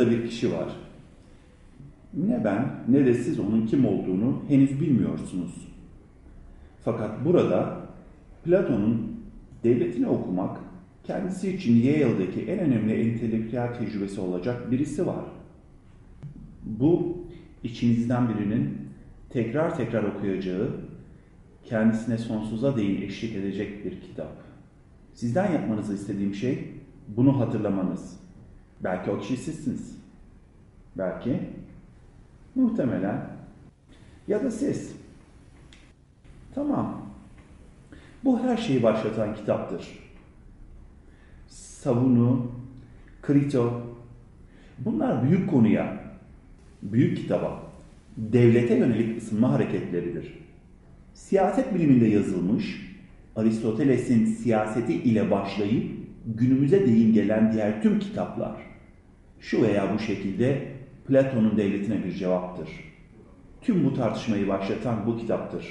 Burada bir kişi var. Ne ben ne de siz onun kim olduğunu henüz bilmiyorsunuz. Fakat burada Platon'un devletini okumak kendisi için Yale'deki en önemli entelektüel tecrübesi olacak birisi var. Bu içinizden birinin tekrar tekrar okuyacağı, kendisine sonsuza değin eşlik edecek bir kitap. Sizden yapmanızı istediğim şey bunu hatırlamanız. Belki o kişi sizsiniz. Belki, muhtemelen ya da siz. Tamam. Bu her şeyi başlatan kitaptır. Savunu, Krito, bunlar büyük konuya, büyük kitaba, devlete yönelik ısınma hareketleridir. Siyaset biliminde yazılmış, Aristoteles'in siyaseti ile başlayıp günümüze değin gelen diğer tüm kitaplar, şu veya bu şekilde Platon'un devletine bir cevaptır. Tüm bu tartışmayı başlatan bu kitaptır.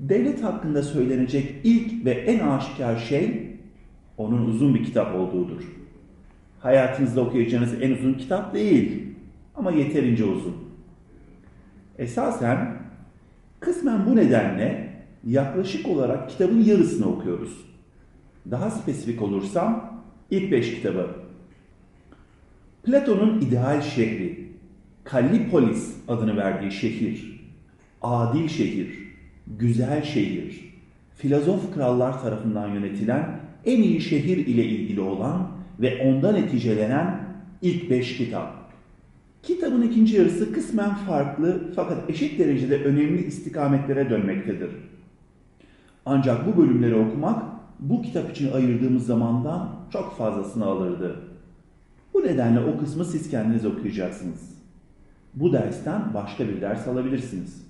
Devlet hakkında söylenecek ilk ve en aşikar şey onun uzun bir kitap olduğudur. Hayatınızda okuyacağınız en uzun kitap değil ama yeterince uzun. Esasen kısmen bu nedenle yaklaşık olarak kitabın yarısını okuyoruz. Daha spesifik olursam ilk beş kitabı. Platon'un ideal şehri, Kallipolis adını verdiği şehir, adil şehir, güzel şehir, filozof krallar tarafından yönetilen en iyi şehir ile ilgili olan ve ondan neticelenen ilk beş kitap. Kitabın ikinci yarısı kısmen farklı fakat eşit derecede önemli istikametlere dönmektedir. Ancak bu bölümleri okumak bu kitap için ayırdığımız zamandan çok fazlasını alırdı. Bu nedenle o kısmı siz kendiniz okuyacaksınız. Bu dersten başka bir ders alabilirsiniz.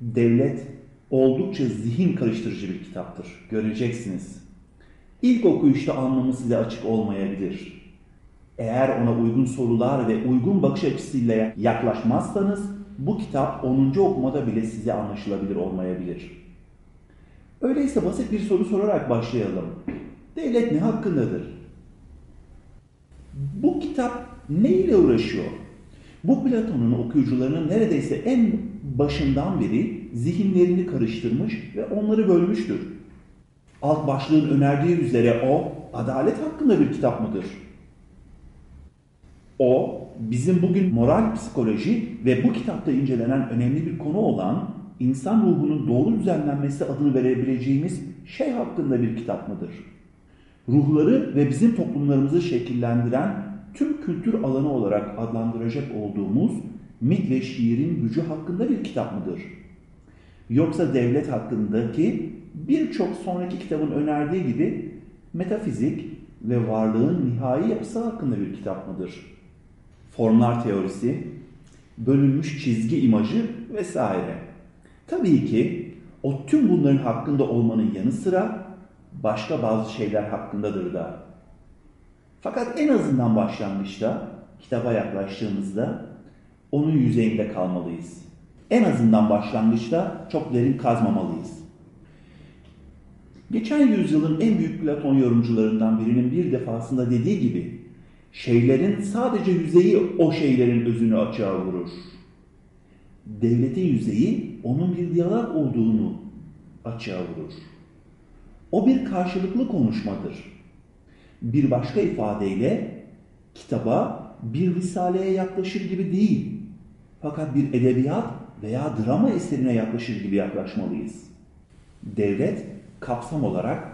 Devlet oldukça zihin karıştırıcı bir kitaptır. Göreceksiniz. İlk okuyuşta anlamı size açık olmayabilir. Eğer ona uygun sorular ve uygun bakış açısıyla yaklaşmazsanız bu kitap 10. okumada bile size anlaşılabilir olmayabilir. Öyleyse basit bir soru sorarak başlayalım. Devlet ne hakkındadır? Bu kitap ne ile uğraşıyor? Bu Platon'un okuyucularının neredeyse en başından beri zihinlerini karıştırmış ve onları bölmüştür. Alt başlığın önerdiği üzere o adalet hakkında bir kitap mıdır? O bizim bugün moral psikoloji ve bu kitapta incelenen önemli bir konu olan insan ruhunun doğru düzenlenmesi adını verebileceğimiz şey hakkında bir kitap mıdır? Ruhları ve bizim toplumlarımızı şekillendiren tüm kültür alanı olarak adlandıracak olduğumuz mit ve şiirin gücü hakkında bir kitap mıdır? Yoksa devlet hakkındaki birçok sonraki kitabın önerdiği gibi metafizik ve varlığın nihai yapısı hakkında bir kitap mıdır? Formlar teorisi, bölünmüş çizgi imajı vesaire. Tabii ki o tüm bunların hakkında olmanın yanı sıra başka bazı şeyler hakkındadır da. Fakat en azından başlangıçta kitaba yaklaştığımızda onun yüzeyinde kalmalıyız. En azından başlangıçta çok derin kazmamalıyız. Geçen yüzyılın en büyük Platon yorumcularından birinin bir defasında dediği gibi şeylerin sadece yüzeyi o şeylerin özünü açığa vurur. Devletin yüzeyi onun bir diyalog olduğunu açığa vurur. O bir karşılıklı konuşmadır. Bir başka ifadeyle kitaba bir risaleye yaklaşır gibi değil. Fakat bir edebiyat veya drama eserine yaklaşır gibi yaklaşmalıyız. Devlet kapsam olarak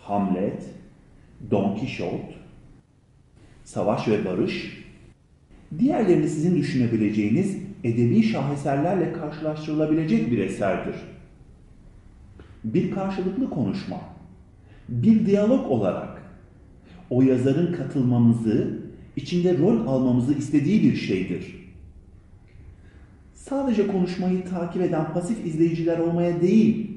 Hamlet, Don Quixote, Savaş ve Barış, diğerlerini sizin düşünebileceğiniz edebi şaheserlerle karşılaştırılabilecek bir eserdir. Bir karşılıklı konuşma, bir diyalog olarak o yazarın katılmamızı, içinde rol almamızı istediği bir şeydir. Sadece konuşmayı takip eden pasif izleyiciler olmaya değil,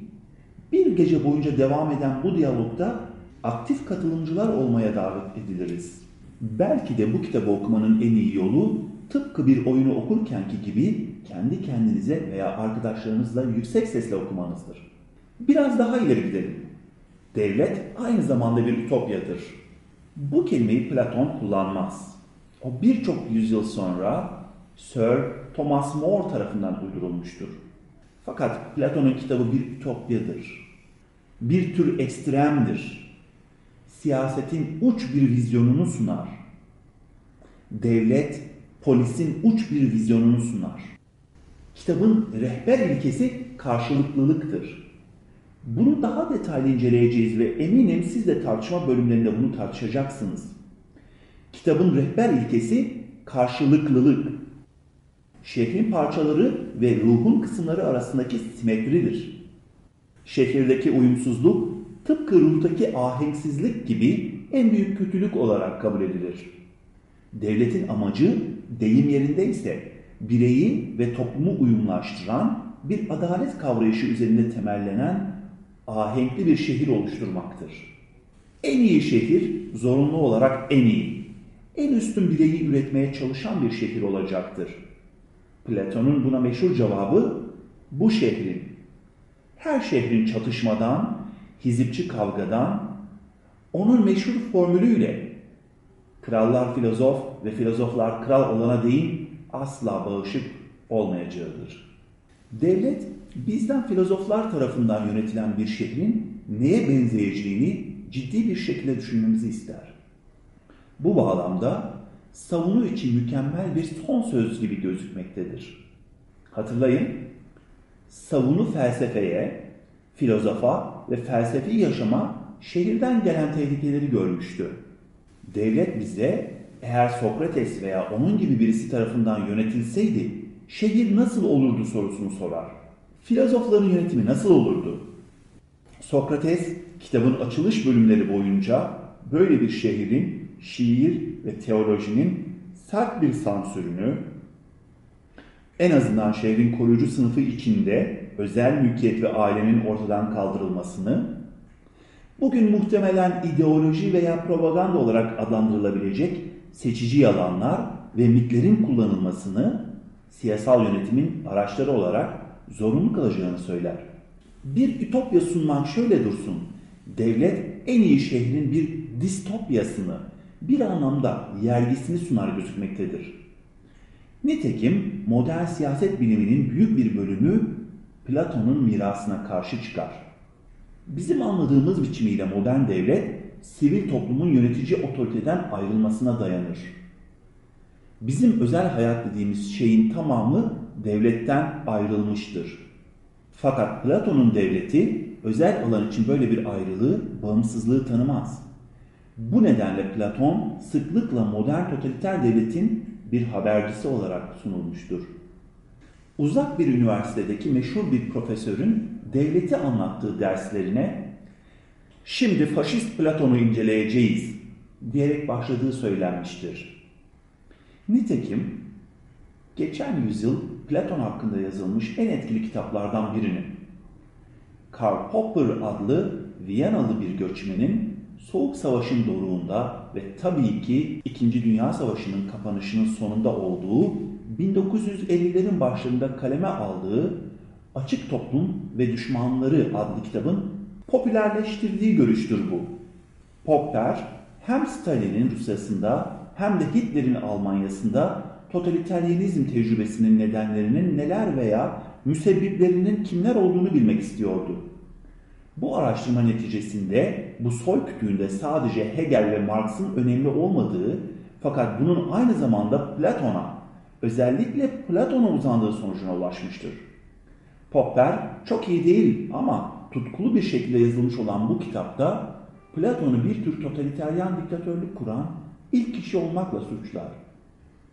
bir gece boyunca devam eden bu diyalogda aktif katılımcılar olmaya davet ediliriz. Belki de bu kitabı okumanın en iyi yolu tıpkı bir oyunu okurkenki gibi kendi kendinize veya arkadaşlarınızla yüksek sesle okumanızdır. Biraz daha ileri gidelim. Devlet aynı zamanda bir ütopyadır. Bu kelimeyi Platon kullanmaz. O birçok yüzyıl sonra Sir Thomas More tarafından uydurulmuştur. Fakat Platon'un kitabı bir ütopyadır. Bir tür ekstremdir. Siyasetin uç bir vizyonunu sunar. Devlet, polisin uç bir vizyonunu sunar. Kitabın rehber ilkesi karşılıklılıktır. Bunu daha detaylı inceleyeceğiz ve eminim siz de tartışma bölümlerinde bunu tartışacaksınız. Kitabın rehber ilkesi karşılıklılık. Şehrin parçaları ve ruhun kısımları arasındaki simetridir. Şehirdeki uyumsuzluk tıpkı ruhtaki ahenksizlik gibi en büyük kötülük olarak kabul edilir. Devletin amacı deyim yerindeyse bireyi ve toplumu uyumlaştıran bir adalet kavrayışı üzerinde temellenen ahenkli bir şehir oluşturmaktır. En iyi şehir zorunlu olarak en iyi, en üstün bireyi üretmeye çalışan bir şehir olacaktır. Platon'un buna meşhur cevabı bu şehrin, her şehrin çatışmadan, hizipçi kavgadan, onun meşhur formülüyle krallar filozof ve filozoflar kral olana değin asla bağışık olmayacağıdır. Devlet bizden filozoflar tarafından yönetilen bir şehrin neye benzeyeceğini ciddi bir şekilde düşünmemizi ister. Bu bağlamda savunu için mükemmel bir son söz gibi gözükmektedir. Hatırlayın, savunu felsefeye, filozofa ve felsefi yaşama şehirden gelen tehlikeleri görmüştü. Devlet bize eğer Sokrates veya onun gibi birisi tarafından yönetilseydi şehir nasıl olurdu sorusunu sorar. Filozofların yönetimi nasıl olurdu? Sokrates kitabın açılış bölümleri boyunca böyle bir şehrin şiir ve teolojinin sert bir sansürünü, en azından şehrin koruyucu sınıfı içinde özel mülkiyet ve ailenin ortadan kaldırılmasını, bugün muhtemelen ideoloji veya propaganda olarak adlandırılabilecek seçici yalanlar ve mitlerin kullanılmasını siyasal yönetimin araçları olarak zorunlu kalacağını söyler. Bir ütopya sunman şöyle dursun. Devlet en iyi şehrin bir distopyasını, bir anlamda yergisini sunar gözükmektedir. Nitekim modern siyaset biliminin büyük bir bölümü Platon'un mirasına karşı çıkar. Bizim anladığımız biçimiyle modern devlet, sivil toplumun yönetici otoriteden ayrılmasına dayanır. Bizim özel hayat dediğimiz şeyin tamamı devletten ayrılmıştır. Fakat Platon'un devleti özel alan için böyle bir ayrılığı, bağımsızlığı tanımaz. Bu nedenle Platon sıklıkla modern totaliter devletin bir habercisi olarak sunulmuştur. Uzak bir üniversitedeki meşhur bir profesörün devleti anlattığı derslerine şimdi faşist Platon'u inceleyeceğiz diyerek başladığı söylenmiştir. Nitekim geçen yüzyıl Platon hakkında yazılmış en etkili kitaplardan birinin Karl Popper adlı Viyanalı bir göçmenin Soğuk Savaş'ın doruğunda ve tabii ki İkinci Dünya Savaşı'nın kapanışının sonunda olduğu 1950'lerin başlarında kaleme aldığı Açık Toplum ve Düşmanları adlı kitabın popülerleştirdiği görüştür bu. Popper hem Stalin'in Rusyasında hem de Hitler'in Almanyasında totaliteryenizm tecrübesinin nedenlerinin neler veya müsebbiplerinin kimler olduğunu bilmek istiyordu. Bu araştırma neticesinde bu soy kütüğünde sadece Hegel ve Marx'ın önemli olmadığı fakat bunun aynı zamanda Platon'a, özellikle Platon'a uzandığı sonucuna ulaşmıştır. Popper çok iyi değil ama tutkulu bir şekilde yazılmış olan bu kitapta Platon'u bir tür totaliteryan diktatörlük kuran ilk kişi olmakla suçlar.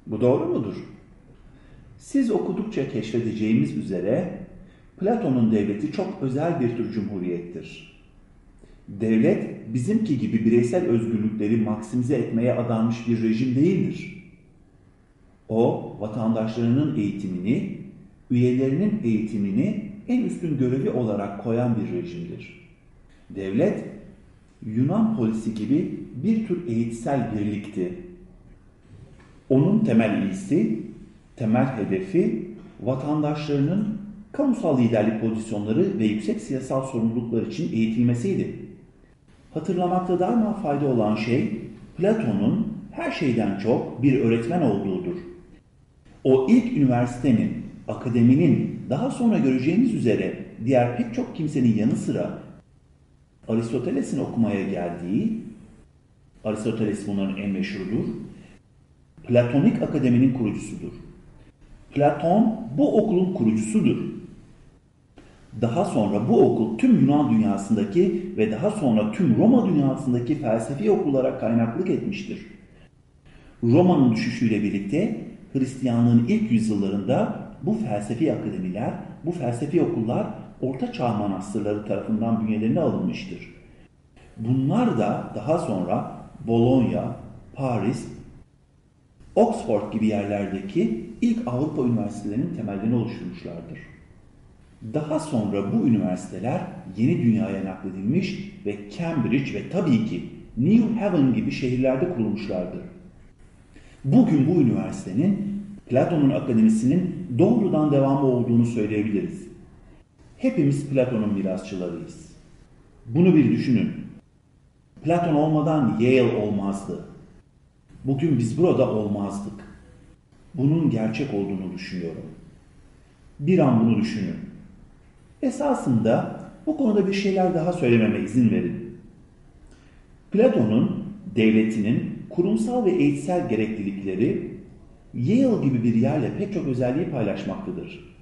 Bu doğru mudur? Siz okudukça keşfedeceğimiz üzere Platon'un devleti çok özel bir tür cumhuriyettir. Devlet bizimki gibi bireysel özgürlükleri maksimize etmeye adanmış bir rejim değildir. O vatandaşlarının eğitimini, üyelerinin eğitimini en üstün görevi olarak koyan bir rejimdir. Devlet Yunan polisi gibi bir tür eğitsel birlikti. Onun temel iyisi, temel hedefi vatandaşlarının kamusal liderlik pozisyonları ve yüksek siyasal sorumluluklar için eğitilmesiydi. Hatırlamakta daima fayda olan şey Platon'un her şeyden çok bir öğretmen olduğudur. O ilk üniversitenin, akademinin daha sonra göreceğimiz üzere diğer pek çok kimsenin yanı sıra Aristoteles'in okumaya geldiği, Aristoteles bunların en meşhurudur, Platonik Akademinin kurucusudur. Platon bu okulun kurucusudur. Daha sonra bu okul tüm Yunan dünyasındaki ve daha sonra tüm Roma dünyasındaki felsefi okullara kaynaklık etmiştir. Roma'nın düşüşüyle birlikte Hristiyanlığın ilk yüzyıllarında bu felsefi akademiler, bu felsefi okullar Orta Çağ manastırları tarafından bünyelerine alınmıştır. Bunlar da daha sonra Bologna, Paris, Oxford gibi yerlerdeki ilk Avrupa üniversitelerinin temellerini oluşturmuşlardır. Daha sonra bu üniversiteler yeni dünyaya nakledilmiş ve Cambridge ve tabii ki New Haven gibi şehirlerde kurulmuşlardır. Bugün bu üniversitenin Platon'un akademisinin doğrudan devamı olduğunu söyleyebiliriz. Hepimiz Platon'un mirasçılarıyız. Bunu bir düşünün. Platon olmadan Yale olmazdı. Bugün biz burada olmazdık. Bunun gerçek olduğunu düşünüyorum. Bir an bunu düşünün. Esasında bu konuda bir şeyler daha söylememe izin verin. Platon'un devletinin kurumsal ve eğitsel gereklilikleri Yale gibi bir yerle pek çok özelliği paylaşmaktadır.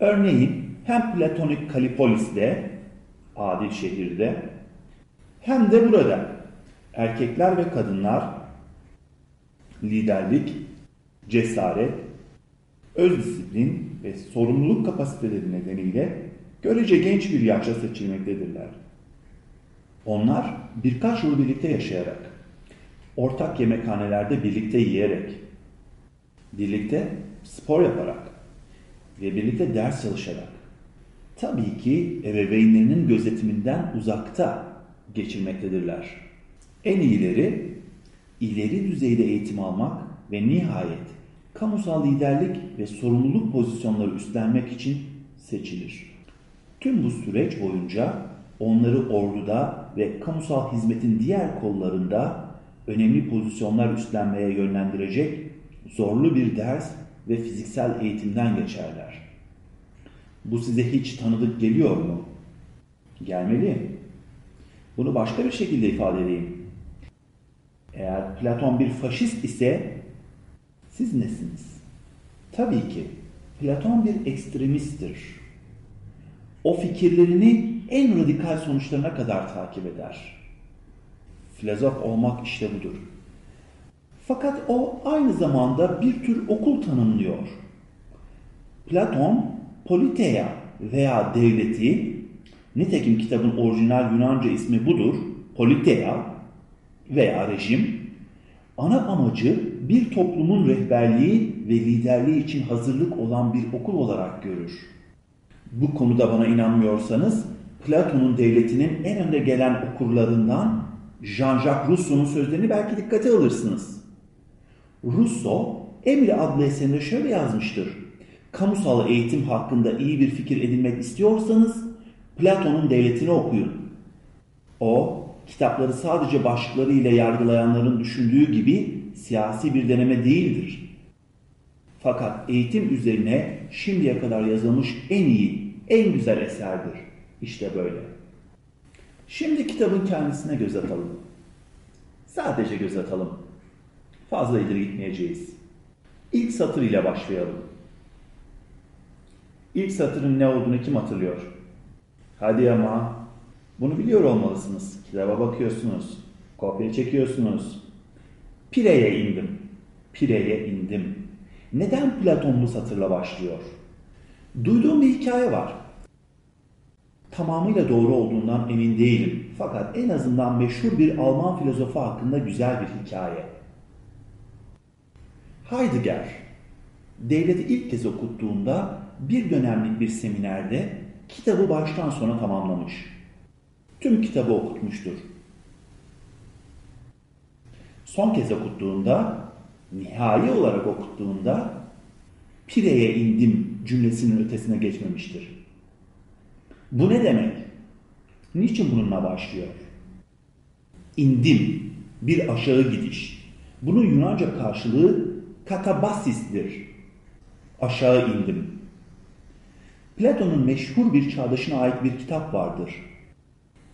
Örneğin hem Platonik Kalipolis'te, adil şehirde, hem de burada erkekler ve kadınlar liderlik, cesaret, öz disiplin ve sorumluluk kapasiteleri nedeniyle görece genç bir yaşta seçilmektedirler. Onlar birkaç yıl birlikte yaşayarak, ortak yemekhanelerde birlikte yiyerek, birlikte spor yaparak ve birlikte ders çalışarak, tabii ki ebeveynlerinin gözetiminden uzakta geçirmektedirler. En iyileri ileri düzeyde eğitim almak ve nihayet kamusal liderlik ve sorumluluk pozisyonları üstlenmek için seçilir. Tüm bu süreç boyunca onları orduda ve kamusal hizmetin diğer kollarında önemli pozisyonlar üstlenmeye yönlendirecek zorlu bir ders ve fiziksel eğitimden geçerler. Bu size hiç tanıdık geliyor mu? Gelmeli. Bunu başka bir şekilde ifade edeyim. Eğer Platon bir faşist ise siz nesiniz? Tabii ki Platon bir ekstremisttir. O fikirlerini en radikal sonuçlarına kadar takip eder. Filozof olmak işte budur. Fakat o aynı zamanda bir tür okul tanımlıyor. Platon, politeia veya devleti, nitekim kitabın orijinal Yunanca ismi budur, politeia veya rejim, ana amacı bir toplumun rehberliği ve liderliği için hazırlık olan bir okul olarak görür. Bu konuda bana inanmıyorsanız, Platon'un devletinin en önde gelen okurlarından Jean-Jacques Rousseau'nun sözlerini belki dikkate alırsınız. Rousseau, Emile adlı eserinde şöyle yazmıştır. Kamusal eğitim hakkında iyi bir fikir edinmek istiyorsanız Platon'un devletini okuyun. O, kitapları sadece başlıklarıyla yargılayanların düşündüğü gibi siyasi bir deneme değildir. Fakat eğitim üzerine şimdiye kadar yazılmış en iyi, en güzel eserdir. İşte böyle. Şimdi kitabın kendisine göz atalım. Sadece göz atalım. Fazla ileri gitmeyeceğiz. İlk satır ile başlayalım. İlk satırın ne olduğunu kim hatırlıyor? Hadi ama bunu biliyor olmalısınız. Kitaba bakıyorsunuz. Kopya çekiyorsunuz. Pire'ye indim. Pire'ye indim. Neden Platon bu satırla başlıyor? Duyduğum bir hikaye var. Tamamıyla doğru olduğundan emin değilim. Fakat en azından meşhur bir Alman filozofu hakkında güzel bir hikaye. Heidegger, devleti ilk kez okuttuğunda bir dönemlik bir seminerde kitabı baştan sona tamamlamış. Tüm kitabı okutmuştur. Son kez okuttuğunda, nihai olarak okuttuğunda Pire'ye indim cümlesinin ötesine geçmemiştir. Bu ne demek? Niçin bununla başlıyor? İndim, bir aşağı gidiş. Bunun Yunanca karşılığı katabasis'tir. Aşağı indim. Platon'un meşhur bir çağdaşına ait bir kitap vardır.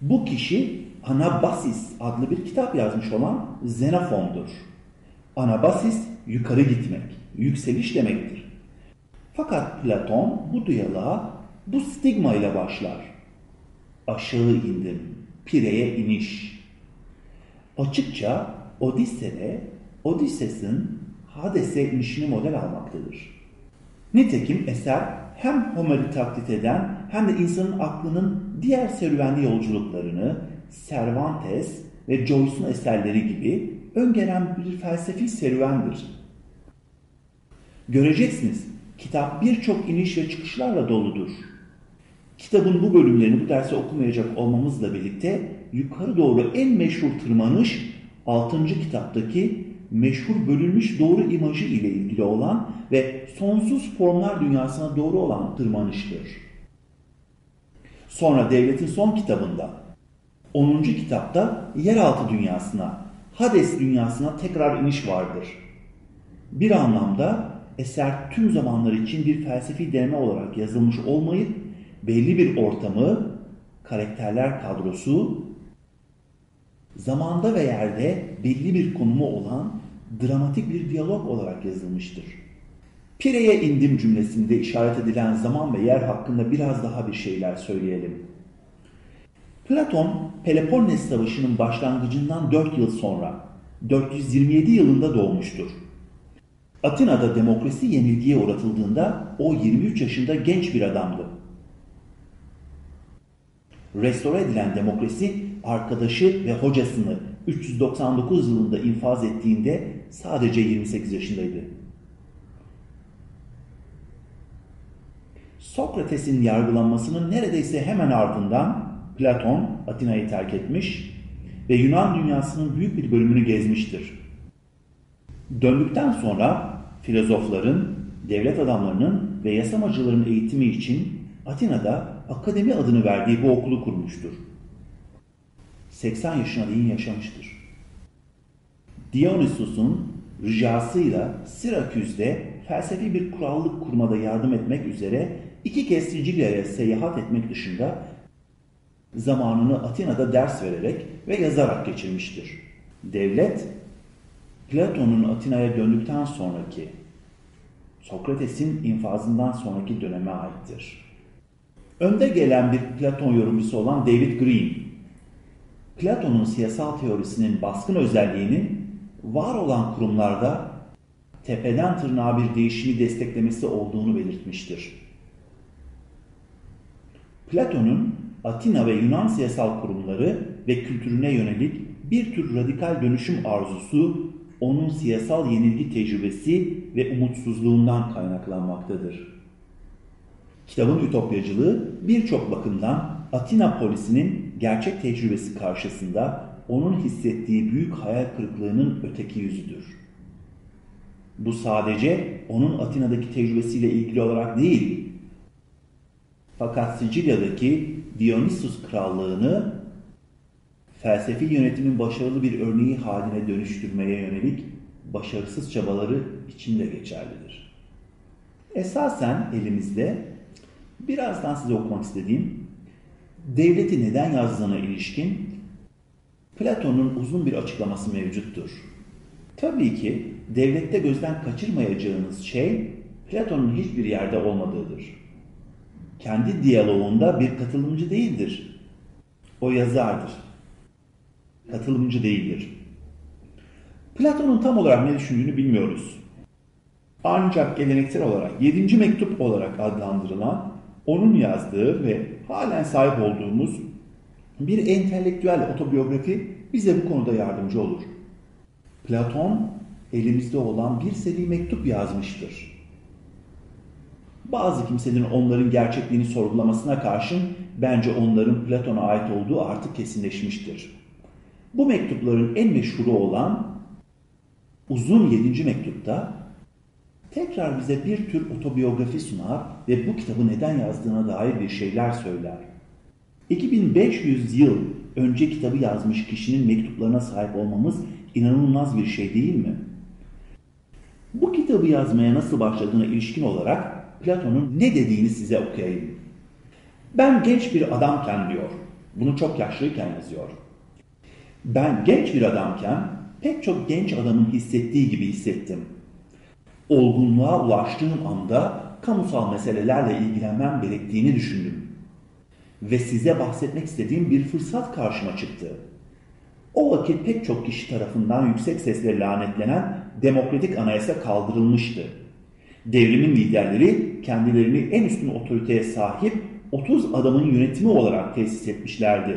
Bu kişi Anabasis adlı bir kitap yazmış olan Xenofon'dur. Anabasis yukarı gitmek, yükseliş demektir. Fakat Platon bu diyaloğa bu stigma ile başlar. Aşağı indim, pireye iniş. Açıkça Odisse'de Odysseus'ın Hades'e inişini model almaktadır. Nitekim eser hem Homer'i taklit eden hem de insanın aklının diğer serüvenli yolculuklarını Cervantes ve Joyce'un eserleri gibi öngören bir felsefi serüvendir. Göreceksiniz kitap birçok iniş ve çıkışlarla doludur. Kitabın bu bölümlerini bu dersi okumayacak olmamızla birlikte yukarı doğru en meşhur tırmanış 6. kitaptaki meşhur bölünmüş doğru imajı ile ilgili olan ve sonsuz formlar dünyasına doğru olan tırmanıştır. Sonra devletin son kitabında 10. kitapta yeraltı dünyasına, Hades dünyasına tekrar iniş vardır. Bir anlamda eser tüm zamanlar için bir felsefi deneme olarak yazılmış olmayıp belli bir ortamı, karakterler kadrosu, zamanda ve yerde belli bir konumu olan dramatik bir diyalog olarak yazılmıştır. Pire'ye indim cümlesinde işaret edilen zaman ve yer hakkında biraz daha bir şeyler söyleyelim. Platon, Peloponnes Savaşı'nın başlangıcından 4 yıl sonra, 427 yılında doğmuştur. Atina'da demokrasi yenilgiye uğratıldığında o 23 yaşında genç bir adamdı. Restore edilen demokrasi arkadaşı ve hocasını 399 yılında infaz ettiğinde sadece 28 yaşındaydı. Sokrates'in yargılanmasının neredeyse hemen ardından Platon Atina'yı terk etmiş ve Yunan dünyasının büyük bir bölümünü gezmiştir. Döndükten sonra filozofların, devlet adamlarının ve yasamacıların eğitimi için Atina'da akademi adını verdiği bu okulu kurmuştur. 80 yaşına değin yaşamıştır. Dionysus'un ricasıyla Siraküs'de felsefi bir kurallık kurmada yardım etmek üzere iki kez Sicilya'ya seyahat etmek dışında zamanını Atina'da ders vererek ve yazarak geçirmiştir. Devlet, Platon'un Atina'ya döndükten sonraki, Sokrates'in infazından sonraki döneme aittir. Önde gelen bir Platon yorumcusu olan David Green, Platon'un siyasal teorisinin baskın özelliğinin var olan kurumlarda tepeden tırnağa bir değişimi desteklemesi olduğunu belirtmiştir. Platon'un Atina ve Yunan siyasal kurumları ve kültürüne yönelik bir tür radikal dönüşüm arzusu onun siyasal yenilgi tecrübesi ve umutsuzluğundan kaynaklanmaktadır. Kitabın ütopyacılığı birçok bakımdan Atina polisinin gerçek tecrübesi karşısında onun hissettiği büyük hayal kırıklığının öteki yüzüdür. Bu sadece onun Atina'daki tecrübesiyle ilgili olarak değil, fakat Sicilya'daki Dionysus krallığını felsefi yönetimin başarılı bir örneği haline dönüştürmeye yönelik başarısız çabaları içinde geçerlidir. Esasen elimizde birazdan size okumak istediğim devleti neden yazdığına ilişkin Platon'un uzun bir açıklaması mevcuttur. Tabii ki devlette gözden kaçırmayacağınız şey Platon'un hiçbir yerde olmadığıdır. Kendi diyaloğunda bir katılımcı değildir. O yazardır. Katılımcı değildir. Platon'un tam olarak ne düşündüğünü bilmiyoruz. Ancak geleneksel olarak 7. mektup olarak adlandırılan onun yazdığı ve halen sahip olduğumuz bir entelektüel otobiyografi bize bu konuda yardımcı olur. Platon elimizde olan bir seri mektup yazmıştır. Bazı kimselerin onların gerçekliğini sorgulamasına karşın bence onların Platon'a ait olduğu artık kesinleşmiştir. Bu mektupların en meşhuru olan uzun yedinci mektupta tekrar bize bir tür otobiyografi sunar ve bu kitabı neden yazdığına dair bir şeyler söyler. 2500 yıl önce kitabı yazmış kişinin mektuplarına sahip olmamız inanılmaz bir şey değil mi? Bu kitabı yazmaya nasıl başladığına ilişkin olarak Platon'un ne dediğini size okuyayım. Ben genç bir adamken diyor. Bunu çok yaşlıyken yazıyor. Ben genç bir adamken pek çok genç adamın hissettiği gibi hissettim. Olgunluğa ulaştığım anda kamusal meselelerle ilgilenmem gerektiğini düşündüm. Ve size bahsetmek istediğim bir fırsat karşıma çıktı. O vakit pek çok kişi tarafından yüksek sesle lanetlenen demokratik anayasa kaldırılmıştı. Devrimin liderleri kendilerini en üstün otoriteye sahip 30 adamın yönetimi olarak tesis etmişlerdi.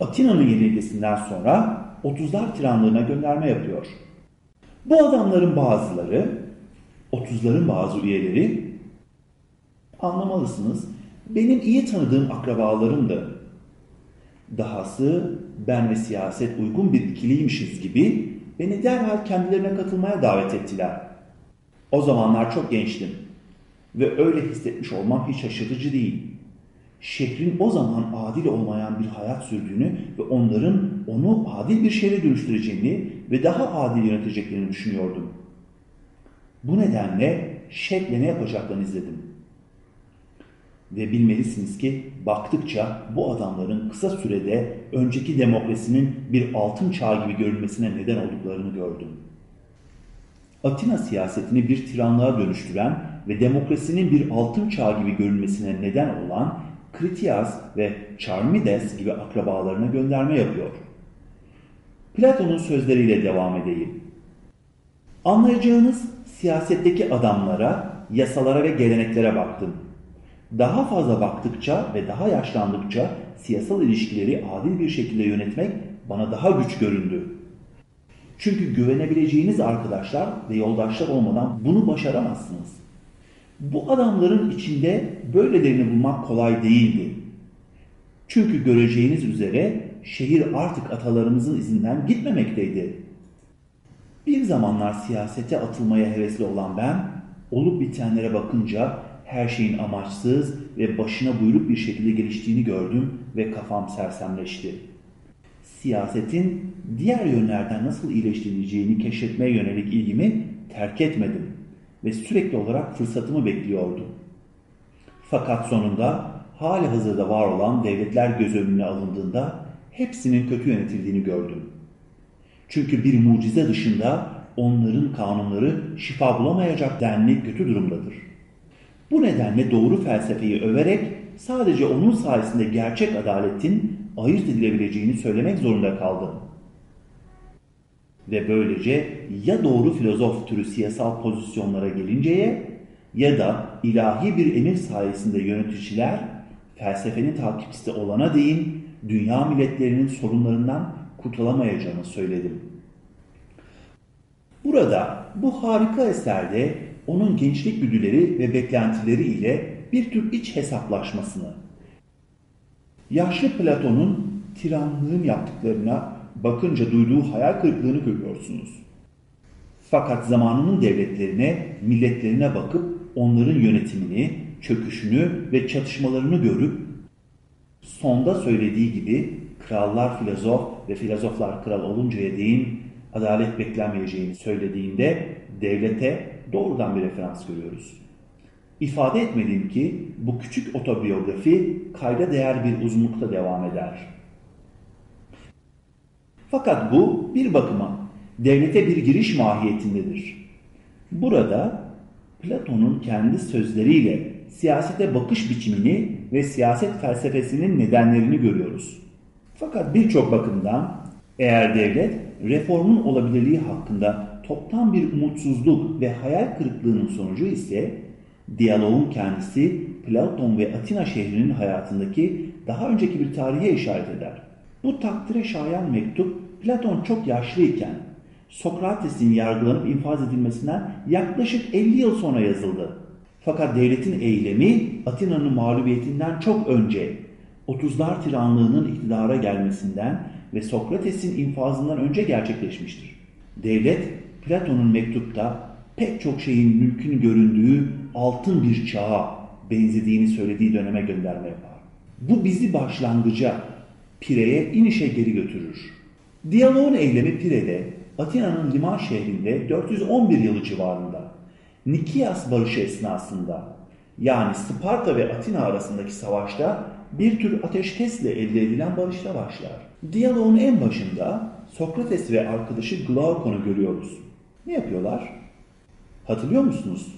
Atina'nın yenilgisinden sonra 30'lar tiranlığına gönderme yapıyor. Bu adamların bazıları, 30'ların bazı üyeleri anlamalısınız benim iyi tanıdığım akrabalarımdı. Dahası ben ve siyaset uygun bir ikiliymişiz gibi beni derhal kendilerine katılmaya davet ettiler. O zamanlar çok gençtim ve öyle hissetmiş olmam hiç şaşırtıcı değil. Şehrin o zaman adil olmayan bir hayat sürdüğünü ve onların onu adil bir şehre dönüştüreceğini ve daha adil yöneteceklerini düşünüyordum. Bu nedenle şevkle ne yapacaklarını izledim. Ve bilmelisiniz ki baktıkça bu adamların kısa sürede önceki demokrasinin bir altın çağ gibi görülmesine neden olduklarını gördüm. Atina siyasetini bir tiranlığa dönüştüren ve demokrasinin bir altın çağ gibi görülmesine neden olan Kritias ve Charmides gibi akrabalarına gönderme yapıyor. Platon'un sözleriyle devam edeyim. Anlayacağınız siyasetteki adamlara, yasalara ve geleneklere baktım. Daha fazla baktıkça ve daha yaşlandıkça siyasal ilişkileri adil bir şekilde yönetmek bana daha güç göründü. Çünkü güvenebileceğiniz arkadaşlar ve yoldaşlar olmadan bunu başaramazsınız. Bu adamların içinde böylelerini bulmak kolay değildi. Çünkü göreceğiniz üzere şehir artık atalarımızın izinden gitmemekteydi. Bir zamanlar siyasete atılmaya hevesli olan ben, olup bitenlere bakınca her şeyin amaçsız ve başına buyruk bir şekilde geliştiğini gördüm ve kafam sersemleşti. Siyasetin diğer yönlerden nasıl iyileştirileceğini keşfetmeye yönelik ilgimi terk etmedim ve sürekli olarak fırsatımı bekliyordum. Fakat sonunda hali hazırda var olan devletler göz önüne alındığında hepsinin kötü yönetildiğini gördüm. Çünkü bir mucize dışında onların kanunları şifa bulamayacak denli kötü durumdadır. Bu nedenle doğru felsefeyi överek sadece onun sayesinde gerçek adaletin ayırt edilebileceğini söylemek zorunda kaldım. Ve böylece ya doğru filozof türü siyasal pozisyonlara gelinceye ya da ilahi bir emir sayesinde yöneticiler felsefenin takipçisi olana değin dünya milletlerinin sorunlarından kurtulamayacağını söyledim. Burada bu harika eserde onun gençlik güdüleri ve beklentileri ile bir tür iç hesaplaşmasını, yaşlı Platon'un tiranlığın yaptıklarına bakınca duyduğu hayal kırıklığını görüyorsunuz. Fakat zamanının devletlerine, milletlerine bakıp onların yönetimini, çöküşünü ve çatışmalarını görüp sonda söylediği gibi krallar filozof ve filozoflar kral oluncaya değin adalet beklenmeyeceğini söylediğinde devlete doğrudan bir referans görüyoruz. İfade etmeliyim ki bu küçük otobiyografi kayda değer bir uzunlukta devam eder. Fakat bu bir bakıma devlete bir giriş mahiyetindedir. Burada Platon'un kendi sözleriyle siyasete bakış biçimini ve siyaset felsefesinin nedenlerini görüyoruz. Fakat birçok bakımdan eğer devlet reformun olabilirliği hakkında toptan bir umutsuzluk ve hayal kırıklığının sonucu ise diyaloğun kendisi Platon ve Atina şehrinin hayatındaki daha önceki bir tarihe işaret eder. Bu takdire şayan mektup Platon çok yaşlıyken Sokrates'in yargılanıp infaz edilmesinden yaklaşık 50 yıl sonra yazıldı. Fakat devletin eylemi Atina'nın mağlubiyetinden çok önce 30'lar tiranlığının iktidara gelmesinden ve Sokrates'in infazından önce gerçekleşmiştir. Devlet Platon'un mektupta pek çok şeyin mümkün göründüğü altın bir çağa benzediğini söylediği döneme gönderme yapar. Bu bizi başlangıca, pireye, inişe geri götürür. Diyaloğun eylemi Pire'de, Atina'nın liman şehrinde 411 yılı civarında, Nikias barışı esnasında, yani Sparta ve Atina arasındaki savaşta bir tür ateşkesle elde edilen barışta başlar. Diyaloğun en başında Sokrates ve arkadaşı Glaukon'u görüyoruz. Ne yapıyorlar? Hatırlıyor musunuz?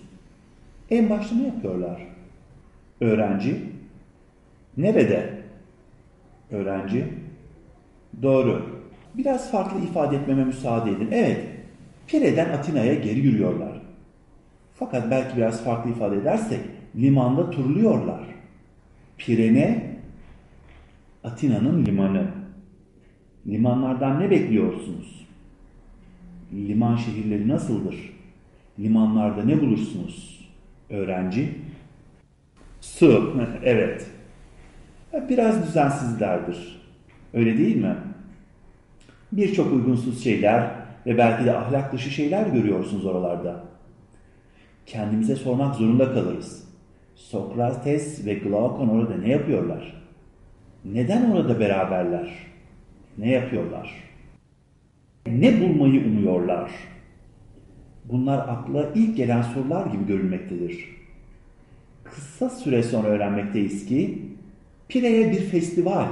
En başta ne yapıyorlar? Öğrenci. Nerede? Öğrenci. Doğru. Biraz farklı ifade etmeme müsaade edin. Evet, Pire'den Atina'ya geri yürüyorlar. Fakat belki biraz farklı ifade edersek limanda turluyorlar. Pirene, Atina'nın limanı. Limanlardan ne bekliyorsunuz? Liman şehirleri nasıldır? Limanlarda ne bulursunuz? Öğrenci. Su, evet. Biraz düzensizlerdir. Öyle değil mi? Birçok uygunsuz şeyler ve belki de ahlak dışı şeyler görüyorsunuz oralarda. Kendimize sormak zorunda kalırız. Sokrates ve Glaukon orada ne yapıyorlar? Neden orada beraberler? Ne yapıyorlar? Ne bulmayı umuyorlar? Bunlar akla ilk gelen sorular gibi görülmektedir. Kısa süre sonra öğrenmekteyiz ki Pire'ye bir festival,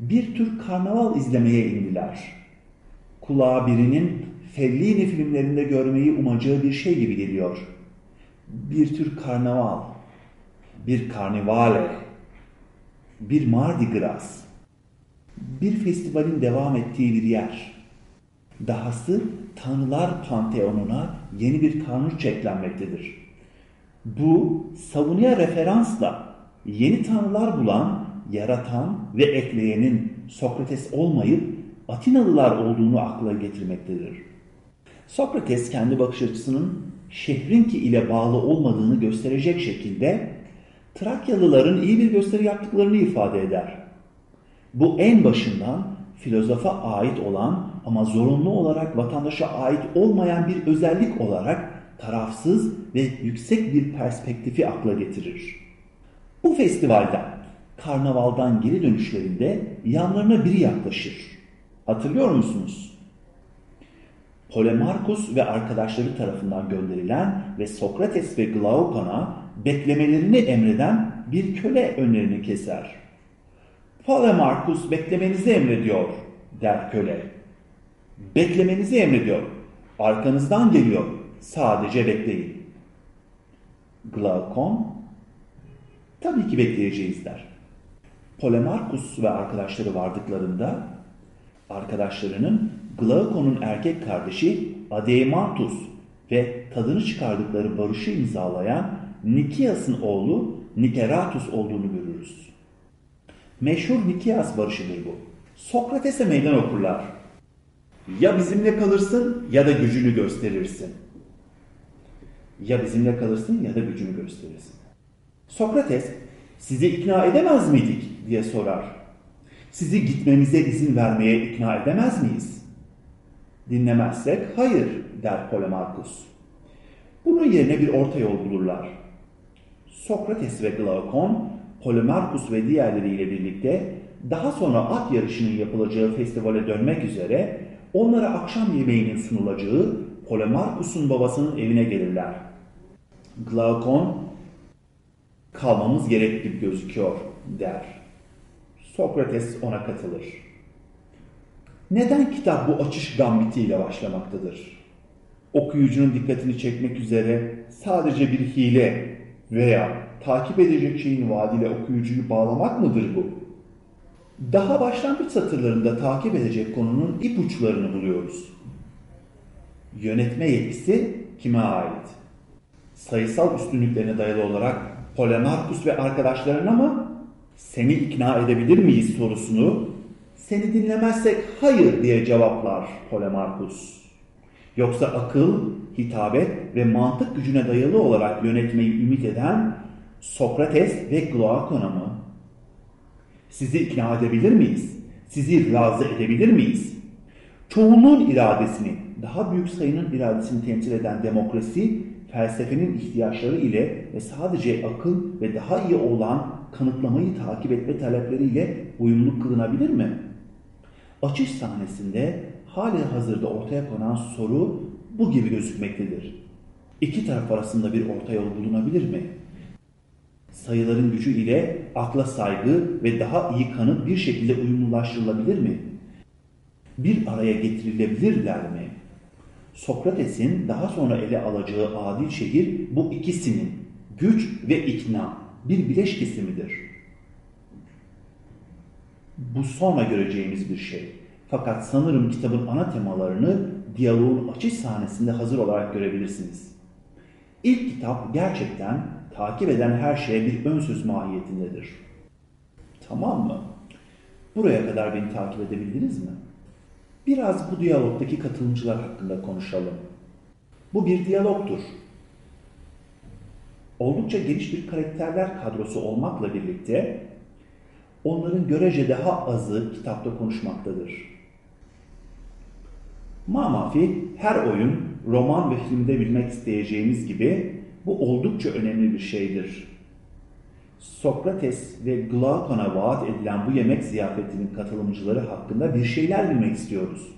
bir tür karnaval izlemeye indiler. Kulağa birinin Fellini filmlerinde görmeyi umacağı bir şey gibi geliyor. Bir tür karnaval, bir karnivale, bir Mardi Gras, bir festivalin devam ettiği bir yer. Dahası Tanrılar Panteonuna yeni bir tanrı eklenmektedir. Bu savunuya referansla yeni tanrılar bulan, yaratan ve ekleyenin Sokrates olmayıp Atinalılar olduğunu akla getirmektedir. Sokrates kendi bakış açısının şehrinki ile bağlı olmadığını gösterecek şekilde Trakyalıların iyi bir gösteri yaptıklarını ifade eder. Bu en başından filozofa ait olan ama zorunlu olarak vatandaşa ait olmayan bir özellik olarak tarafsız ve yüksek bir perspektifi akla getirir. Bu festivalden, karnavaldan geri dönüşlerinde yanlarına biri yaklaşır. Hatırlıyor musunuz? Polemarkus ve arkadaşları tarafından gönderilen ve Sokrates ve Glaukon'a beklemelerini emreden bir köle önlerini keser. Polemarkus beklemenizi emrediyor der köle. Beklemenizi emrediyor. Arkanızdan geliyor. Sadece bekleyin. Glaukon tabii ki bekleyeceğiz der. Polemarkus ve arkadaşları vardıklarında arkadaşlarının Glaukon'un erkek kardeşi Adeimantus ve tadını çıkardıkları barışı imzalayan Nikias'ın oğlu Nikeratus olduğunu görürüz. Meşhur Nikias barışıdır bu. Sokrates'e meydan okurlar. Ya bizimle kalırsın ya da gücünü gösterirsin. Ya bizimle kalırsın ya da gücünü gösterirsin. Sokrates sizi ikna edemez miydik diye sorar. Sizi gitmemize izin vermeye ikna edemez miyiz? Dinlemezsek hayır der Polemarkus. Bunun yerine bir orta yol bulurlar. Sokrates ve Glaukon, Polemarkus ve diğerleriyle birlikte daha sonra at yarışının yapılacağı festivale dönmek üzere onlara akşam yemeğinin sunulacağı Polemarkus'un babasının evine gelirler. Glaukon, kalmamız gerek gibi gözüküyor der. Sokrates ona katılır. Neden kitap bu açış gambitiyle başlamaktadır? Okuyucunun dikkatini çekmek üzere sadece bir hile veya takip edecek şeyin vaadiyle okuyucuyu bağlamak mıdır bu? Daha başlangıç satırlarında takip edecek konunun ipuçlarını buluyoruz. Yönetme yetkisi kime ait? Sayısal üstünlüklerine dayalı olarak Polemarkus ve arkadaşlarına mı? Seni ikna edebilir miyiz sorusunu seni dinlemezsek hayır diye cevaplar Polemarkus. Yoksa akıl, hitabet ve mantık gücüne dayalı olarak yönetmeyi ümit eden Sokrates ve Glaukon'a mı? Sizi ikna edebilir miyiz? Sizi razı edebilir miyiz? Çoğunluğun iradesini, daha büyük sayının iradesini temsil eden demokrasi, felsefenin ihtiyaçları ile ve sadece akıl ve daha iyi olan kanıtlamayı takip etme talepleriyle uyumlu kılınabilir mi? Açış sahnesinde hali hazırda ortaya konan soru bu gibi gözükmektedir. İki taraf arasında bir orta yol bulunabilir mi? Sayıların gücü ile akla saygı ve daha iyi kanıt bir şekilde uyumlulaştırılabilir mi? Bir araya getirilebilirler mi? Sokrates'in daha sonra ele alacağı adil şehir bu ikisinin güç ve ikna bir bileşkesi midir? Bu sonra göreceğimiz bir şey. Fakat sanırım kitabın ana temalarını diyaloğun açış sahnesinde hazır olarak görebilirsiniz. İlk kitap gerçekten takip eden her şeye bir ön söz mahiyetindedir. Tamam mı? Buraya kadar beni takip edebildiniz mi? Biraz bu diyalogdaki katılımcılar hakkında konuşalım. Bu bir diyalogtur. Oldukça geniş bir karakterler kadrosu olmakla birlikte onların görece daha azı kitapta konuşmaktadır. Mamafi her oyun, roman ve filmde bilmek isteyeceğimiz gibi bu oldukça önemli bir şeydir. Sokrates ve Glaukon'a vaat edilen bu yemek ziyafetinin katılımcıları hakkında bir şeyler bilmek istiyoruz.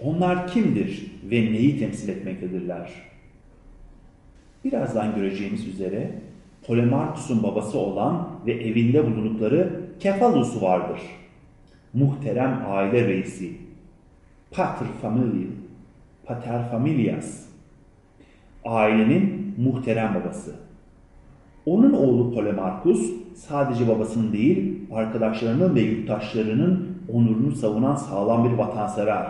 Onlar kimdir ve neyi temsil etmektedirler? Birazdan göreceğimiz üzere Polemarkus'un babası olan ve evinde bulundukları Kefalus vardır. Muhterem aile reisi. Pater familial, pater familias. Ailenin muhterem babası. Onun oğlu Polemarkus sadece babasının değil, arkadaşlarının ve yurttaşlarının onurunu savunan sağlam bir vatansever.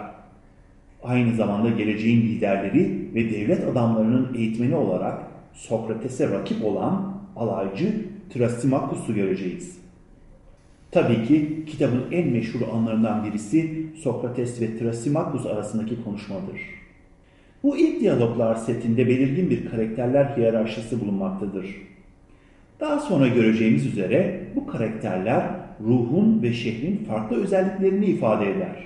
Aynı zamanda geleceğin liderleri ve devlet adamlarının eğitmeni olarak Sokrates'e rakip olan alaycı Trasimakus'u göreceğiz. Tabii ki kitabın en meşhur anlarından birisi Sokrates ve Trasimakus arasındaki konuşmadır. Bu ilk diyaloglar setinde belirgin bir karakterler hiyerarşisi bulunmaktadır. Daha sonra göreceğimiz üzere bu karakterler ruhun ve şehrin farklı özelliklerini ifade eder.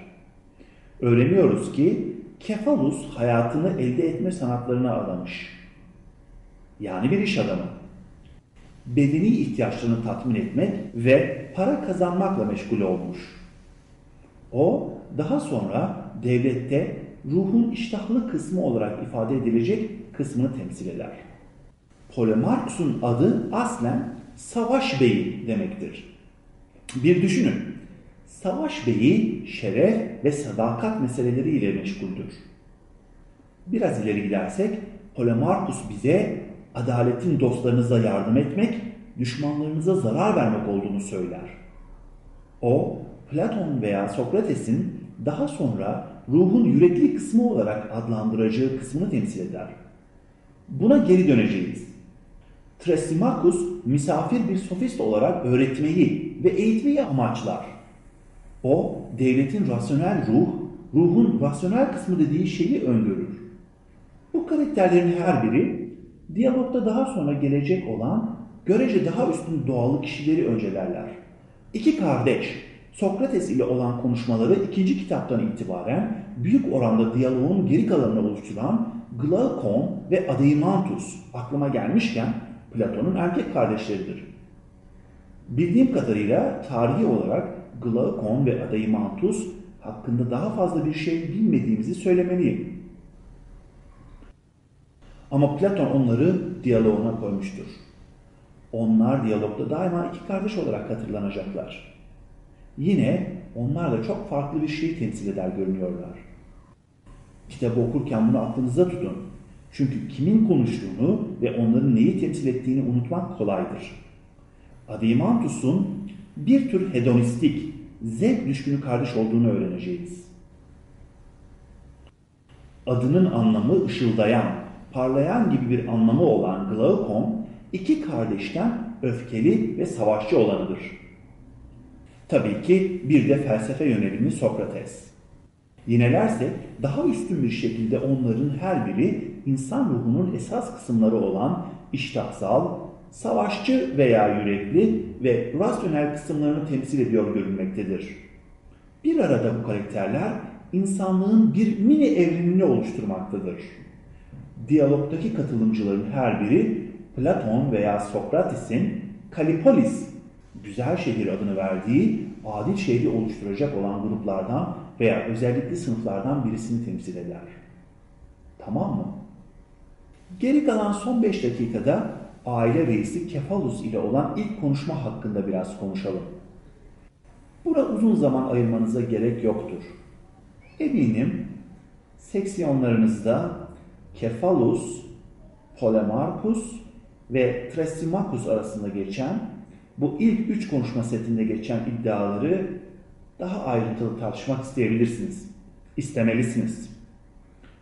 Öğreniyoruz ki Kefalus hayatını elde etme sanatlarına adamış. Yani bir iş adamı. Bedeni ihtiyaçlarını tatmin etmek ve para kazanmakla meşgul olmuş. O daha sonra devlette ruhun iştahlı kısmı olarak ifade edilecek kısmını temsil eder. Polemarkus'un adı aslen savaş beyi demektir. Bir düşünün. Savaş beyi şeref ve sadakat meseleleriyle meşguldür. Biraz ileri gidersek Polemarkus bize adaletin dostlarınıza yardım etmek, düşmanlarınıza zarar vermek olduğunu söyler. O, Platon veya Sokrates'in daha sonra ruhun yürekli kısmı olarak adlandıracağı kısmını temsil eder. Buna geri döneceğiz. Thrasymachus misafir bir sofist olarak öğretmeyi ve eğitmeyi amaçlar. O devletin rasyonel ruh, ruhun rasyonel kısmı dediği şeyi öngörür. Bu karakterlerin her biri diyalogda daha sonra gelecek olan görece daha üstün doğalı kişileri öncelerler. İki kardeş Sokrates ile olan konuşmaları ikinci kitaptan itibaren büyük oranda diyaloğun geri kalanını oluşturan Glaukon ve Adeimantus aklıma gelmişken Platon'un erkek kardeşleridir. Bildiğim kadarıyla tarihi olarak Glaukon ve Adeimantus hakkında daha fazla bir şey bilmediğimizi söylemeliyim. Ama Platon onları diyaloğuna koymuştur. Onlar diyalogda daima iki kardeş olarak hatırlanacaklar. Yine onlar da çok farklı bir şeyi temsil eder görünüyorlar. Kitabı okurken bunu aklınıza tutun. Çünkü kimin konuştuğunu ve onların neyi temsil ettiğini unutmak kolaydır. Adimantus'un bir tür hedonistik, zevk düşkünü kardeş olduğunu öğreneceğiz. Adının anlamı ışıldayan, parlayan gibi bir anlamı olan Glaukon, iki kardeşten öfkeli ve savaşçı olanıdır. Tabii ki bir de felsefe yönelimli Sokrates. Yinelerse daha üstün bir şekilde onların her biri insan ruhunun esas kısımları olan iştahsal, savaşçı veya yürekli ve rasyonel kısımlarını temsil ediyor görünmektedir. Bir arada bu karakterler insanlığın bir mini evrenini oluşturmaktadır. Diyalogdaki katılımcıların her biri Platon veya Sokrates'in Kalipolis güzel şehir adını verdiği adil şehri oluşturacak olan gruplardan veya özellikli sınıflardan birisini temsil eder. Tamam mı? Geri kalan son 5 dakikada aile reisi Kefalus ile olan ilk konuşma hakkında biraz konuşalım. Buna uzun zaman ayırmanıza gerek yoktur. Eminim seksiyonlarınızda Kefalus, Polemarkus ve Thrasymachus arasında geçen bu ilk üç konuşma setinde geçen iddiaları daha ayrıntılı tartışmak isteyebilirsiniz. İstemelisiniz.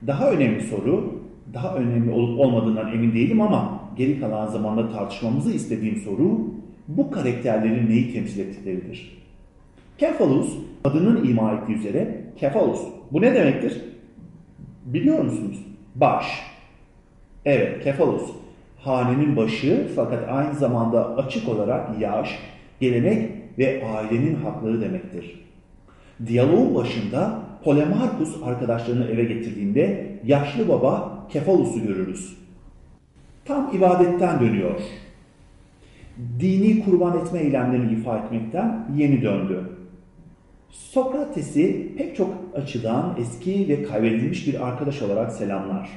Daha önemli soru, daha önemli olup olmadığından emin değilim ama geri kalan zamanda tartışmamızı istediğim soru bu karakterlerin neyi temsil ettikleridir. Kefalus adının ima ettiği üzere Kefalus. Bu ne demektir? Biliyor musunuz? Baş. Evet, Kefalus. Hanenin başı fakat aynı zamanda açık olarak yaş, gelenek ve ailenin hakları demektir. Diyaloğun başında Polemarkus arkadaşlarını eve getirdiğinde yaşlı baba Kefalus'u görürüz. Tam ibadetten dönüyor. Dini kurban etme eylemlerini ifa etmekten yeni döndü. Sokrates'i pek çok açıdan eski ve kaybedilmiş bir arkadaş olarak selamlar.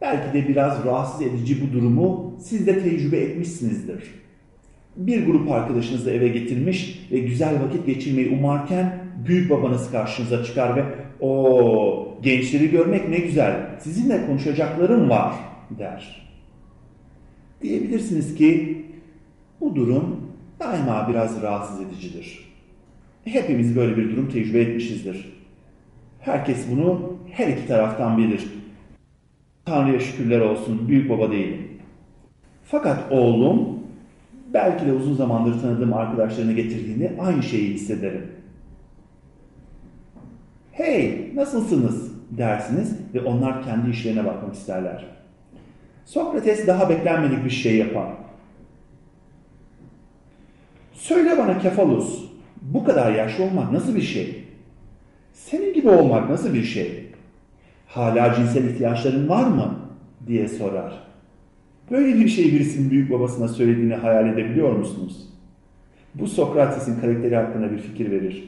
Belki de biraz rahatsız edici bu durumu siz de tecrübe etmişsinizdir. Bir grup arkadaşınızı eve getirmiş ve güzel vakit geçirmeyi umarken büyük babanız karşınıza çıkar ve o gençleri görmek ne güzel, sizinle konuşacaklarım var der. Diyebilirsiniz ki bu durum daima biraz rahatsız edicidir. Hepimiz böyle bir durum tecrübe etmişizdir. Herkes bunu her iki taraftan bilir. Tanrı'ya şükürler olsun büyük baba değilim. Fakat oğlum belki de uzun zamandır tanıdığım arkadaşlarını getirdiğinde aynı şeyi hissederim. Hey nasılsınız dersiniz ve onlar kendi işlerine bakmak isterler. Sokrates daha beklenmedik bir şey yapar. Söyle bana Kefalus, bu kadar yaşlı olmak nasıl bir şey? Senin gibi olmak nasıl bir şey? Hala cinsel ihtiyaçların var mı? diye sorar. Böyle bir şey birisinin büyük babasına söylediğini hayal edebiliyor musunuz? Bu Sokrates'in karakteri hakkında bir fikir verir.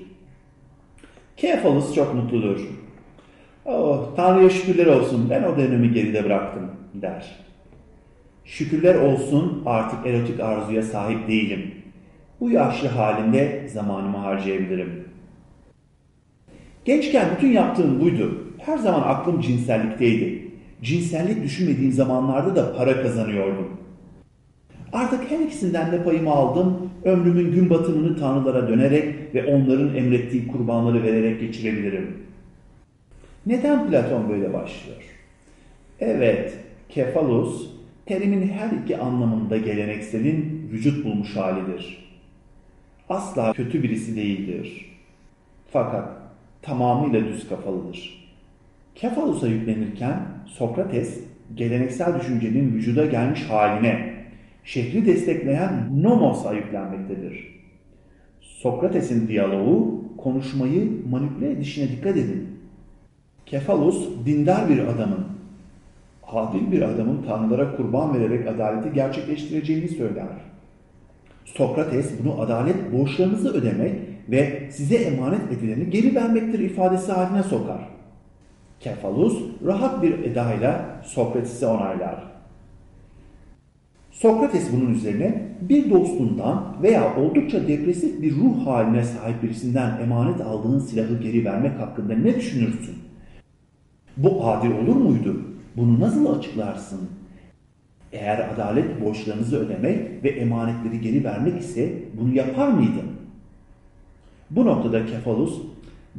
Kefalus çok mutludur. Oh, Tanrı'ya şükürler olsun ben o dönemi geride bıraktım der. Şükürler olsun artık erotik arzuya sahip değilim. Bu yaşlı halinde zamanımı harcayabilirim. Gençken bütün yaptığım buydu. Her zaman aklım cinsellikteydi. Cinsellik düşünmediğim zamanlarda da para kazanıyordum. Artık her ikisinden de payımı aldım. Ömrümün gün batımını tanrılara dönerek ve onların emrettiği kurbanları vererek geçirebilirim. Neden Platon böyle başlıyor? Evet, Kefalus, terimin her iki anlamında gelenekselin vücut bulmuş halidir. Asla kötü birisi değildir. Fakat tamamıyla düz kafalıdır. Kefalus'a yüklenirken Sokrates, geleneksel düşüncenin vücuda gelmiş haline, şehri destekleyen nomos'a yüklenmektedir. Sokrates'in diyaloğu, konuşmayı manipüle edişine dikkat edin. Kefalus dindar bir adamın, adil bir adamın tanrılara kurban vererek adaleti gerçekleştireceğini söyler. Sokrates bunu adalet borçlarınızı ödemek ve size emanet edileni geri vermektir ifadesi haline sokar. Kefalus rahat bir edayla Sokrates'i onaylar. Sokrates bunun üzerine bir dostundan veya oldukça depresif bir ruh haline sahip birisinden emanet aldığın silahı geri vermek hakkında ne düşünürsün? Bu adil olur muydu? Bunu nasıl açıklarsın? Eğer adalet borçlarınızı ödemek ve emanetleri geri vermek ise bunu yapar mıydın? Bu noktada Kefalus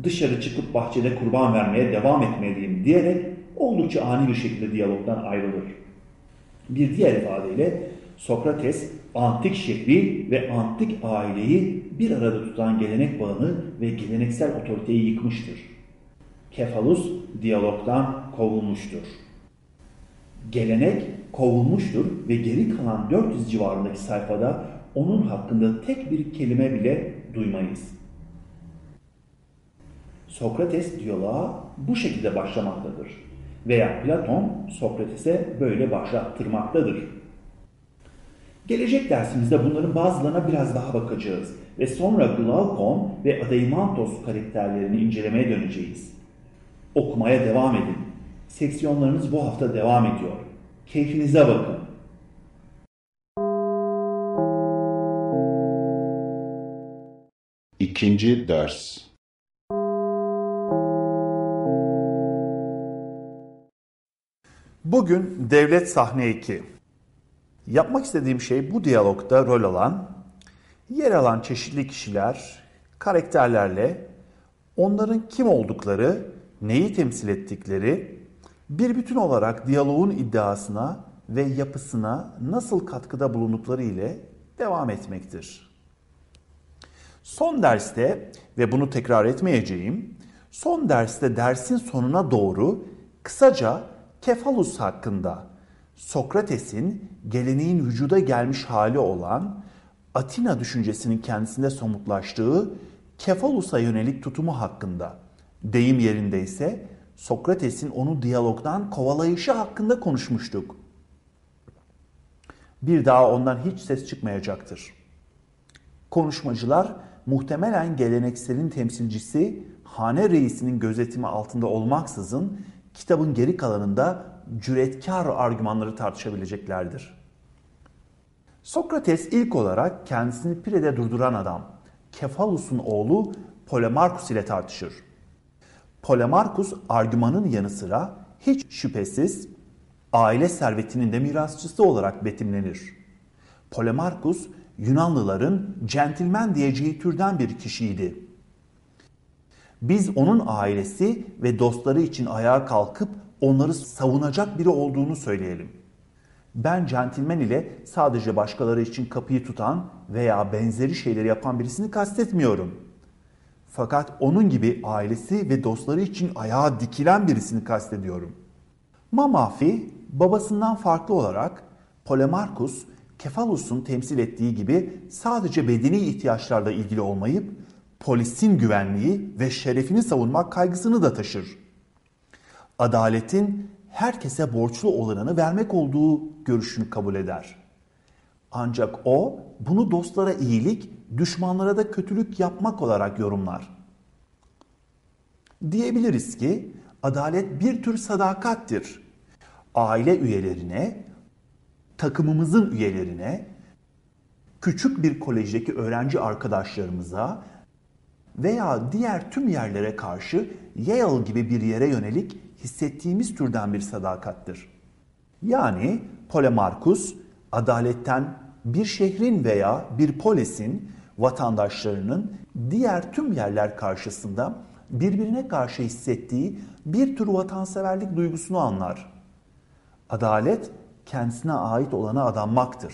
dışarı çıkıp bahçede kurban vermeye devam etmeliyim diyerek oldukça ani bir şekilde diyalogdan ayrılır. Bir diğer ifadeyle Sokrates antik şehri ve antik aileyi bir arada tutan gelenek bağını ve geleneksel otoriteyi yıkmıştır. Kefalus diyalogdan kovulmuştur. Gelenek kovulmuştur ve geri kalan 400 civarındaki sayfada onun hakkında tek bir kelime bile duymayız. Sokrates diyaloğa bu şekilde başlamaktadır veya Platon Sokrates'e böyle başlattırmaktadır. Gelecek dersimizde bunların bazılarına biraz daha bakacağız ve sonra Glaukon ve Adeimantos karakterlerini incelemeye döneceğiz. Okumaya devam edin. Seksiyonlarınız bu hafta devam ediyor. Keyfinize bakın. İkinci ders Bugün Devlet Sahne 2. Yapmak istediğim şey bu diyalogda rol alan, yer alan çeşitli kişiler, karakterlerle onların kim oldukları, neyi temsil ettikleri, bir bütün olarak diyaloğun iddiasına ve yapısına nasıl katkıda bulundukları ile devam etmektir. Son derste ve bunu tekrar etmeyeceğim, son derste dersin sonuna doğru kısaca Kefalus hakkında Sokrates'in geleneğin vücuda gelmiş hali olan Atina düşüncesinin kendisinde somutlaştığı Kefalus'a yönelik tutumu hakkında deyim yerindeyse Sokrates'in onu diyalogdan kovalayışı hakkında konuşmuştuk. Bir daha ondan hiç ses çıkmayacaktır. Konuşmacılar muhtemelen gelenekselin temsilcisi hane reisinin gözetimi altında olmaksızın kitabın geri kalanında cüretkar argümanları tartışabileceklerdir. Sokrates ilk olarak kendisini Pire'de durduran adam Kefalus'un oğlu Polemarkus ile tartışır. Polemarkus argümanın yanı sıra hiç şüphesiz aile servetinin de mirasçısı olarak betimlenir. Polemarkus Yunanlıların centilmen diyeceği türden bir kişiydi. Biz onun ailesi ve dostları için ayağa kalkıp onları savunacak biri olduğunu söyleyelim. Ben centilmen ile sadece başkaları için kapıyı tutan veya benzeri şeyleri yapan birisini kastetmiyorum. Fakat onun gibi ailesi ve dostları için ayağa dikilen birisini kastediyorum. Mamafi babasından farklı olarak Polemarkus, Kefalus'un temsil ettiği gibi sadece bedeni ihtiyaçlarla ilgili olmayıp polisin güvenliği ve şerefini savunmak kaygısını da taşır. Adaletin herkese borçlu olanını vermek olduğu görüşünü kabul eder. Ancak o bunu dostlara iyilik, düşmanlara da kötülük yapmak olarak yorumlar. Diyebiliriz ki adalet bir tür sadakattir. Aile üyelerine, takımımızın üyelerine, küçük bir kolejdeki öğrenci arkadaşlarımıza veya diğer tüm yerlere karşı Yale gibi bir yere yönelik hissettiğimiz türden bir sadakattir. Yani Polemarkus adaletten bir şehrin veya bir polisin vatandaşlarının diğer tüm yerler karşısında birbirine karşı hissettiği bir tür vatanseverlik duygusunu anlar. Adalet kendisine ait olana adanmaktır.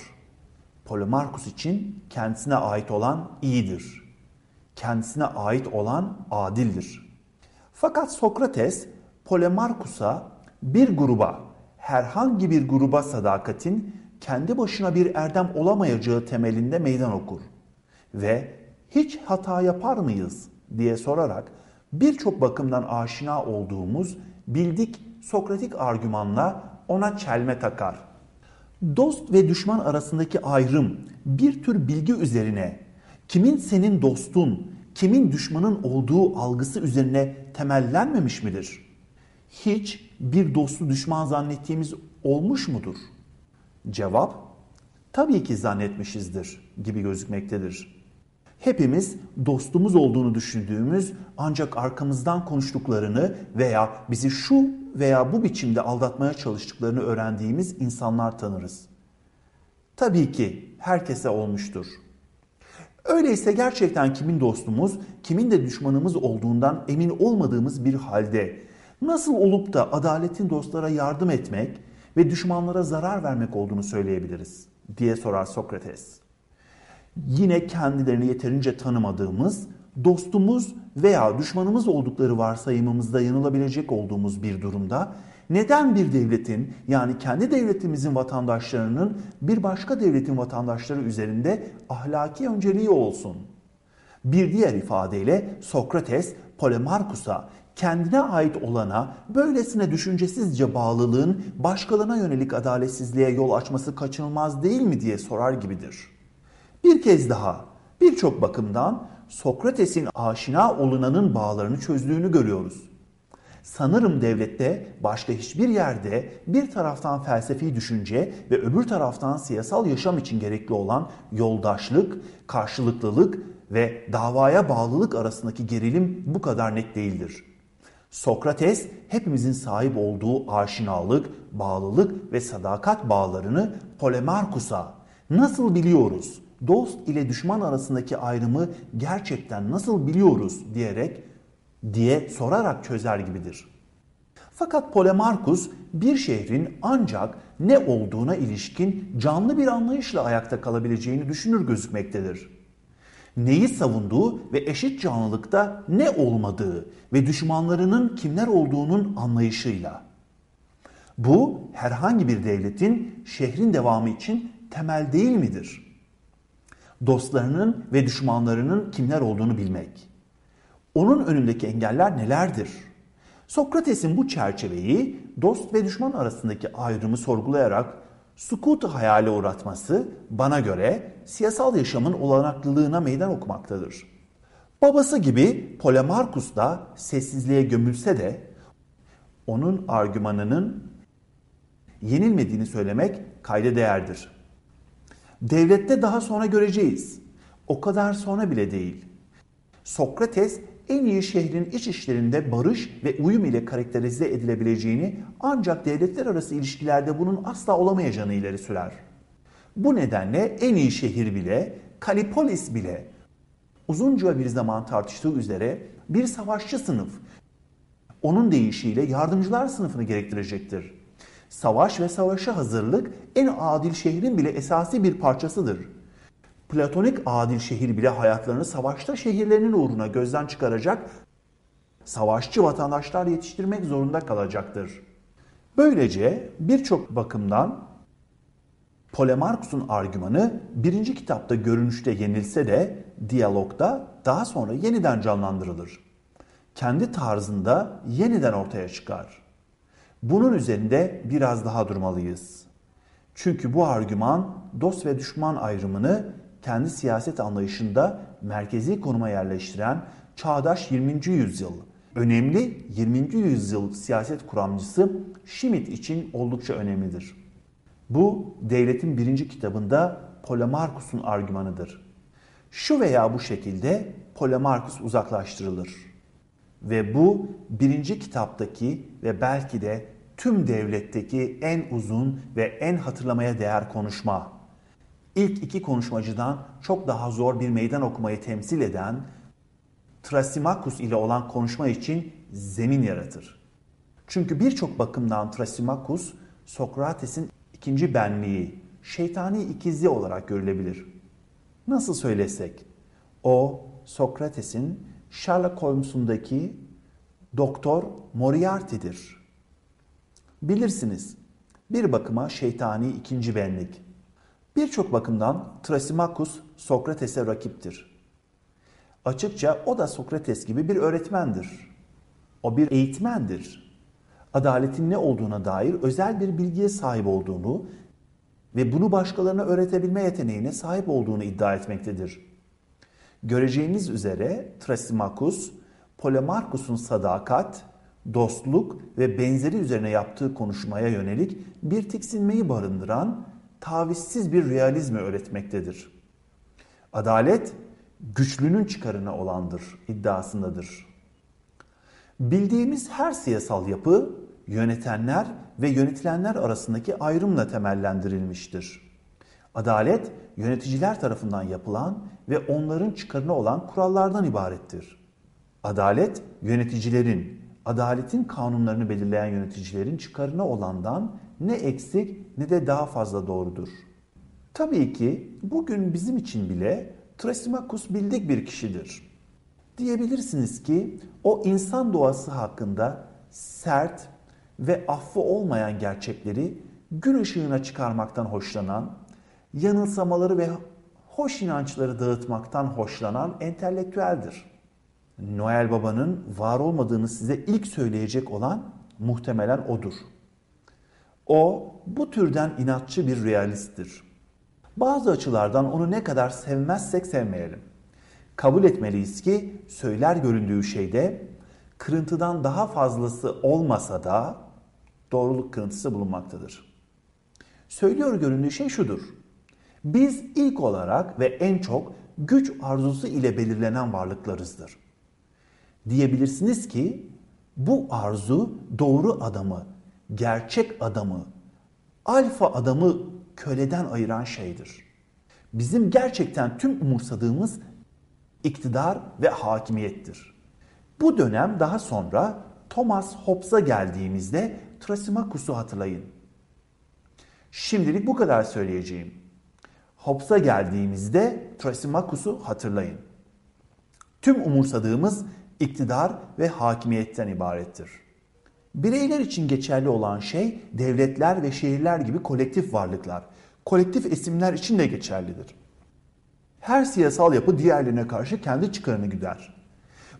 Polemarkus için kendisine ait olan iyidir. Kendisine ait olan adildir. Fakat Sokrates Polemarkus'a bir gruba, herhangi bir gruba sadakatin kendi başına bir erdem olamayacağı temelinde meydan okur. Ve hiç hata yapar mıyız diye sorarak birçok bakımdan aşina olduğumuz bildik Sokratik argümanla ona çelme takar. Dost ve düşman arasındaki ayrım bir tür bilgi üzerine kimin senin dostun, kimin düşmanın olduğu algısı üzerine temellenmemiş midir? Hiç bir dostu düşman zannettiğimiz olmuş mudur? Cevap, tabii ki zannetmişizdir gibi gözükmektedir. Hepimiz dostumuz olduğunu düşündüğümüz ancak arkamızdan konuştuklarını veya bizi şu veya bu biçimde aldatmaya çalıştıklarını öğrendiğimiz insanlar tanırız. Tabii ki herkese olmuştur. Öyleyse gerçekten kimin dostumuz, kimin de düşmanımız olduğundan emin olmadığımız bir halde nasıl olup da adaletin dostlara yardım etmek ve düşmanlara zarar vermek olduğunu söyleyebiliriz diye sorar Sokrates. Yine kendilerini yeterince tanımadığımız, dostumuz veya düşmanımız oldukları varsayımımızda yanılabilecek olduğumuz bir durumda neden bir devletin yani kendi devletimizin vatandaşlarının bir başka devletin vatandaşları üzerinde ahlaki önceliği olsun? Bir diğer ifadeyle Sokrates Polemarkus'a kendine ait olana böylesine düşüncesizce bağlılığın başkalarına yönelik adaletsizliğe yol açması kaçınılmaz değil mi diye sorar gibidir. Bir kez daha birçok bakımdan Sokrates'in aşina olunanın bağlarını çözdüğünü görüyoruz. Sanırım devlette başka hiçbir yerde bir taraftan felsefi düşünce ve öbür taraftan siyasal yaşam için gerekli olan yoldaşlık, karşılıklılık ve davaya bağlılık arasındaki gerilim bu kadar net değildir. Sokrates hepimizin sahip olduğu aşinalık, bağlılık ve sadakat bağlarını Polemarkus'a nasıl biliyoruz? Dost ile düşman arasındaki ayrımı gerçekten nasıl biliyoruz diyerek diye sorarak çözer gibidir. Fakat Polemarkus bir şehrin ancak ne olduğuna ilişkin canlı bir anlayışla ayakta kalabileceğini düşünür gözükmektedir. Neyi savunduğu ve eşit canlılıkta ne olmadığı ve düşmanlarının kimler olduğunun anlayışıyla. Bu herhangi bir devletin şehrin devamı için temel değil midir? Dostlarının ve düşmanlarının kimler olduğunu bilmek. Onun önündeki engeller nelerdir? Sokrates'in bu çerçeveyi dost ve düşman arasındaki ayrımı sorgulayarak sukut hayale uğratması bana göre siyasal yaşamın olanaklılığına meydan okumaktadır. Babası gibi Polemarkus da sessizliğe gömülse de onun argümanının yenilmediğini söylemek kayda değerdir. Devlette daha sonra göreceğiz. O kadar sonra bile değil. Sokrates en iyi şehrin iç işlerinde barış ve uyum ile karakterize edilebileceğini ancak devletler arası ilişkilerde bunun asla olamayacağını ileri sürer. Bu nedenle en iyi şehir bile, Kalipolis bile uzunca bir zaman tartıştığı üzere bir savaşçı sınıf, onun deyişiyle yardımcılar sınıfını gerektirecektir. Savaş ve savaşa hazırlık en adil şehrin bile esasi bir parçasıdır.'' Platonik adil şehir bile hayatlarını savaşta şehirlerinin uğruna gözden çıkaracak savaşçı vatandaşlar yetiştirmek zorunda kalacaktır. Böylece birçok bakımdan Polemarkus'un argümanı birinci kitapta görünüşte yenilse de diyalogda daha sonra yeniden canlandırılır. Kendi tarzında yeniden ortaya çıkar. Bunun üzerinde biraz daha durmalıyız. Çünkü bu argüman dost ve düşman ayrımını kendi siyaset anlayışında merkezi konuma yerleştiren çağdaş 20. yüzyıl önemli 20. yüzyıl siyaset kuramcısı Schmidt için oldukça önemlidir. Bu devletin birinci kitabında Polemarkus'un argümanıdır. Şu veya bu şekilde Polemarkus uzaklaştırılır. Ve bu birinci kitaptaki ve belki de tüm devletteki en uzun ve en hatırlamaya değer konuşma ilk iki konuşmacıdan çok daha zor bir meydan okumayı temsil eden Trasimakus ile olan konuşma için zemin yaratır. Çünkü birçok bakımdan Trasimakus Sokrates'in ikinci benliği, şeytani ikizli olarak görülebilir. Nasıl söylesek, o Sokrates'in Sherlock Holmes'undaki Doktor Moriarty'dir. Bilirsiniz, bir bakıma şeytani ikinci benlik. Birçok bakımdan Trasimakus Sokrates'e rakiptir. Açıkça o da Sokrates gibi bir öğretmendir. O bir eğitmendir. Adaletin ne olduğuna dair özel bir bilgiye sahip olduğunu ve bunu başkalarına öğretebilme yeteneğine sahip olduğunu iddia etmektedir. Göreceğiniz üzere Trasimakus, Polemarkus'un sadakat, dostluk ve benzeri üzerine yaptığı konuşmaya yönelik bir tiksinmeyi barındıran tavizsiz bir realizmi öğretmektedir. Adalet güçlünün çıkarına olandır iddiasındadır. Bildiğimiz her siyasal yapı yönetenler ve yönetilenler arasındaki ayrımla temellendirilmiştir. Adalet yöneticiler tarafından yapılan ve onların çıkarına olan kurallardan ibarettir. Adalet yöneticilerin, adaletin kanunlarını belirleyen yöneticilerin çıkarına olandan ne eksik ne de daha fazla doğrudur. Tabii ki bugün bizim için bile Trasimakus bildik bir kişidir. Diyebilirsiniz ki o insan doğası hakkında sert ve affı olmayan gerçekleri gün ışığına çıkarmaktan hoşlanan, yanılsamaları ve hoş inançları dağıtmaktan hoşlanan entelektüeldir. Noel Baba'nın var olmadığını size ilk söyleyecek olan muhtemelen odur. O bu türden inatçı bir realisttir. Bazı açılardan onu ne kadar sevmezsek sevmeyelim. Kabul etmeliyiz ki söyler göründüğü şeyde kırıntıdan daha fazlası olmasa da doğruluk kırıntısı bulunmaktadır. Söylüyor göründüğü şey şudur. Biz ilk olarak ve en çok güç arzusu ile belirlenen varlıklarızdır. Diyebilirsiniz ki bu arzu doğru adamı, gerçek adamı, alfa adamı köleden ayıran şeydir. Bizim gerçekten tüm umursadığımız iktidar ve hakimiyettir. Bu dönem daha sonra Thomas Hobbes'a geldiğimizde Thrasymachus'u hatırlayın. Şimdilik bu kadar söyleyeceğim. Hobbes'a geldiğimizde Thrasymachus'u hatırlayın. Tüm umursadığımız iktidar ve hakimiyetten ibarettir. Bireyler için geçerli olan şey devletler ve şehirler gibi kolektif varlıklar, kolektif isimler için de geçerlidir. Her siyasal yapı diğerlerine karşı kendi çıkarını güder.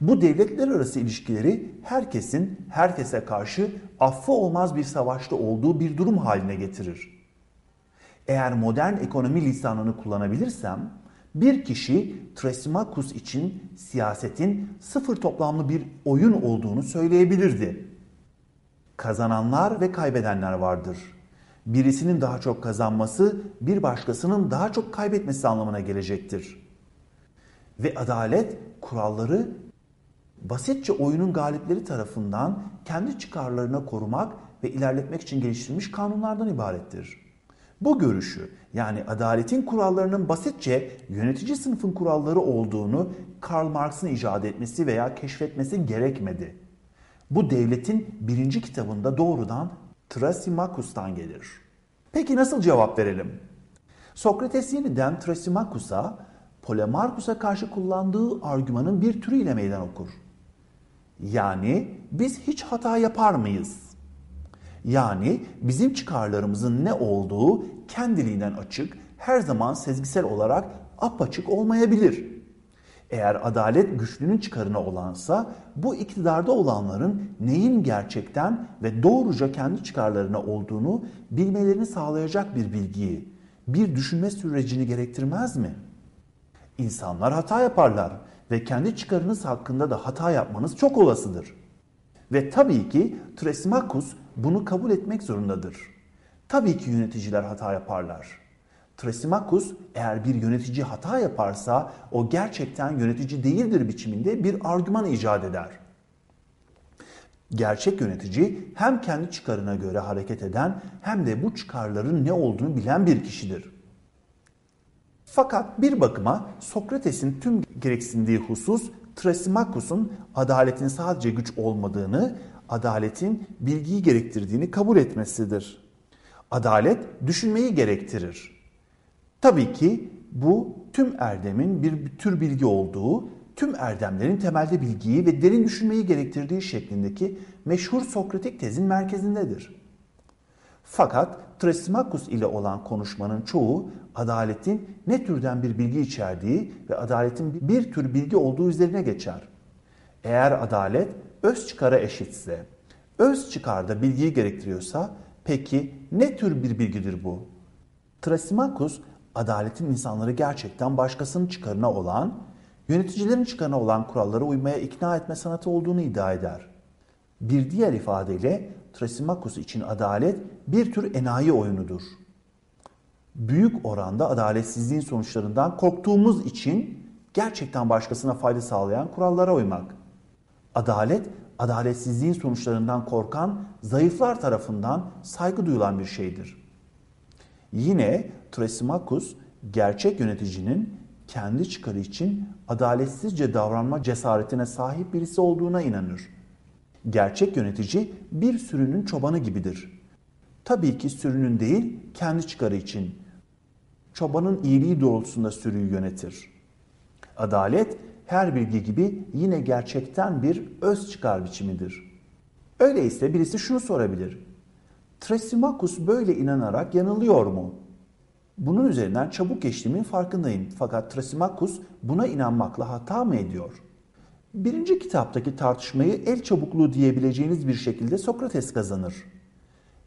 Bu devletler arası ilişkileri herkesin herkese karşı affı olmaz bir savaşta olduğu bir durum haline getirir. Eğer modern ekonomi lisanını kullanabilirsem, bir kişi Thrasymachus için siyasetin sıfır toplamlı bir oyun olduğunu söyleyebilirdi. Kazananlar ve kaybedenler vardır. Birisinin daha çok kazanması bir başkasının daha çok kaybetmesi anlamına gelecektir. Ve adalet kuralları basitçe oyunun galipleri tarafından kendi çıkarlarına korumak ve ilerletmek için geliştirilmiş kanunlardan ibarettir. Bu görüşü yani adaletin kurallarının basitçe yönetici sınıfın kuralları olduğunu Karl Marx'ın icat etmesi veya keşfetmesi gerekmedi. Bu devletin birinci kitabında doğrudan Thrasymachus'tan gelir. Peki nasıl cevap verelim? Sokrates yeniden Thrasymachus'a Polemarkus'a karşı kullandığı argümanın bir türüyle meydan okur. Yani biz hiç hata yapar mıyız? Yani bizim çıkarlarımızın ne olduğu kendiliğinden açık, her zaman sezgisel olarak apaçık olmayabilir. Eğer adalet güçlünün çıkarına olansa bu iktidarda olanların neyin gerçekten ve doğruca kendi çıkarlarına olduğunu bilmelerini sağlayacak bir bilgiyi, bir düşünme sürecini gerektirmez mi? İnsanlar hata yaparlar ve kendi çıkarınız hakkında da hata yapmanız çok olasıdır. Ve tabii ki Thrasymachus bunu kabul etmek zorundadır. Tabii ki yöneticiler hata yaparlar. Thrasymachus eğer bir yönetici hata yaparsa o gerçekten yönetici değildir biçiminde bir argüman icat eder. Gerçek yönetici hem kendi çıkarına göre hareket eden hem de bu çıkarların ne olduğunu bilen bir kişidir. Fakat bir bakıma Sokrates'in tüm gereksindiği husus Thrasymachus'un adaletin sadece güç olmadığını, adaletin bilgiyi gerektirdiğini kabul etmesidir. Adalet düşünmeyi gerektirir. Tabii ki bu tüm erdemin bir tür bilgi olduğu, tüm erdemlerin temelde bilgiyi ve derin düşünmeyi gerektirdiği şeklindeki meşhur Sokratik tezin merkezindedir. Fakat Thrasymachus ile olan konuşmanın çoğu adaletin ne türden bir bilgi içerdiği ve adaletin bir tür bilgi olduğu üzerine geçer. Eğer adalet öz çıkara eşitse, öz çıkarda bilgiyi gerektiriyorsa peki ne tür bir bilgidir bu? Thrasymachus adaletin insanları gerçekten başkasının çıkarına olan, yöneticilerin çıkarına olan kurallara uymaya ikna etme sanatı olduğunu iddia eder. Bir diğer ifadeyle Thrasymachus için adalet bir tür enayi oyunudur. Büyük oranda adaletsizliğin sonuçlarından korktuğumuz için gerçekten başkasına fayda sağlayan kurallara uymak. Adalet, adaletsizliğin sonuçlarından korkan zayıflar tarafından saygı duyulan bir şeydir. Yine Thrasymachus gerçek yöneticinin kendi çıkarı için adaletsizce davranma cesaretine sahip birisi olduğuna inanır. Gerçek yönetici bir sürünün çobanı gibidir. Tabii ki sürünün değil, kendi çıkarı için. Çobanın iyiliği doğrultusunda sürüyü yönetir. Adalet her bilgi gibi yine gerçekten bir öz çıkar biçimidir. Öyleyse birisi şunu sorabilir. Thrasymachus böyle inanarak yanılıyor mu? Bunun üzerinden çabuk geçtiğimin farkındayım. Fakat Thrasymachus buna inanmakla hata mı ediyor? Birinci kitaptaki tartışmayı el çabukluğu diyebileceğiniz bir şekilde Sokrates kazanır.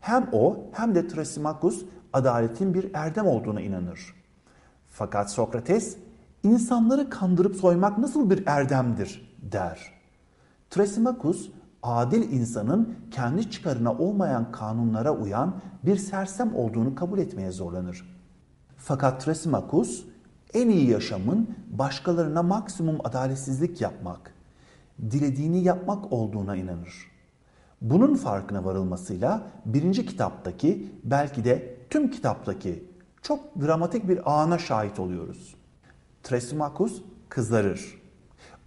Hem o hem de Thrasymachus adaletin bir erdem olduğuna inanır. Fakat Sokrates insanları kandırıp soymak nasıl bir erdemdir der. Thrasymachus adil insanın kendi çıkarına olmayan kanunlara uyan bir sersem olduğunu kabul etmeye zorlanır. Fakat Thrasymachus en iyi yaşamın başkalarına maksimum adaletsizlik yapmak, dilediğini yapmak olduğuna inanır. Bunun farkına varılmasıyla birinci kitaptaki belki de tüm kitaptaki çok dramatik bir ana şahit oluyoruz. Thrasymachus kızarır.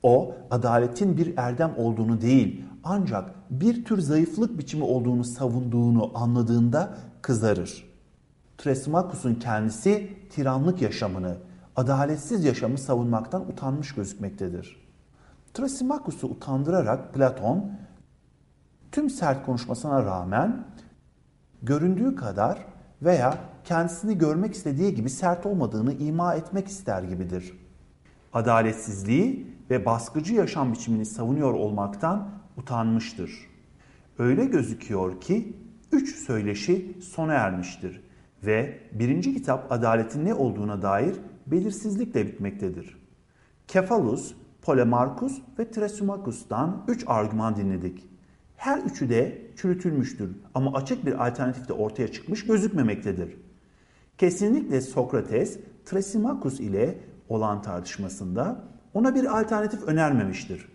O adaletin bir erdem olduğunu değil ancak bir tür zayıflık biçimi olduğunu savunduğunu anladığında kızarır. Thrasymachus'un kendisi tiranlık yaşamını, adaletsiz yaşamı savunmaktan utanmış gözükmektedir. Thrasymachus'u utandırarak Platon tüm sert konuşmasına rağmen göründüğü kadar veya kendisini görmek istediği gibi sert olmadığını ima etmek ister gibidir. Adaletsizliği ve baskıcı yaşam biçimini savunuyor olmaktan utanmıştır. Öyle gözüküyor ki üç söyleşi sona ermiştir ve birinci kitap adaletin ne olduğuna dair belirsizlikle bitmektedir. Kefalus, Polemarkus ve Thrasymachus'tan üç argüman dinledik. Her üçü de çürütülmüştür ama açık bir alternatif de ortaya çıkmış gözükmemektedir. Kesinlikle Sokrates, Thrasymachus ile olan tartışmasında ona bir alternatif önermemiştir.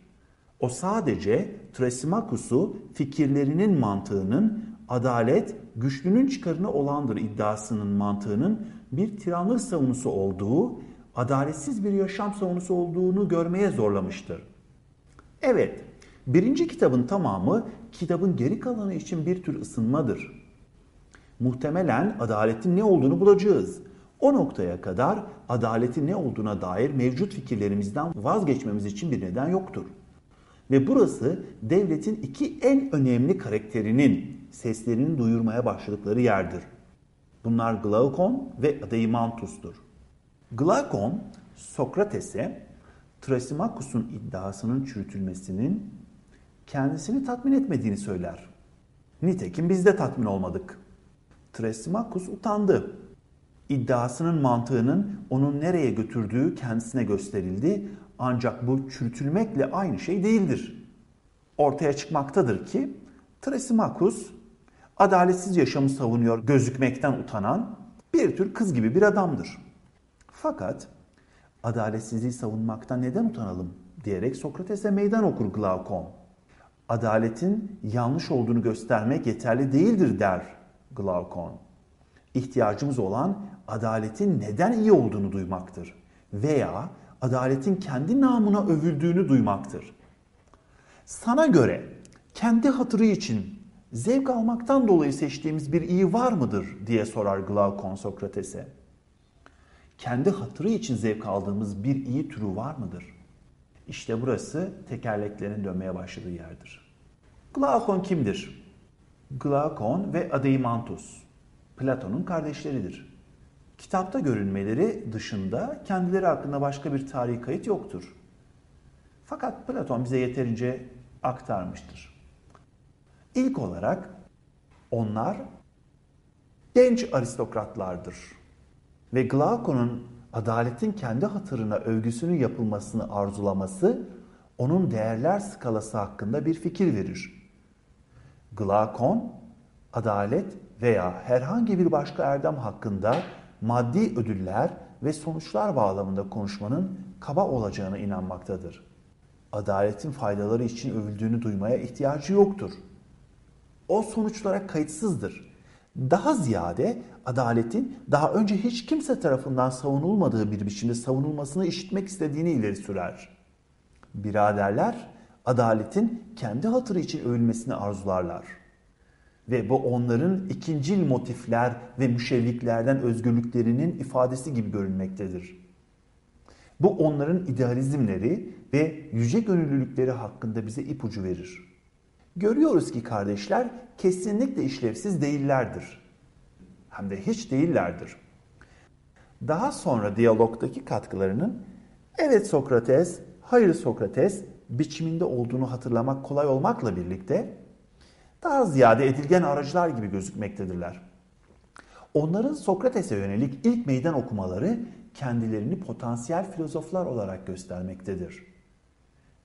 O sadece Thrasymachus'u fikirlerinin mantığının adalet güçlünün çıkarına olandır iddiasının mantığının bir tiranlık savunusu olduğu, adaletsiz bir yaşam savunusu olduğunu görmeye zorlamıştır. Evet, birinci kitabın tamamı kitabın geri kalanı için bir tür ısınmadır. Muhtemelen adaletin ne olduğunu bulacağız. O noktaya kadar adaletin ne olduğuna dair mevcut fikirlerimizden vazgeçmemiz için bir neden yoktur. Ve burası devletin iki en önemli karakterinin seslerini duyurmaya başladıkları yerdir. Bunlar Glaukon ve Adeimantus'tur. Glaukon, Sokrates'e Thrasymachus'un iddiasının çürütülmesinin kendisini tatmin etmediğini söyler. Nitekim biz de tatmin olmadık. Thrasymachus utandı. İddiasının mantığının onu nereye götürdüğü kendisine gösterildi ancak bu çürütülmekle aynı şey değildir. Ortaya çıkmaktadır ki Thrasymachus adaletsiz yaşamı savunuyor gözükmekten utanan bir tür kız gibi bir adamdır. Fakat adaletsizliği savunmaktan neden utanalım diyerek Sokrates'e meydan okur Glaukon. Adaletin yanlış olduğunu göstermek yeterli değildir der Glaukon. İhtiyacımız olan adaletin neden iyi olduğunu duymaktır veya adaletin kendi namına övüldüğünü duymaktır. Sana göre kendi hatırı için zevk almaktan dolayı seçtiğimiz bir iyi var mıdır diye sorar Glaukon Sokrates'e. Kendi hatırı için zevk aldığımız bir iyi türü var mıdır? İşte burası tekerleklerin dönmeye başladığı yerdir. Glaukon kimdir? Glaukon ve Adeimantus, Platon'un kardeşleridir. Kitapta görünmeleri dışında kendileri hakkında başka bir tarihi kayıt yoktur. Fakat Platon bize yeterince aktarmıştır. İlk olarak onlar genç aristokratlardır. Ve Glaukon'un adaletin kendi hatırına övgüsünün yapılmasını arzulaması onun değerler skalası hakkında bir fikir verir. Glaukon, adalet veya herhangi bir başka erdem hakkında maddi ödüller ve sonuçlar bağlamında konuşmanın kaba olacağına inanmaktadır. Adaletin faydaları için övüldüğünü duymaya ihtiyacı yoktur. O sonuçlara kayıtsızdır. Daha ziyade adaletin daha önce hiç kimse tarafından savunulmadığı bir biçimde savunulmasını işitmek istediğini ileri sürer. Biraderler adaletin kendi hatırı için övülmesini arzularlar. Ve bu onların ikincil motifler ve müşevviklerden özgürlüklerinin ifadesi gibi görünmektedir. Bu onların idealizmleri ve yüce gönüllülükleri hakkında bize ipucu verir. Görüyoruz ki kardeşler kesinlikle işlevsiz değillerdir. Hem de hiç değillerdir. Daha sonra diyalogdaki katkılarının evet Sokrates, hayır Sokrates biçiminde olduğunu hatırlamak kolay olmakla birlikte daha ziyade edilgen aracılar gibi gözükmektedirler. Onların Sokrates'e yönelik ilk meydan okumaları kendilerini potansiyel filozoflar olarak göstermektedir.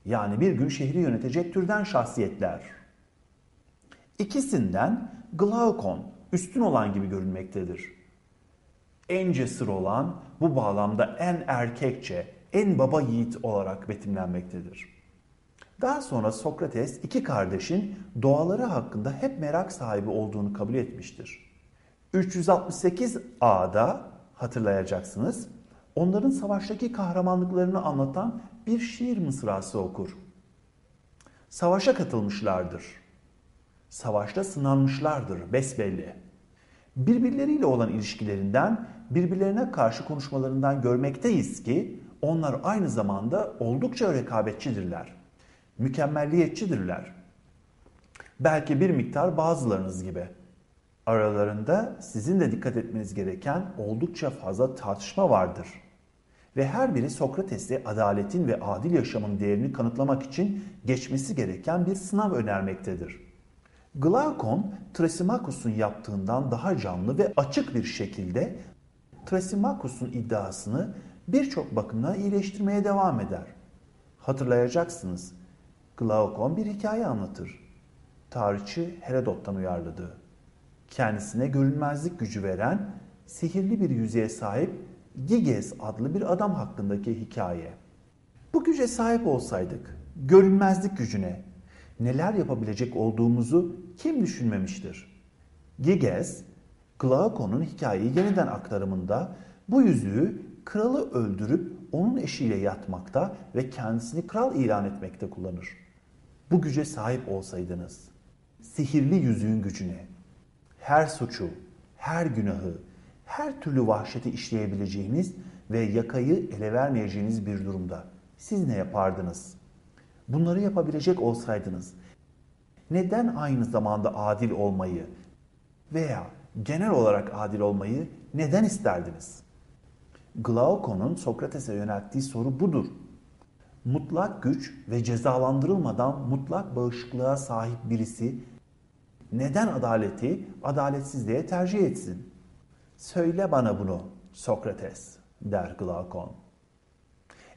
Yani bir gün şehri yönetecek türden şahsiyetler. İkisinden Glaukon üstün olan gibi görünmektedir. En cesur olan bu bağlamda en erkekçe, en baba yiğit olarak betimlenmektedir. Daha sonra Sokrates iki kardeşin doğaları hakkında hep merak sahibi olduğunu kabul etmiştir. 368 A'da hatırlayacaksınız onların savaştaki kahramanlıklarını anlatan bir şiir mısrası okur. Savaşa katılmışlardır. Savaşta sınanmışlardır besbelli. Birbirleriyle olan ilişkilerinden, birbirlerine karşı konuşmalarından görmekteyiz ki onlar aynı zamanda oldukça rekabetçidirler. Mükemmelliyetçidirler. Belki bir miktar bazılarınız gibi. Aralarında sizin de dikkat etmeniz gereken oldukça fazla tartışma vardır.'' ve her biri Sokrates'e adaletin ve adil yaşamın değerini kanıtlamak için geçmesi gereken bir sınav önermektedir. Glaukon, Thrasymachus'un yaptığından daha canlı ve açık bir şekilde Thrasymachus'un iddiasını birçok bakımdan iyileştirmeye devam eder. Hatırlayacaksınız, Glaukon bir hikaye anlatır. Tarihçi Herodot'tan uyarladığı. Kendisine görünmezlik gücü veren, sihirli bir yüzeye sahip Giges adlı bir adam hakkındaki hikaye. Bu güce sahip olsaydık, görünmezlik gücüne neler yapabilecek olduğumuzu kim düşünmemiştir? Giges, Glaukon'un hikayeyi yeniden aktarımında bu yüzüğü kralı öldürüp onun eşiyle yatmakta ve kendisini kral ilan etmekte kullanır. Bu güce sahip olsaydınız, sihirli yüzüğün gücüne, her suçu, her günahı, her türlü vahşeti işleyebileceğiniz ve yakayı ele vermeyeceğiniz bir durumda siz ne yapardınız? Bunları yapabilecek olsaydınız neden aynı zamanda adil olmayı veya genel olarak adil olmayı neden isterdiniz? Glaukon'un Sokrates'e yönelttiği soru budur. Mutlak güç ve cezalandırılmadan mutlak bağışıklığa sahip birisi neden adaleti adaletsizliğe tercih etsin? Söyle bana bunu Sokrates der Glaukon.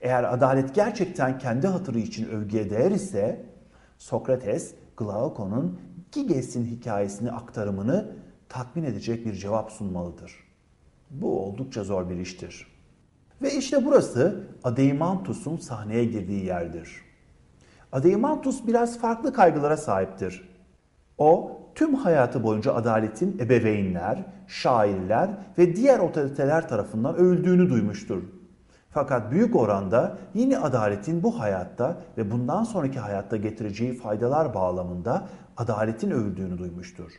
Eğer adalet gerçekten kendi hatırı için övgüye değer ise Sokrates Glaukon'un Giges'in hikayesini aktarımını tatmin edecek bir cevap sunmalıdır. Bu oldukça zor bir iştir. Ve işte burası Adeimantus'un sahneye girdiği yerdir. Adeimantus biraz farklı kaygılara sahiptir. O tüm hayatı boyunca adaletin ebeveynler, şairler ve diğer otoriteler tarafından övüldüğünü duymuştur. Fakat büyük oranda yine adaletin bu hayatta ve bundan sonraki hayatta getireceği faydalar bağlamında adaletin övüldüğünü duymuştur.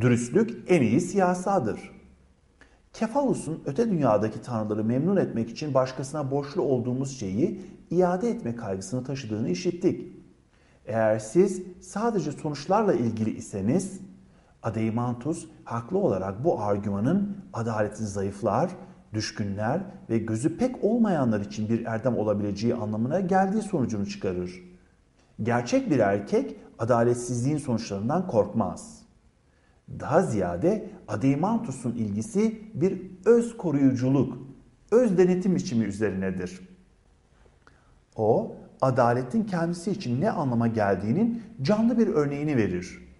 Dürüstlük en iyi siyasadır. Kefalus'un öte dünyadaki tanrıları memnun etmek için başkasına borçlu olduğumuz şeyi iade etme kaygısını taşıdığını işittik. Eğer siz sadece sonuçlarla ilgili iseniz Adeimantus haklı olarak bu argümanın adaletin zayıflar, düşkünler ve gözü pek olmayanlar için bir erdem olabileceği anlamına geldiği sonucunu çıkarır. Gerçek bir erkek adaletsizliğin sonuçlarından korkmaz. Daha ziyade Adeimantus'un ilgisi bir öz koruyuculuk, öz denetim biçimi üzerinedir. O adaletin kendisi için ne anlama geldiğinin canlı bir örneğini verir.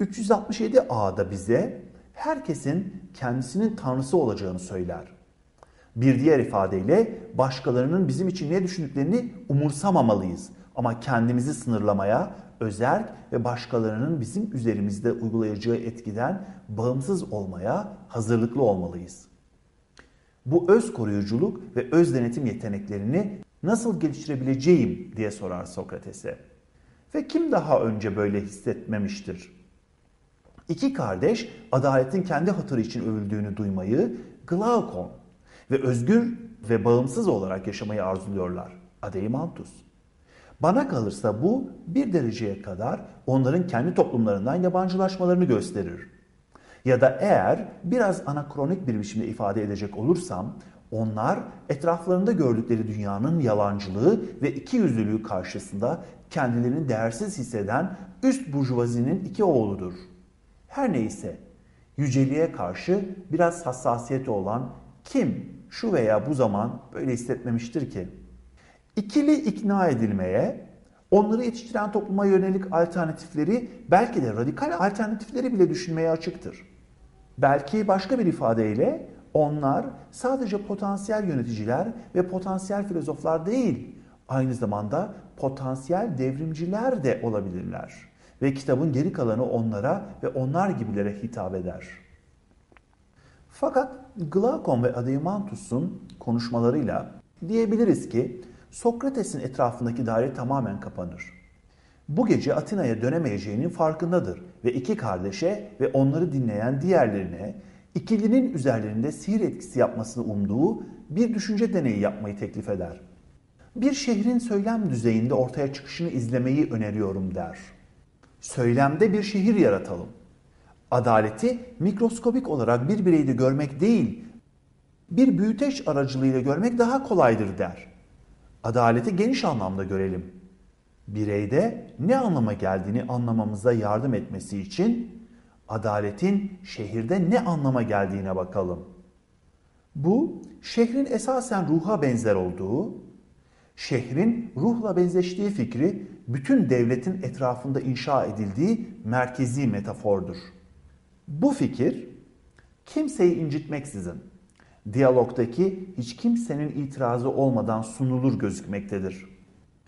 367 A'da bize herkesin kendisinin tanrısı olacağını söyler. Bir diğer ifadeyle başkalarının bizim için ne düşündüklerini umursamamalıyız ama kendimizi sınırlamaya, özerk ve başkalarının bizim üzerimizde uygulayacağı etkiden bağımsız olmaya hazırlıklı olmalıyız. Bu öz koruyuculuk ve öz denetim yeteneklerini nasıl geliştirebileceğim diye sorar Sokrates'e. Ve kim daha önce böyle hissetmemiştir? İki kardeş adaletin kendi hatırı için övüldüğünü duymayı Glaukon ve özgür ve bağımsız olarak yaşamayı arzuluyorlar. Adeimantus. Bana kalırsa bu bir dereceye kadar onların kendi toplumlarından yabancılaşmalarını gösterir. Ya da eğer biraz anakronik bir biçimde ifade edecek olursam Onlar etraflarında gördükleri dünyanın yalancılığı ve ikiyüzlülüğü karşısında kendilerini değersiz hisseden üst burjuvazinin iki oğludur. Her neyse yüceliğe karşı biraz hassasiyeti olan kim şu veya bu zaman böyle hissetmemiştir ki? İkili ikna edilmeye, onları yetiştiren topluma yönelik alternatifleri, belki de radikal alternatifleri bile düşünmeye açıktır. Belki başka bir ifadeyle onlar sadece potansiyel yöneticiler ve potansiyel filozoflar değil, aynı zamanda potansiyel devrimciler de olabilirler. Ve kitabın geri kalanı onlara ve onlar gibilere hitap eder. Fakat Glaucon ve Adeimantus'un konuşmalarıyla diyebiliriz ki Sokrates'in etrafındaki daire tamamen kapanır. Bu gece Atina'ya dönemeyeceğinin farkındadır ve iki kardeşe ve onları dinleyen diğerlerine ikilinin üzerlerinde sihir etkisi yapmasını umduğu bir düşünce deneyi yapmayı teklif eder. Bir şehrin söylem düzeyinde ortaya çıkışını izlemeyi öneriyorum der. Söylemde bir şehir yaratalım. Adaleti mikroskobik olarak bir bireyde görmek değil, bir büyüteç aracılığıyla görmek daha kolaydır der. Adaleti geniş anlamda görelim. Bireyde ne anlama geldiğini anlamamıza yardım etmesi için adaletin şehirde ne anlama geldiğine bakalım. Bu şehrin esasen ruha benzer olduğu, şehrin ruhla benzeştiği fikri bütün devletin etrafında inşa edildiği merkezi metafordur. Bu fikir kimseyi incitmeksizin diyalogdaki hiç kimsenin itirazı olmadan sunulur gözükmektedir.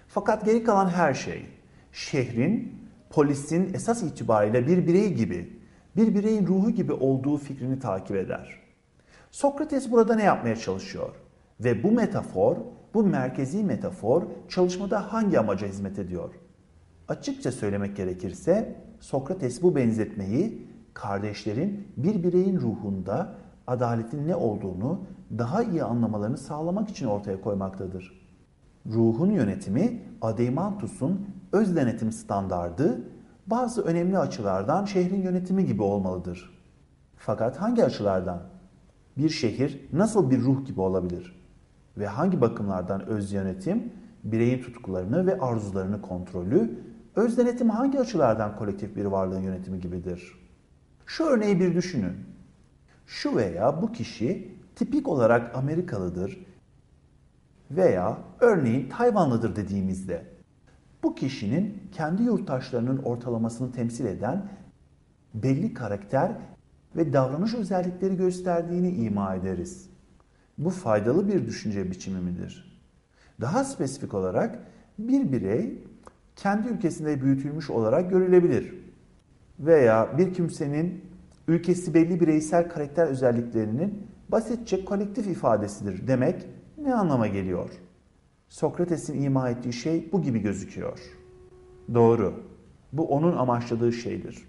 Fakat geri kalan her şey şehrin, polisin esas itibariyle bir birey gibi, bir bireyin ruhu gibi olduğu fikrini takip eder. Sokrates burada ne yapmaya çalışıyor? Ve bu metafor, bu merkezi metafor çalışmada hangi amaca hizmet ediyor? Açıkça söylemek gerekirse Sokrates bu benzetmeyi kardeşlerin bir bireyin ruhunda adaletin ne olduğunu daha iyi anlamalarını sağlamak için ortaya koymaktadır. Ruhun yönetimi Adeimantus'un öz denetim standardı bazı önemli açılardan şehrin yönetimi gibi olmalıdır. Fakat hangi açılardan? Bir şehir nasıl bir ruh gibi olabilir? Ve hangi bakımlardan öz yönetim, bireyin tutkularını ve arzularını kontrolü, öz denetim hangi açılardan kolektif bir varlığın yönetimi gibidir? Şu örneği bir düşünün. Şu veya bu kişi tipik olarak Amerikalıdır veya örneğin Tayvanlıdır dediğimizde bu kişinin kendi yurttaşlarının ortalamasını temsil eden belli karakter ve davranış özellikleri gösterdiğini ima ederiz. Bu faydalı bir düşünce biçimi midir? Daha spesifik olarak bir birey kendi ülkesinde büyütülmüş olarak görülebilir. Veya bir kimsenin ülkesi belli bireysel karakter özelliklerinin basitçe kolektif ifadesidir demek ne anlama geliyor? Sokrates'in ima ettiği şey bu gibi gözüküyor. Doğru. Bu onun amaçladığı şeydir.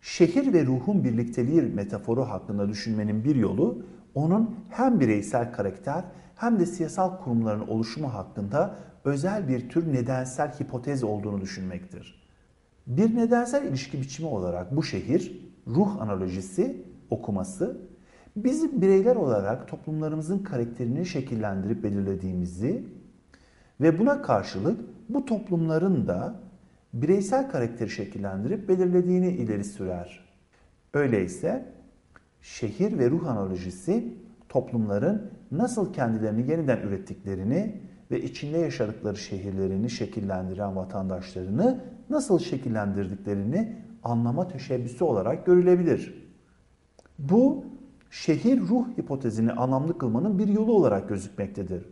Şehir ve ruhun birlikteliği metaforu hakkında düşünmenin bir yolu onun hem bireysel karakter hem de siyasal kurumların oluşumu hakkında özel bir tür nedensel hipotez olduğunu düşünmektir. Bir nedensel ilişki biçimi olarak bu şehir, ruh analojisi, okuması bizim bireyler olarak toplumlarımızın karakterini şekillendirip belirlediğimizi ve buna karşılık bu toplumların da bireysel karakteri şekillendirip belirlediğini ileri sürer. Öyleyse şehir ve ruh analojisi toplumların nasıl kendilerini yeniden ürettiklerini ve içinde yaşadıkları şehirlerini şekillendiren vatandaşlarını nasıl şekillendirdiklerini anlama teşebbüsü olarak görülebilir. Bu şehir ruh hipotezini anlamlı kılmanın bir yolu olarak gözükmektedir.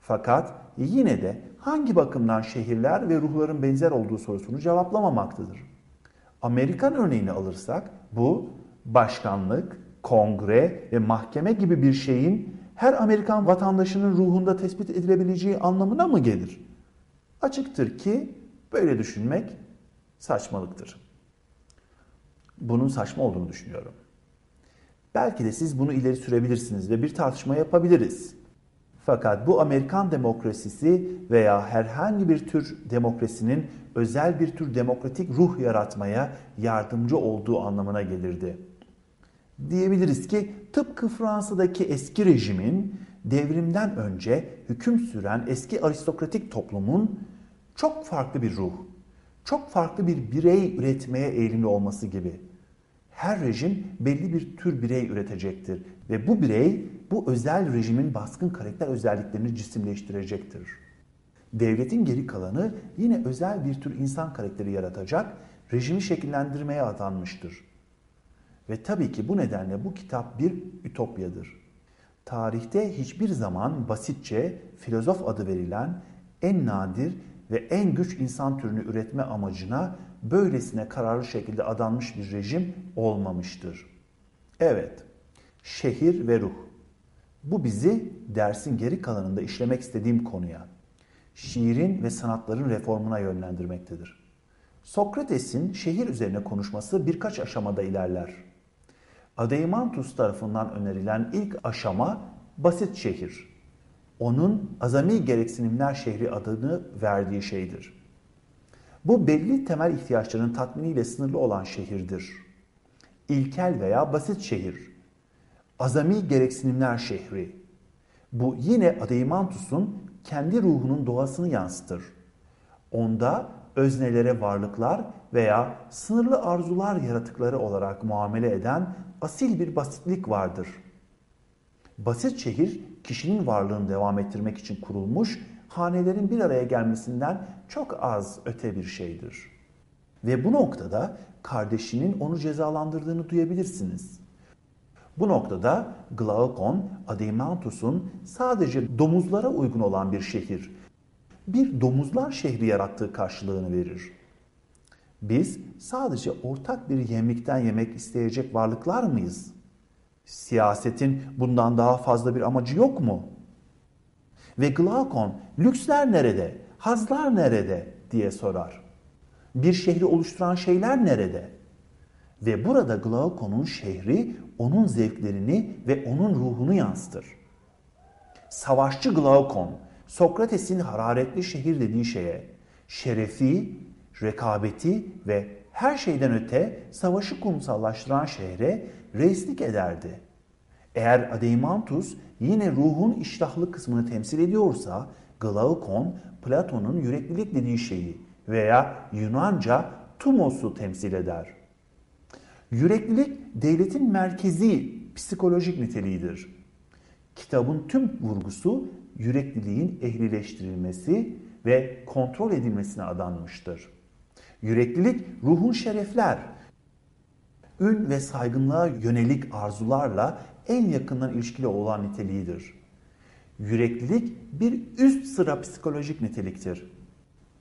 Fakat yine de hangi bakımdan şehirler ve ruhların benzer olduğu sorusunu cevaplamamaktadır. Amerikan örneğini alırsak bu başkanlık, kongre ve mahkeme gibi bir şeyin her Amerikan vatandaşının ruhunda tespit edilebileceği anlamına mı gelir? Açıktır ki böyle düşünmek saçmalıktır. Bunun saçma olduğunu düşünüyorum. Belki de siz bunu ileri sürebilirsiniz ve bir tartışma yapabiliriz. Fakat bu Amerikan demokrasisi veya herhangi bir tür demokrasinin özel bir tür demokratik ruh yaratmaya yardımcı olduğu anlamına gelirdi. Diyebiliriz ki tıpkı Fransa'daki eski rejimin devrimden önce hüküm süren eski aristokratik toplumun çok farklı bir ruh, çok farklı bir birey üretmeye eğilimli olması gibi. Her rejim belli bir tür birey üretecektir ve bu birey bu özel rejimin baskın karakter özelliklerini cisimleştirecektir. Devletin geri kalanı yine özel bir tür insan karakteri yaratacak, rejimi şekillendirmeye adanmıştır. Ve tabii ki bu nedenle bu kitap bir ütopyadır. Tarihte hiçbir zaman basitçe filozof adı verilen en nadir ve en güç insan türünü üretme amacına böylesine kararlı şekilde adanmış bir rejim olmamıştır. Evet, şehir ve ruh. Bu bizi dersin geri kalanında işlemek istediğim konuya, şiirin ve sanatların reformuna yönlendirmektedir. Sokrates'in şehir üzerine konuşması birkaç aşamada ilerler. Adeimantus tarafından önerilen ilk aşama basit şehir. Onun azami gereksinimler şehri adını verdiği şeydir. Bu belli temel ihtiyaçların tatminiyle sınırlı olan şehirdir. İlkel veya basit şehir. Azami gereksinimler şehri. Bu yine Adeimantus'un kendi ruhunun doğasını yansıtır. Onda öznelere varlıklar veya sınırlı arzular yaratıkları olarak muamele eden asil bir basitlik vardır. Basit şehir kişinin varlığını devam ettirmek için kurulmuş, hanelerin bir araya gelmesinden çok az öte bir şeydir. Ve bu noktada kardeşinin onu cezalandırdığını duyabilirsiniz. Bu noktada Glaukon, Adeimantus'un sadece domuzlara uygun olan bir şehir, bir domuzlar şehri yarattığı karşılığını verir. Biz sadece ortak bir yemlikten yemek isteyecek varlıklar mıyız? Siyasetin bundan daha fazla bir amacı yok mu? Ve Glaukon, lüksler nerede, hazlar nerede diye sorar. Bir şehri oluşturan şeyler nerede? Ve burada Glaukon'un şehri onun zevklerini ve onun ruhunu yansıtır. Savaşçı Glaukon, Sokrates'in hararetli şehir dediği şeye, şerefi, rekabeti ve her şeyden öte savaşı kumsallaştıran şehre reislik ederdi. Eğer Adeimantus yine ruhun iştahlı kısmını temsil ediyorsa, Glaukon Platon'un yüreklilik dediği şeyi veya Yunanca tumos'u temsil eder. Yüreklilik devletin merkezi psikolojik niteliğidir. Kitabın tüm vurgusu yürekliliğin ehlileştirilmesi ve kontrol edilmesine adanmıştır. Yüreklilik ruhun şerefler, ün ve saygınlığa yönelik arzularla en yakından ilişkili olan niteliğidir. Yüreklilik bir üst sıra psikolojik niteliktir.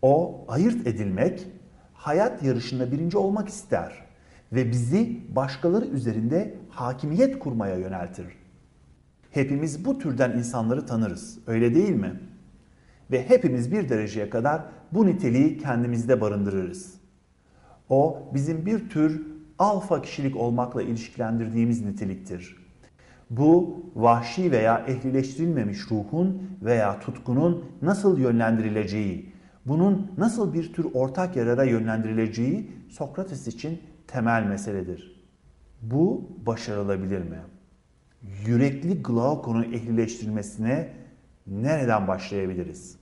O ayırt edilmek, hayat yarışında birinci olmak ister ve bizi başkaları üzerinde hakimiyet kurmaya yöneltir. Hepimiz bu türden insanları tanırız, öyle değil mi? Ve hepimiz bir dereceye kadar bu niteliği kendimizde barındırırız. O bizim bir tür alfa kişilik olmakla ilişkilendirdiğimiz niteliktir. Bu vahşi veya ehlileştirilmemiş ruhun veya tutkunun nasıl yönlendirileceği, bunun nasıl bir tür ortak yarara yönlendirileceği Sokrates için temel meseledir. Bu başarılabilir mi? Yürekli Glaukon'un ehlileştirilmesine nereden başlayabiliriz?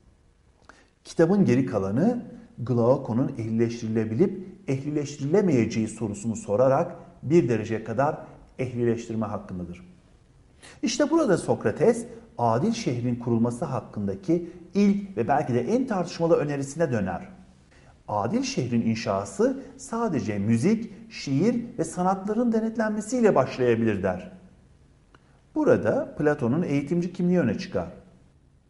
Kitabın geri kalanı Glaukon'un ehlileştirilebilip ehlileştirilemeyeceği sorusunu sorarak bir derece kadar ehlileştirme hakkındadır. İşte burada Sokrates adil şehrin kurulması hakkındaki ilk ve belki de en tartışmalı önerisine döner. Adil şehrin inşası sadece müzik, şiir ve sanatların denetlenmesiyle başlayabilir der. Burada Platon'un eğitimci kimliği öne çıkar.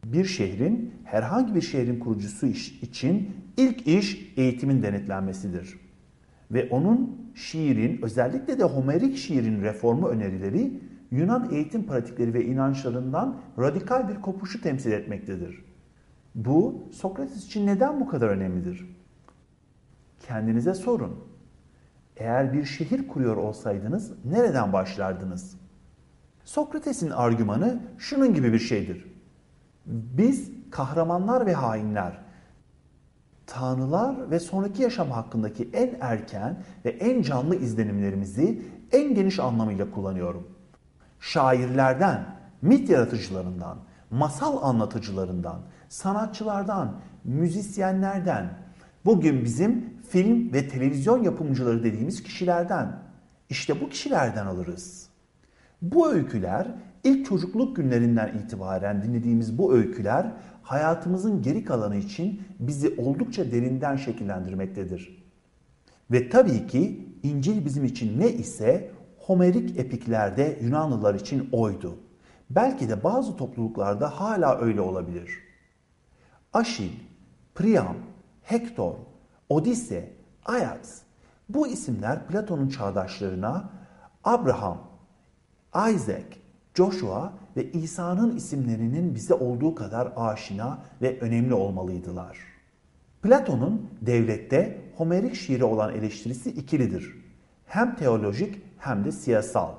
Bir şehrin, herhangi bir şehrin kurucusu için ilk iş eğitimin denetlenmesidir. Ve onun şiirin, özellikle de Homerik şiirin reformu önerileri Yunan eğitim pratikleri ve inançlarından radikal bir kopuşu temsil etmektedir. Bu Sokrates için neden bu kadar önemlidir? Kendinize sorun. Eğer bir şehir kuruyor olsaydınız nereden başlardınız? Sokrates'in argümanı şunun gibi bir şeydir. Biz kahramanlar ve hainler, tanrılar ve sonraki yaşam hakkındaki en erken ve en canlı izlenimlerimizi en geniş anlamıyla kullanıyorum. Şairlerden, mit yaratıcılarından, masal anlatıcılarından, sanatçılardan, müzisyenlerden, bugün bizim film ve televizyon yapımcıları dediğimiz kişilerden, işte bu kişilerden alırız. Bu öyküler ilk çocukluk günlerinden itibaren dinlediğimiz bu öyküler hayatımızın geri kalanı için bizi oldukça derinden şekillendirmektedir. Ve tabii ki İncil bizim için ne ise Homerik epiklerde Yunanlılar için oydu. Belki de bazı topluluklarda hala öyle olabilir. Aşil, Priam, Hektor, Odise, Ajax bu isimler Platon'un çağdaşlarına Abraham, Isaac, Joshua ve İsa'nın isimlerinin bize olduğu kadar aşina ve önemli olmalıydılar. Platon'un devlette Homerik şiire olan eleştirisi ikilidir. Hem teolojik hem de siyasal.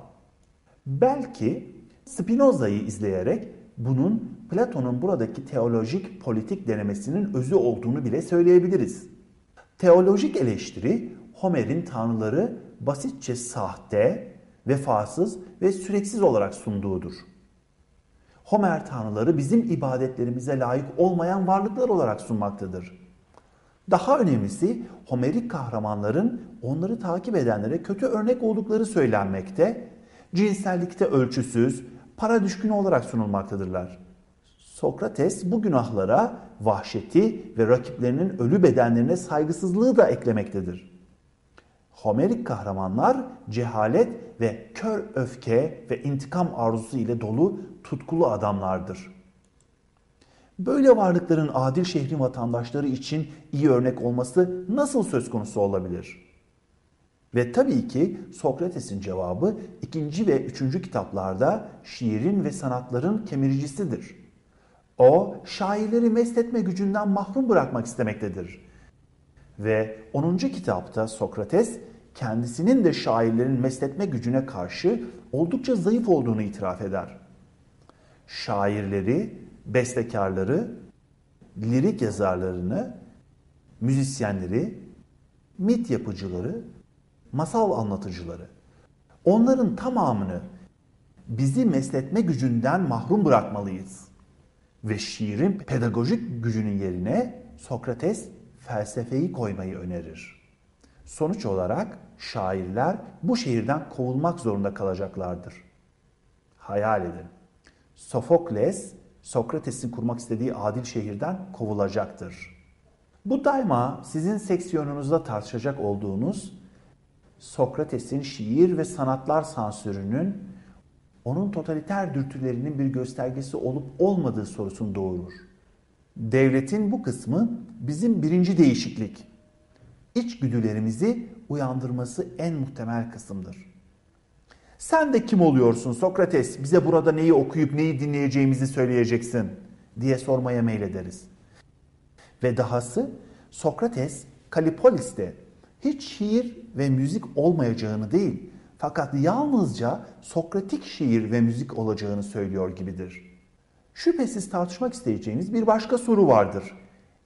Belki Spinoza'yı izleyerek bunun Platon'un buradaki teolojik politik denemesinin özü olduğunu bile söyleyebiliriz. Teolojik eleştiri Homer'in tanrıları basitçe sahte, vefasız ve süreksiz olarak sunduğudur. Homer tanrıları bizim ibadetlerimize layık olmayan varlıklar olarak sunmaktadır. Daha önemlisi Homerik kahramanların onları takip edenlere kötü örnek oldukları söylenmekte, cinsellikte ölçüsüz, para düşkünü olarak sunulmaktadırlar. Sokrates bu günahlara vahşeti ve rakiplerinin ölü bedenlerine saygısızlığı da eklemektedir. Homerik kahramanlar cehalet ve kör öfke ve intikam arzusu ile dolu tutkulu adamlardır. Böyle varlıkların adil şehrin vatandaşları için iyi örnek olması nasıl söz konusu olabilir? Ve tabii ki Sokrates'in cevabı ikinci ve üçüncü kitaplarda şiirin ve sanatların kemiricisidir. O şairleri mesletme gücünden mahrum bırakmak istemektedir. Ve 10. kitapta Sokrates kendisinin de şairlerin mesletme gücüne karşı oldukça zayıf olduğunu itiraf eder. Şairleri, bestekarları, lirik yazarlarını, müzisyenleri, mit yapıcıları, masal anlatıcıları, onların tamamını bizi mesletme gücünden mahrum bırakmalıyız. Ve şiirin pedagojik gücünün yerine Sokrates felsefeyi koymayı önerir. Sonuç olarak şairler bu şehirden kovulmak zorunda kalacaklardır. Hayal edin. Sofokles Sokrates'in kurmak istediği adil şehirden kovulacaktır. Bu daima sizin seksiyonunuzda tartışacak olduğunuz Sokrates'in şiir ve sanatlar sansürünün onun totaliter dürtülerinin bir göstergesi olup olmadığı sorusunu doğurur. Devletin bu kısmı bizim birinci değişiklik. İçgüdülerimizi uyandırması en muhtemel kısımdır. Sen de kim oluyorsun Sokrates? Bize burada neyi okuyup neyi dinleyeceğimizi söyleyeceksin diye sormaya meylederiz. Ve dahası Sokrates Kalipolis'te hiç şiir ve müzik olmayacağını değil fakat yalnızca Sokratik şiir ve müzik olacağını söylüyor gibidir. Şüphesiz tartışmak isteyeceğiniz bir başka soru vardır.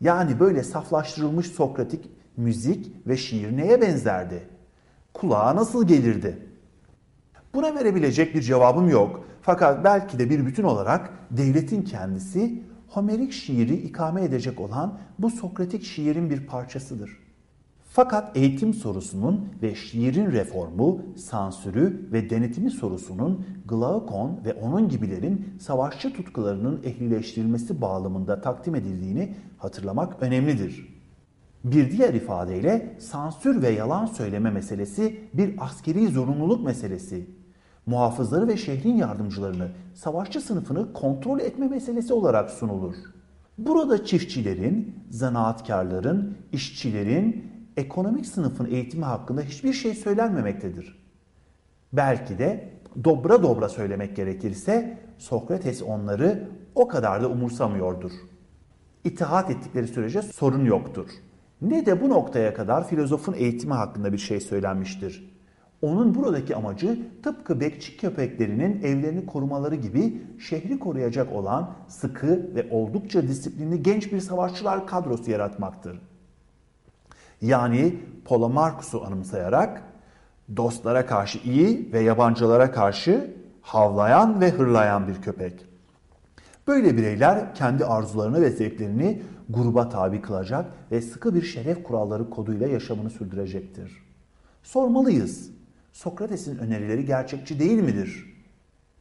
Yani böyle saflaştırılmış Sokratik müzik ve şiir neye benzerdi? Kulağa nasıl gelirdi? Buna verebilecek bir cevabım yok. Fakat belki de bir bütün olarak devletin kendisi Homerik şiiri ikame edecek olan bu Sokratik şiirin bir parçasıdır. Fakat eğitim sorusunun ve şiirin reformu, sansürü ve denetimi sorusunun Glaukon ve onun gibilerin savaşçı tutkularının ehlileştirilmesi bağlamında takdim edildiğini hatırlamak önemlidir. Bir diğer ifadeyle sansür ve yalan söyleme meselesi bir askeri zorunluluk meselesi. Muhafızları ve şehrin yardımcılarını, savaşçı sınıfını kontrol etme meselesi olarak sunulur. Burada çiftçilerin, zanaatkarların, işçilerin, ekonomik sınıfın eğitimi hakkında hiçbir şey söylenmemektedir. Belki de dobra dobra söylemek gerekirse Sokrates onları o kadar da umursamıyordur. İtihat ettikleri sürece sorun yoktur. Ne de bu noktaya kadar filozofun eğitimi hakkında bir şey söylenmiştir. Onun buradaki amacı tıpkı bekçi köpeklerinin evlerini korumaları gibi şehri koruyacak olan sıkı ve oldukça disiplinli genç bir savaşçılar kadrosu yaratmaktır. Yani Polemarkus'u anımsayarak Dostlara karşı iyi ve yabancılara karşı havlayan ve hırlayan bir köpek. Böyle bireyler kendi arzularını ve zevklerini gruba tabi kılacak ve sıkı bir şeref kuralları koduyla yaşamını sürdürecektir. Sormalıyız. Sokrates'in önerileri gerçekçi değil midir?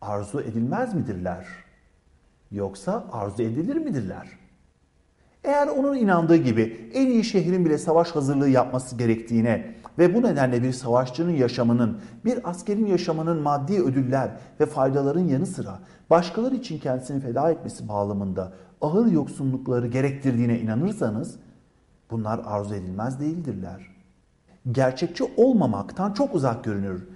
Arzu edilmez midirler? Yoksa arzu edilir midirler? Eğer onun inandığı gibi en iyi şehrin bile savaş hazırlığı yapması gerektiğine ve bu nedenle bir savaşçının yaşamının, bir askerin yaşamının maddi ödüller ve faydaların yanı sıra başkaları için kendisini feda etmesi bağlamında ağır yoksunlukları gerektirdiğine inanırsanız bunlar arzu edilmez değildirler. Gerçekçi olmamaktan çok uzak görünür.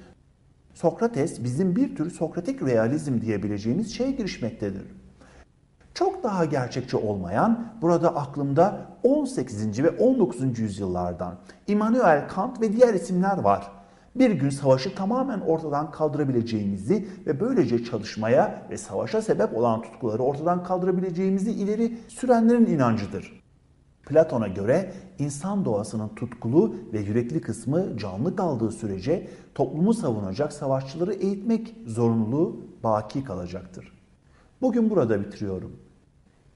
Sokrates bizim bir tür Sokratik realizm diyebileceğimiz şeye girişmektedir. Çok daha gerçekçi olmayan burada aklımda 18. ve 19. yüzyıllardan Immanuel Kant ve diğer isimler var. Bir gün savaşı tamamen ortadan kaldırabileceğimizi ve böylece çalışmaya ve savaşa sebep olan tutkuları ortadan kaldırabileceğimizi ileri sürenlerin inancıdır. Platon'a göre insan doğasının tutkulu ve yürekli kısmı canlı kaldığı sürece toplumu savunacak savaşçıları eğitmek zorunluluğu baki kalacaktır. Bugün burada bitiriyorum.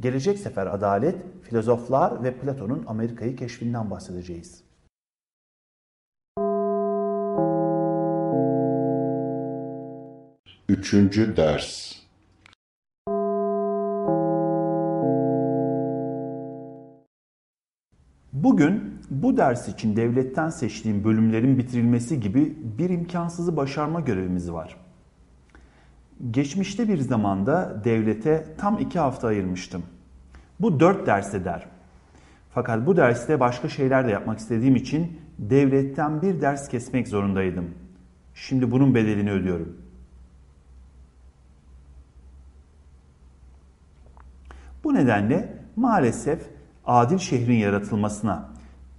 Gelecek sefer adalet, filozoflar ve Platon'un Amerika'yı keşfinden bahsedeceğiz. Üçüncü ders Bugün bu ders için devletten seçtiğim bölümlerin bitirilmesi gibi bir imkansızı başarma görevimiz var. Geçmişte bir zamanda devlete tam iki hafta ayırmıştım. Bu dört ders eder. Fakat bu derste başka şeyler de yapmak istediğim için devletten bir ders kesmek zorundaydım. Şimdi bunun bedelini ödüyorum. Bu nedenle maalesef adil şehrin yaratılmasına,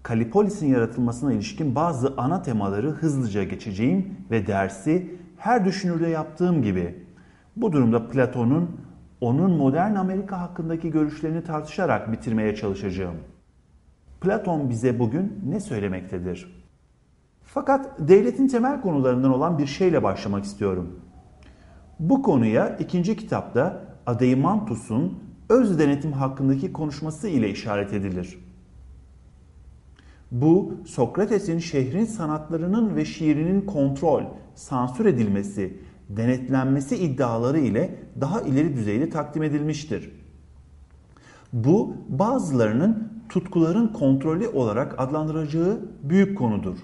Kalipolis'in yaratılmasına ilişkin bazı ana temaları hızlıca geçeceğim ve dersi her düşünürde yaptığım gibi bu durumda Platon'un onun modern Amerika hakkındaki görüşlerini tartışarak bitirmeye çalışacağım. Platon bize bugün ne söylemektedir? Fakat devletin temel konularından olan bir şeyle başlamak istiyorum. Bu konuya ikinci kitapta Adeimantus'un öz denetim hakkındaki konuşması ile işaret edilir. Bu Sokrates'in şehrin sanatlarının ve şiirinin kontrol, sansür edilmesi, denetlenmesi iddiaları ile daha ileri düzeyde takdim edilmiştir. Bu bazılarının tutkuların kontrolü olarak adlandıracağı büyük konudur.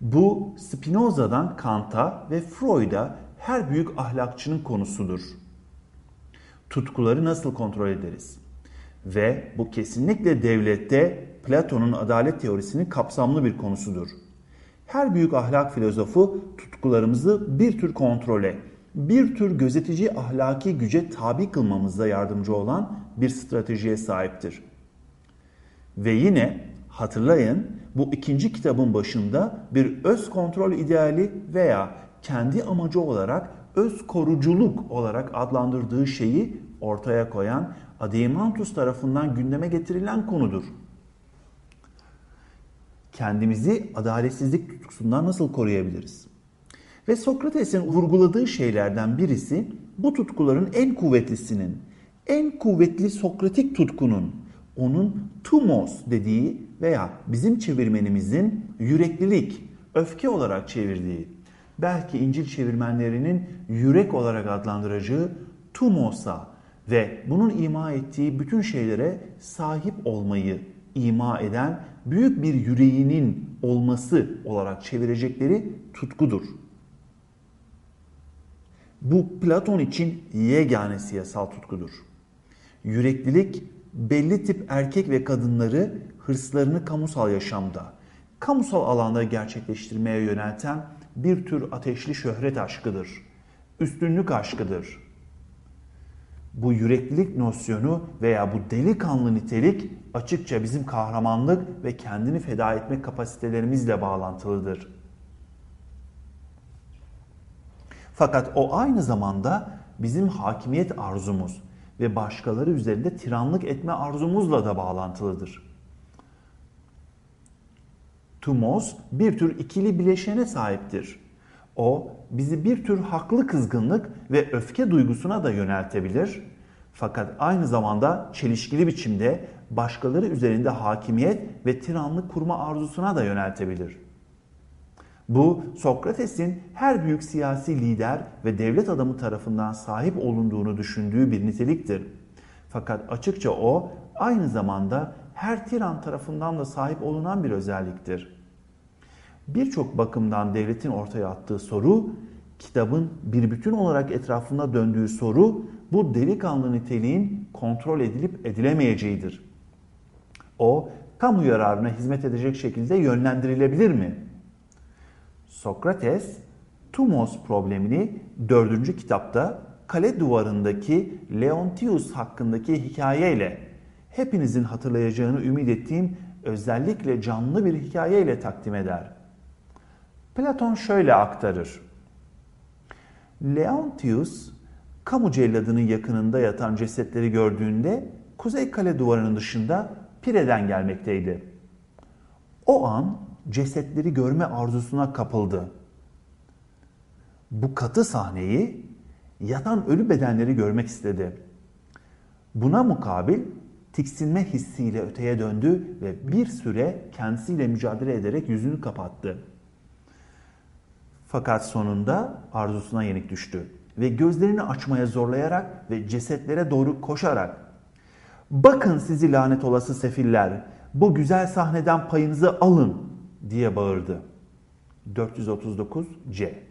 Bu Spinoza'dan Kant'a ve Freud'a her büyük ahlakçının konusudur. Tutkuları nasıl kontrol ederiz? Ve bu kesinlikle devlette Platon'un adalet teorisinin kapsamlı bir konusudur. Her büyük ahlak filozofu tutkularımızı bir tür kontrole, bir tür gözetici ahlaki güce tabi kılmamızda yardımcı olan bir stratejiye sahiptir. Ve yine hatırlayın bu ikinci kitabın başında bir öz kontrol ideali veya kendi amacı olarak öz koruculuk olarak adlandırdığı şeyi ortaya koyan Adeimantus tarafından gündeme getirilen konudur. Kendimizi adaletsizlik tutkusundan nasıl koruyabiliriz? Ve Sokrates'in vurguladığı şeylerden birisi bu tutkuların en kuvvetlisinin, en kuvvetli Sokratik tutkunun, onun tumos dediği veya bizim çevirmenimizin yüreklilik, öfke olarak çevirdiği, belki İncil çevirmenlerinin yürek olarak adlandıracağı tumosa ve bunun ima ettiği bütün şeylere sahip olmayı ima eden büyük bir yüreğinin olması olarak çevirecekleri tutkudur. Bu Platon için yegane siyasal tutkudur. Yüreklilik belli tip erkek ve kadınları hırslarını kamusal yaşamda, kamusal alanda gerçekleştirmeye yönelten bir tür ateşli şöhret aşkıdır. Üstünlük aşkıdır. Bu yüreklilik nosyonu veya bu delikanlı nitelik açıkça bizim kahramanlık ve kendini feda etme kapasitelerimizle bağlantılıdır. Fakat o aynı zamanda bizim hakimiyet arzumuz ve başkaları üzerinde tiranlık etme arzumuzla da bağlantılıdır. Tumos bir tür ikili bileşene sahiptir. O bizi bir tür haklı kızgınlık ve öfke duygusuna da yöneltebilir. Fakat aynı zamanda çelişkili biçimde başkaları üzerinde hakimiyet ve tiranlık kurma arzusuna da yöneltebilir. Bu Sokrates'in her büyük siyasi lider ve devlet adamı tarafından sahip olunduğunu düşündüğü bir niteliktir. Fakat açıkça o aynı zamanda her tiran tarafından da sahip olunan bir özelliktir. Birçok bakımdan devletin ortaya attığı soru, kitabın bir bütün olarak etrafında döndüğü soru bu delikanlı niteliğin kontrol edilip edilemeyeceğidir. O, kamu yararına hizmet edecek şekilde yönlendirilebilir mi? Sokrates, Tumos problemini dördüncü kitapta kale duvarındaki Leontius hakkındaki hikayeyle hepinizin hatırlayacağını ümit ettiğim özellikle canlı bir hikayeyle takdim eder. Platon şöyle aktarır. Leontius, kamu celladının yakınında yatan cesetleri gördüğünde kuzey kale duvarının dışında Pire'den gelmekteydi. O an cesetleri görme arzusuna kapıldı. Bu katı sahneyi yatan ölü bedenleri görmek istedi. Buna mukabil tiksinme hissiyle öteye döndü ve bir süre kendisiyle mücadele ederek yüzünü kapattı. Fakat sonunda arzusuna yenik düştü ve gözlerini açmaya zorlayarak ve cesetlere doğru koşarak ''Bakın sizi lanet olası sefiller, bu güzel sahneden payınızı alın.'' diye bağırdı. 439 C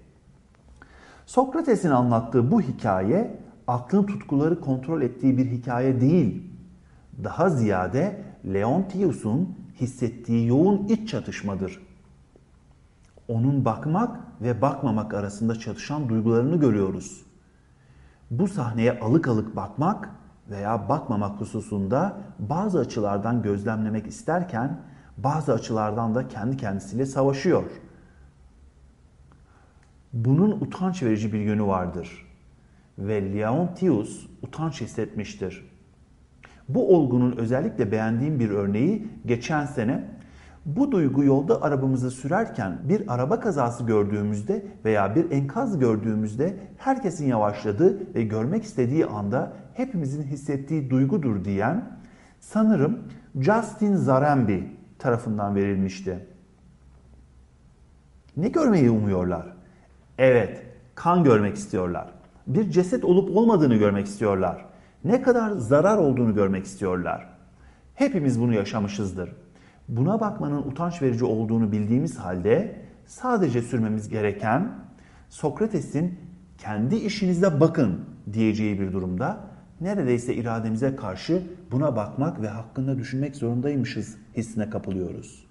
Sokrates'in anlattığı bu hikaye aklın tutkuları kontrol ettiği bir hikaye değil. Daha ziyade Leontius'un hissettiği yoğun iç çatışmadır. Onun bakmak ve bakmamak arasında çatışan duygularını görüyoruz. Bu sahneye alık alık bakmak veya bakmamak hususunda bazı açılardan gözlemlemek isterken bazı açılardan da kendi kendisiyle savaşıyor. Bunun utanç verici bir yönü vardır ve Leontius utanç hissetmiştir. Bu olgunun özellikle beğendiğim bir örneği geçen sene bu duygu yolda arabamızı sürerken bir araba kazası gördüğümüzde veya bir enkaz gördüğümüzde herkesin yavaşladığı ve görmek istediği anda hepimizin hissettiği duygudur diyen sanırım Justin Zarambi tarafından verilmişti. Ne görmeyi umuyorlar? Evet, kan görmek istiyorlar. Bir ceset olup olmadığını görmek istiyorlar. Ne kadar zarar olduğunu görmek istiyorlar. Hepimiz bunu yaşamışızdır. Buna bakmanın utanç verici olduğunu bildiğimiz halde sadece sürmemiz gereken Sokrates'in kendi işinizde bakın diyeceği bir durumda neredeyse irademize karşı buna bakmak ve hakkında düşünmek zorundaymışız hissine kapılıyoruz.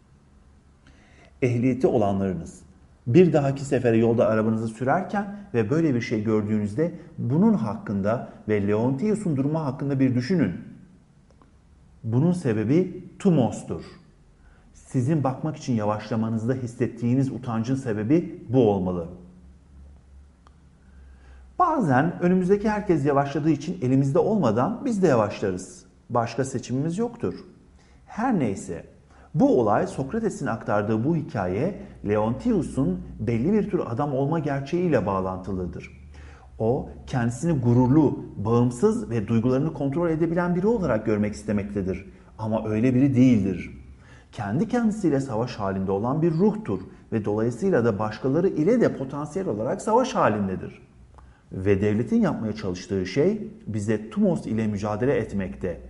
Ehliyeti olanlarınız bir dahaki sefere yolda arabanızı sürerken ve böyle bir şey gördüğünüzde bunun hakkında ve Leontius'un durumu hakkında bir düşünün. Bunun sebebi tumostur. Sizin bakmak için yavaşlamanızda hissettiğiniz utancın sebebi bu olmalı. Bazen önümüzdeki herkes yavaşladığı için elimizde olmadan biz de yavaşlarız. Başka seçimimiz yoktur. Her neyse bu olay Sokrates'in aktardığı bu hikaye Leontius'un belli bir tür adam olma gerçeğiyle bağlantılıdır. O kendisini gururlu, bağımsız ve duygularını kontrol edebilen biri olarak görmek istemektedir. Ama öyle biri değildir. Kendi kendisiyle savaş halinde olan bir ruhtur ve dolayısıyla da başkaları ile de potansiyel olarak savaş halindedir. Ve devletin yapmaya çalıştığı şey bize Tumos ile mücadele etmekte,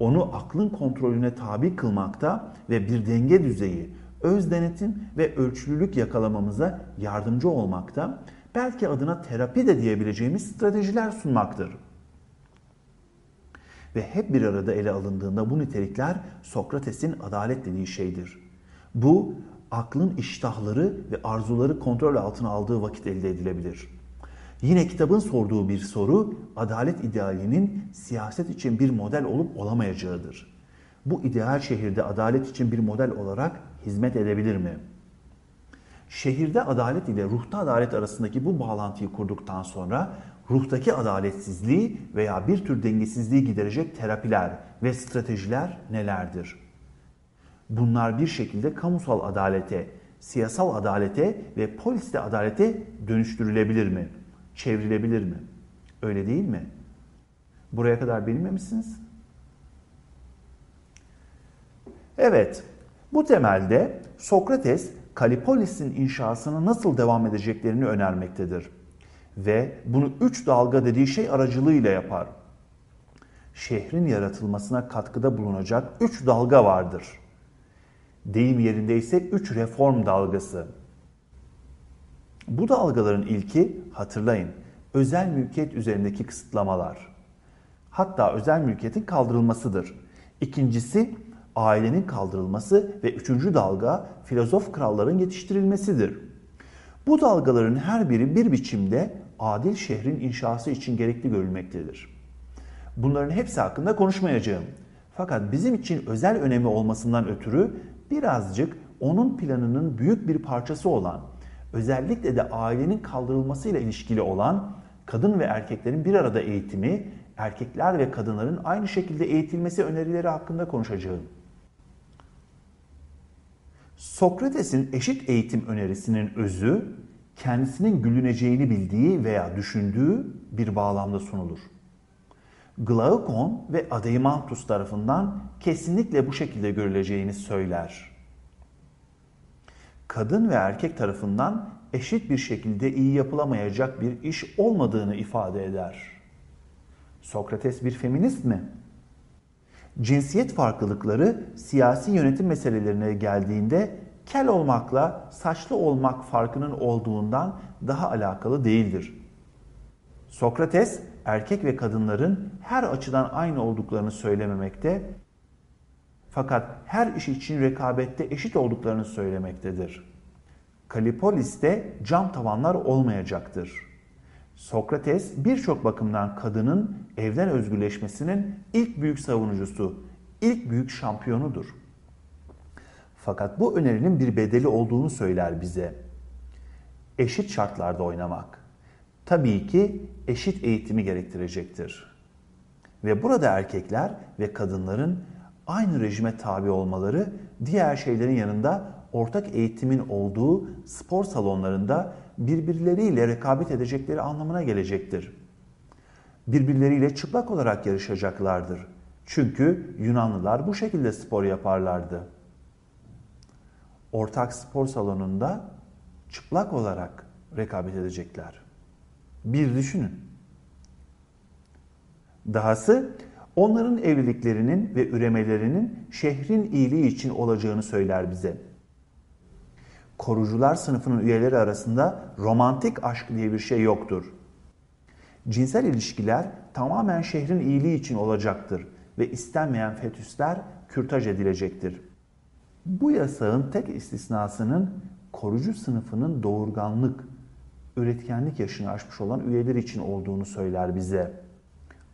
onu aklın kontrolüne tabi kılmakta ve bir denge düzeyi, öz denetim ve ölçülülük yakalamamıza yardımcı olmakta, belki adına terapi de diyebileceğimiz stratejiler sunmaktır. Ve hep bir arada ele alındığında bu nitelikler Sokrates'in adalet dediği şeydir. Bu aklın iştahları ve arzuları kontrol altına aldığı vakit elde edilebilir. Yine kitabın sorduğu bir soru adalet idealinin siyaset için bir model olup olamayacağıdır. Bu ideal şehirde adalet için bir model olarak hizmet edebilir mi? Şehirde adalet ile ruhta adalet arasındaki bu bağlantıyı kurduktan sonra ruhtaki adaletsizliği veya bir tür dengesizliği giderecek terapiler ve stratejiler nelerdir? Bunlar bir şekilde kamusal adalete, siyasal adalete ve poliste adalete dönüştürülebilir mi? Çevrilebilir mi? Öyle değil mi? Buraya kadar bilmemişsiniz. Evet, bu temelde Sokrates Kalipolis'in inşasına nasıl devam edeceklerini önermektedir. Ve bunu üç dalga dediği şey aracılığıyla yapar. Şehrin yaratılmasına katkıda bulunacak üç dalga vardır. Deyim yerinde ise üç reform dalgası. Bu dalgaların ilki hatırlayın özel mülkiyet üzerindeki kısıtlamalar. Hatta özel mülkiyetin kaldırılmasıdır. İkincisi ailenin kaldırılması ve üçüncü dalga filozof kralların yetiştirilmesidir. Bu dalgaların her biri bir biçimde adil şehrin inşası için gerekli görülmektedir. Bunların hepsi hakkında konuşmayacağım. Fakat bizim için özel önemi olmasından ötürü birazcık onun planının büyük bir parçası olan, özellikle de ailenin kaldırılmasıyla ilişkili olan kadın ve erkeklerin bir arada eğitimi, erkekler ve kadınların aynı şekilde eğitilmesi önerileri hakkında konuşacağım. Sokrates'in eşit eğitim önerisinin özü kendisinin gülüneceğini bildiği veya düşündüğü bir bağlamda sunulur. Glaukon ve Adeimantus tarafından kesinlikle bu şekilde görüleceğini söyler. Kadın ve erkek tarafından eşit bir şekilde iyi yapılamayacak bir iş olmadığını ifade eder. Sokrates bir feminist mi? Cinsiyet farklılıkları siyasi yönetim meselelerine geldiğinde kel olmakla saçlı olmak farkının olduğundan daha alakalı değildir. Sokrates erkek ve kadınların her açıdan aynı olduklarını söylememekte fakat her iş için rekabette eşit olduklarını söylemektedir. Kalipolis'te cam tavanlar olmayacaktır. Sokrates birçok bakımdan kadının evden özgürleşmesinin ilk büyük savunucusu, ilk büyük şampiyonudur. Fakat bu önerinin bir bedeli olduğunu söyler bize. Eşit şartlarda oynamak. Tabii ki eşit eğitimi gerektirecektir. Ve burada erkekler ve kadınların aynı rejime tabi olmaları diğer şeylerin yanında ortak eğitimin olduğu spor salonlarında birbirleriyle rekabet edecekleri anlamına gelecektir. Birbirleriyle çıplak olarak yarışacaklardır. Çünkü Yunanlılar bu şekilde spor yaparlardı. Ortak spor salonunda çıplak olarak rekabet edecekler. Bir düşünün. Dahası onların evliliklerinin ve üremelerinin şehrin iyiliği için olacağını söyler bize. Korucular sınıfının üyeleri arasında romantik aşk diye bir şey yoktur. Cinsel ilişkiler tamamen şehrin iyiliği için olacaktır ve istenmeyen fetüsler kürtaj edilecektir. Bu yasağın tek istisnasının korucu sınıfının doğurganlık, üretkenlik yaşını aşmış olan üyeler için olduğunu söyler bize.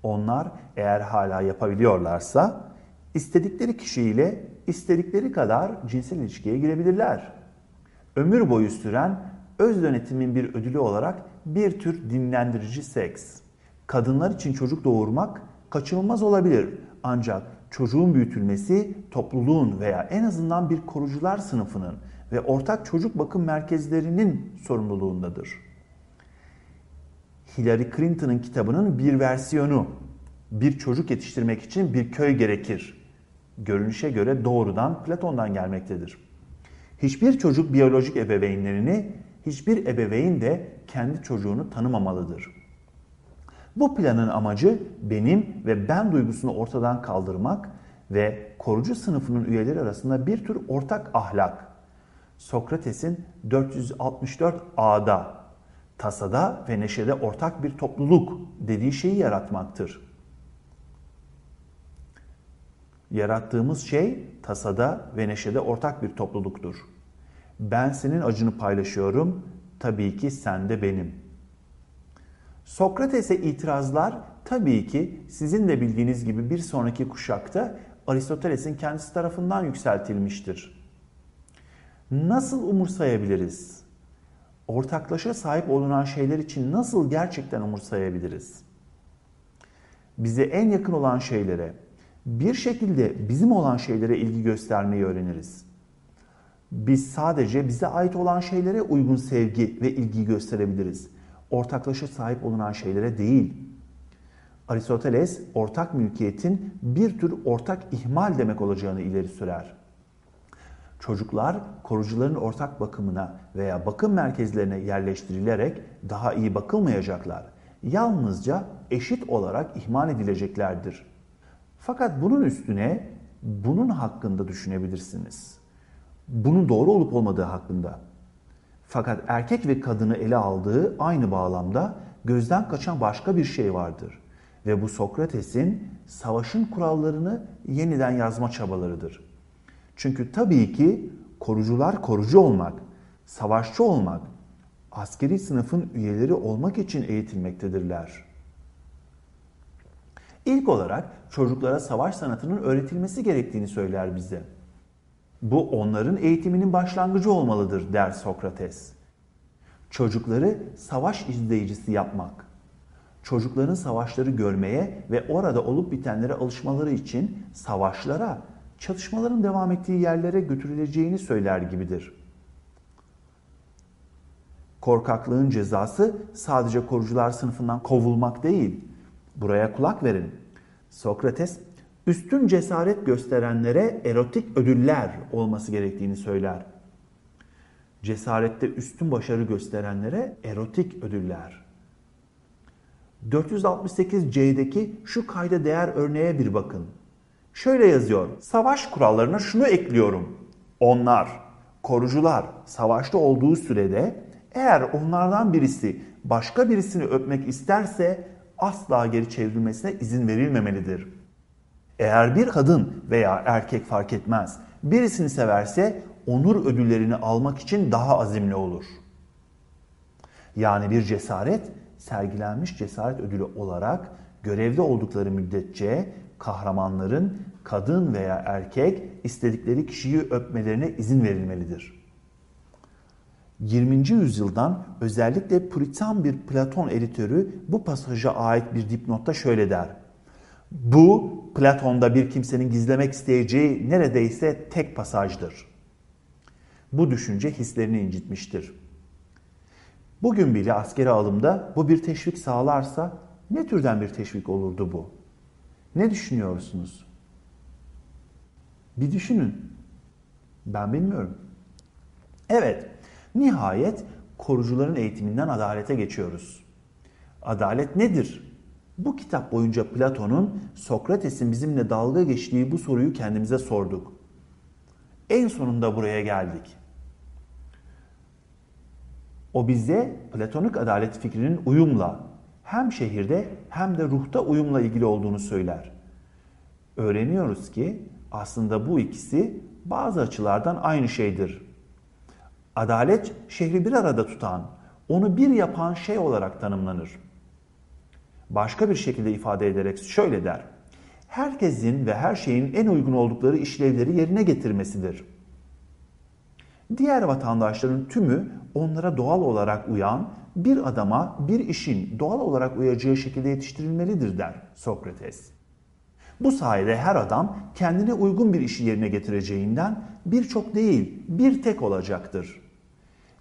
Onlar eğer hala yapabiliyorlarsa istedikleri kişiyle istedikleri kadar cinsel ilişkiye girebilirler. Ömür boyu süren öz yönetimin bir ödülü olarak bir tür dinlendirici seks. Kadınlar için çocuk doğurmak kaçınılmaz olabilir ancak çocuğun büyütülmesi topluluğun veya en azından bir korucular sınıfının ve ortak çocuk bakım merkezlerinin sorumluluğundadır. Hillary Clinton'ın kitabının bir versiyonu bir çocuk yetiştirmek için bir köy gerekir. Görünüşe göre doğrudan Platon'dan gelmektedir. Hiçbir çocuk biyolojik ebeveynlerini, hiçbir ebeveyn de kendi çocuğunu tanımamalıdır. Bu planın amacı benim ve ben duygusunu ortadan kaldırmak ve korucu sınıfının üyeleri arasında bir tür ortak ahlak. Sokrates'in 464A'da tasada ve neşede ortak bir topluluk dediği şeyi yaratmaktır. Yarattığımız şey tasada ve neşede ortak bir topluluktur. Ben senin acını paylaşıyorum, tabii ki sen de benim. Sokrates'e itirazlar tabii ki sizin de bildiğiniz gibi bir sonraki kuşakta Aristoteles'in kendisi tarafından yükseltilmiştir. Nasıl umursayabiliriz? Ortaklaşa sahip olunan şeyler için nasıl gerçekten umursayabiliriz? Bize en yakın olan şeylere, Bir şekilde bizim olan şeylere ilgi göstermeyi öğreniriz. Biz sadece bize ait olan şeylere uygun sevgi ve ilgi gösterebiliriz. Ortaklaşa sahip olunan şeylere değil. Aristoteles ortak mülkiyetin bir tür ortak ihmal demek olacağını ileri sürer. Çocuklar korucuların ortak bakımına veya bakım merkezlerine yerleştirilerek daha iyi bakılmayacaklar. Yalnızca eşit olarak ihmal edileceklerdir. Fakat bunun üstüne bunun hakkında düşünebilirsiniz. Bunun doğru olup olmadığı hakkında. Fakat erkek ve kadını ele aldığı aynı bağlamda gözden kaçan başka bir şey vardır. Ve bu Sokrates'in savaşın kurallarını yeniden yazma çabalarıdır. Çünkü tabii ki korucular korucu olmak, savaşçı olmak, askeri sınıfın üyeleri olmak için eğitilmektedirler. İlk olarak çocuklara savaş sanatının öğretilmesi gerektiğini söyler bize. Bu onların eğitiminin başlangıcı olmalıdır der Sokrates. Çocukları savaş izleyicisi yapmak, çocukların savaşları görmeye ve orada olup bitenlere alışmaları için savaşlara, çatışmaların devam ettiği yerlere götürüleceğini söyler gibidir. Korkaklığın cezası sadece korucular sınıfından kovulmak değil. Buraya kulak verin. Sokrates üstün cesaret gösterenlere erotik ödüller olması gerektiğini söyler. Cesarette üstün başarı gösterenlere erotik ödüller. 468C'deki şu kayda değer örneğe bir bakın. Şöyle yazıyor. Savaş kurallarına şunu ekliyorum. Onlar, korucular savaşta olduğu sürede eğer onlardan birisi başka birisini öpmek isterse asla geri çevrilmesine izin verilmemelidir. Eğer bir kadın veya erkek fark etmez birisini severse onur ödüllerini almak için daha azimli olur. Yani bir cesaret sergilenmiş cesaret ödülü olarak görevde oldukları müddetçe kahramanların kadın veya erkek istedikleri kişiyi öpmelerine izin verilmelidir. 20. yüzyıldan özellikle Puritan bir Platon editörü bu pasaja ait bir dipnotta şöyle der. Bu Platon'da bir kimsenin gizlemek isteyeceği neredeyse tek pasajdır. Bu düşünce hislerini incitmiştir. Bugün bile askeri alımda bu bir teşvik sağlarsa ne türden bir teşvik olurdu bu? Ne düşünüyorsunuz? Bir düşünün. Ben bilmiyorum. Evet, nihayet korucuların eğitiminden adalete geçiyoruz. Adalet nedir? Bu kitap boyunca Platon'un Sokrates'in bizimle dalga geçtiği bu soruyu kendimize sorduk. En sonunda buraya geldik. O bize platonik adalet fikrinin uyumla hem şehirde hem de ruhta uyumla ilgili olduğunu söyler. Öğreniyoruz ki aslında bu ikisi bazı açılardan aynı şeydir. Adalet şehri bir arada tutan, onu bir yapan şey olarak tanımlanır. Başka bir şekilde ifade ederek şöyle der. Herkesin ve her şeyin en uygun oldukları işlevleri yerine getirmesidir. Diğer vatandaşların tümü onlara doğal olarak uyan bir adama bir işin doğal olarak uyacağı şekilde yetiştirilmelidir der Sokrates. Bu sayede her adam kendine uygun bir işi yerine getireceğinden birçok değil bir tek olacaktır.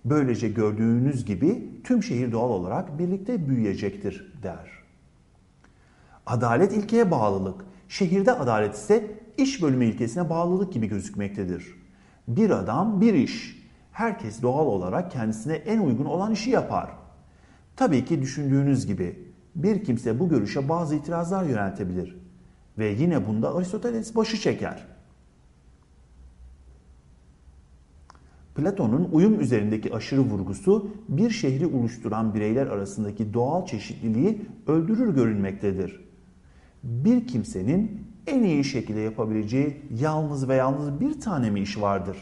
Böylece gördüğünüz gibi tüm şehir doğal olarak birlikte büyüyecektir der. Adalet ilkeye bağlılık, şehirde adalet ise iş bölümü ilkesine bağlılık gibi gözükmektedir. Bir adam bir iş. Herkes doğal olarak kendisine en uygun olan işi yapar. Tabii ki düşündüğünüz gibi bir kimse bu görüşe bazı itirazlar yöneltebilir. Ve yine bunda Aristoteles başı çeker. Platon'un uyum üzerindeki aşırı vurgusu bir şehri oluşturan bireyler arasındaki doğal çeşitliliği öldürür görünmektedir. Bir kimsenin en iyi şekilde yapabileceği yalnız ve yalnız bir tane mi iş vardır?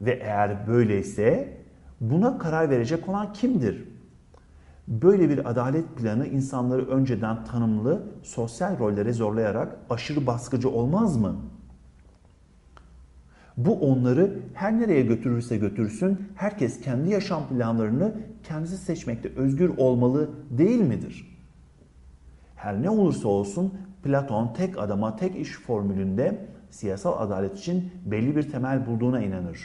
Ve eğer böyleyse buna karar verecek olan kimdir? Böyle bir adalet planı insanları önceden tanımlı sosyal rollere zorlayarak aşırı baskıcı olmaz mı? Bu onları her nereye götürürse götürsün herkes kendi yaşam planlarını kendisi seçmekte özgür olmalı değil midir? Her ne olursa olsun Platon tek adama tek iş formülünde siyasal adalet için belli bir temel bulduğuna inanır.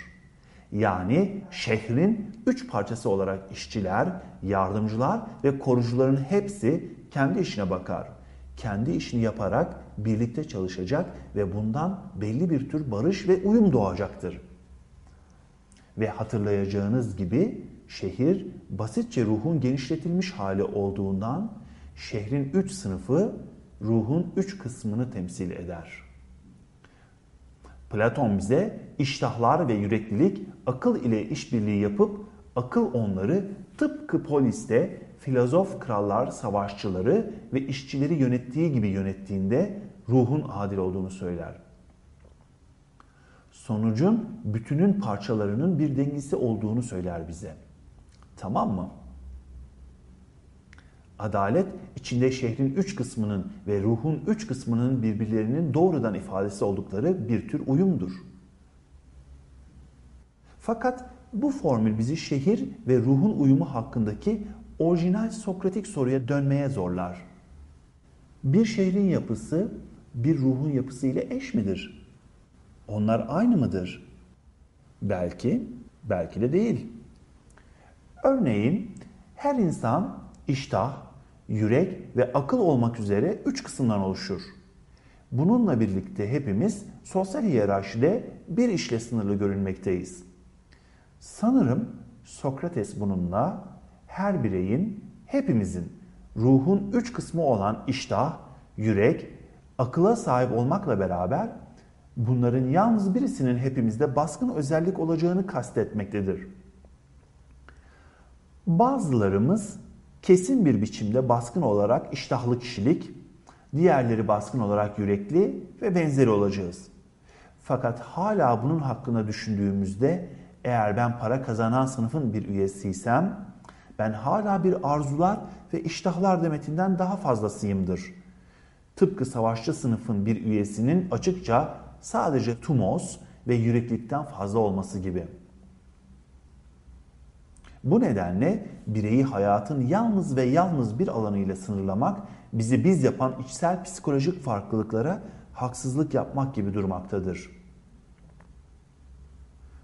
Yani şehrin üç parçası olarak işçiler, yardımcılar ve korucuların hepsi kendi işine bakar. Kendi işini yaparak birlikte çalışacak ve bundan belli bir tür barış ve uyum doğacaktır. Ve hatırlayacağınız gibi şehir basitçe ruhun genişletilmiş hali olduğundan şehrin üç sınıfı ruhun üç kısmını temsil eder. Platon bize iştahlar ve yüreklilik akıl ile işbirliği yapıp akıl onları tıpkı poliste filozof krallar, savaşçıları ve işçileri yönettiği gibi yönettiğinde ruhun adil olduğunu söyler. Sonucun bütünün parçalarının bir dengesi olduğunu söyler bize. Tamam mı? Adalet içinde şehrin üç kısmının ve ruhun üç kısmının birbirlerinin doğrudan ifadesi oldukları bir tür uyumdur. Fakat bu formül bizi şehir ve ruhun uyumu hakkındaki orijinal Sokratik soruya dönmeye zorlar. Bir şehrin yapısı bir ruhun yapısı ile eş midir? Onlar aynı mıdır? Belki, belki de değil. Örneğin her insan iştah, yürek ve akıl olmak üzere üç kısımdan oluşur. Bununla birlikte hepimiz sosyal hiyerarşide bir işle sınırlı görünmekteyiz. Sanırım Sokrates bununla her bireyin, hepimizin ruhun üç kısmı olan iştah, yürek, akıla sahip olmakla beraber bunların yalnız birisinin hepimizde baskın özellik olacağını kastetmektedir. Bazılarımız kesin bir biçimde baskın olarak iştahlı kişilik, diğerleri baskın olarak yürekli ve benzeri olacağız. Fakat hala bunun hakkında düşündüğümüzde eğer ben para kazanan sınıfın bir üyesiysem ben hala bir arzular ve iştahlar demetinden daha fazlasıyımdır. Tıpkı savaşçı sınıfın bir üyesinin açıkça sadece tumos ve yüreklikten fazla olması gibi. Bu nedenle bireyi hayatın yalnız ve yalnız bir alanıyla sınırlamak bizi biz yapan içsel psikolojik farklılıklara haksızlık yapmak gibi durmaktadır.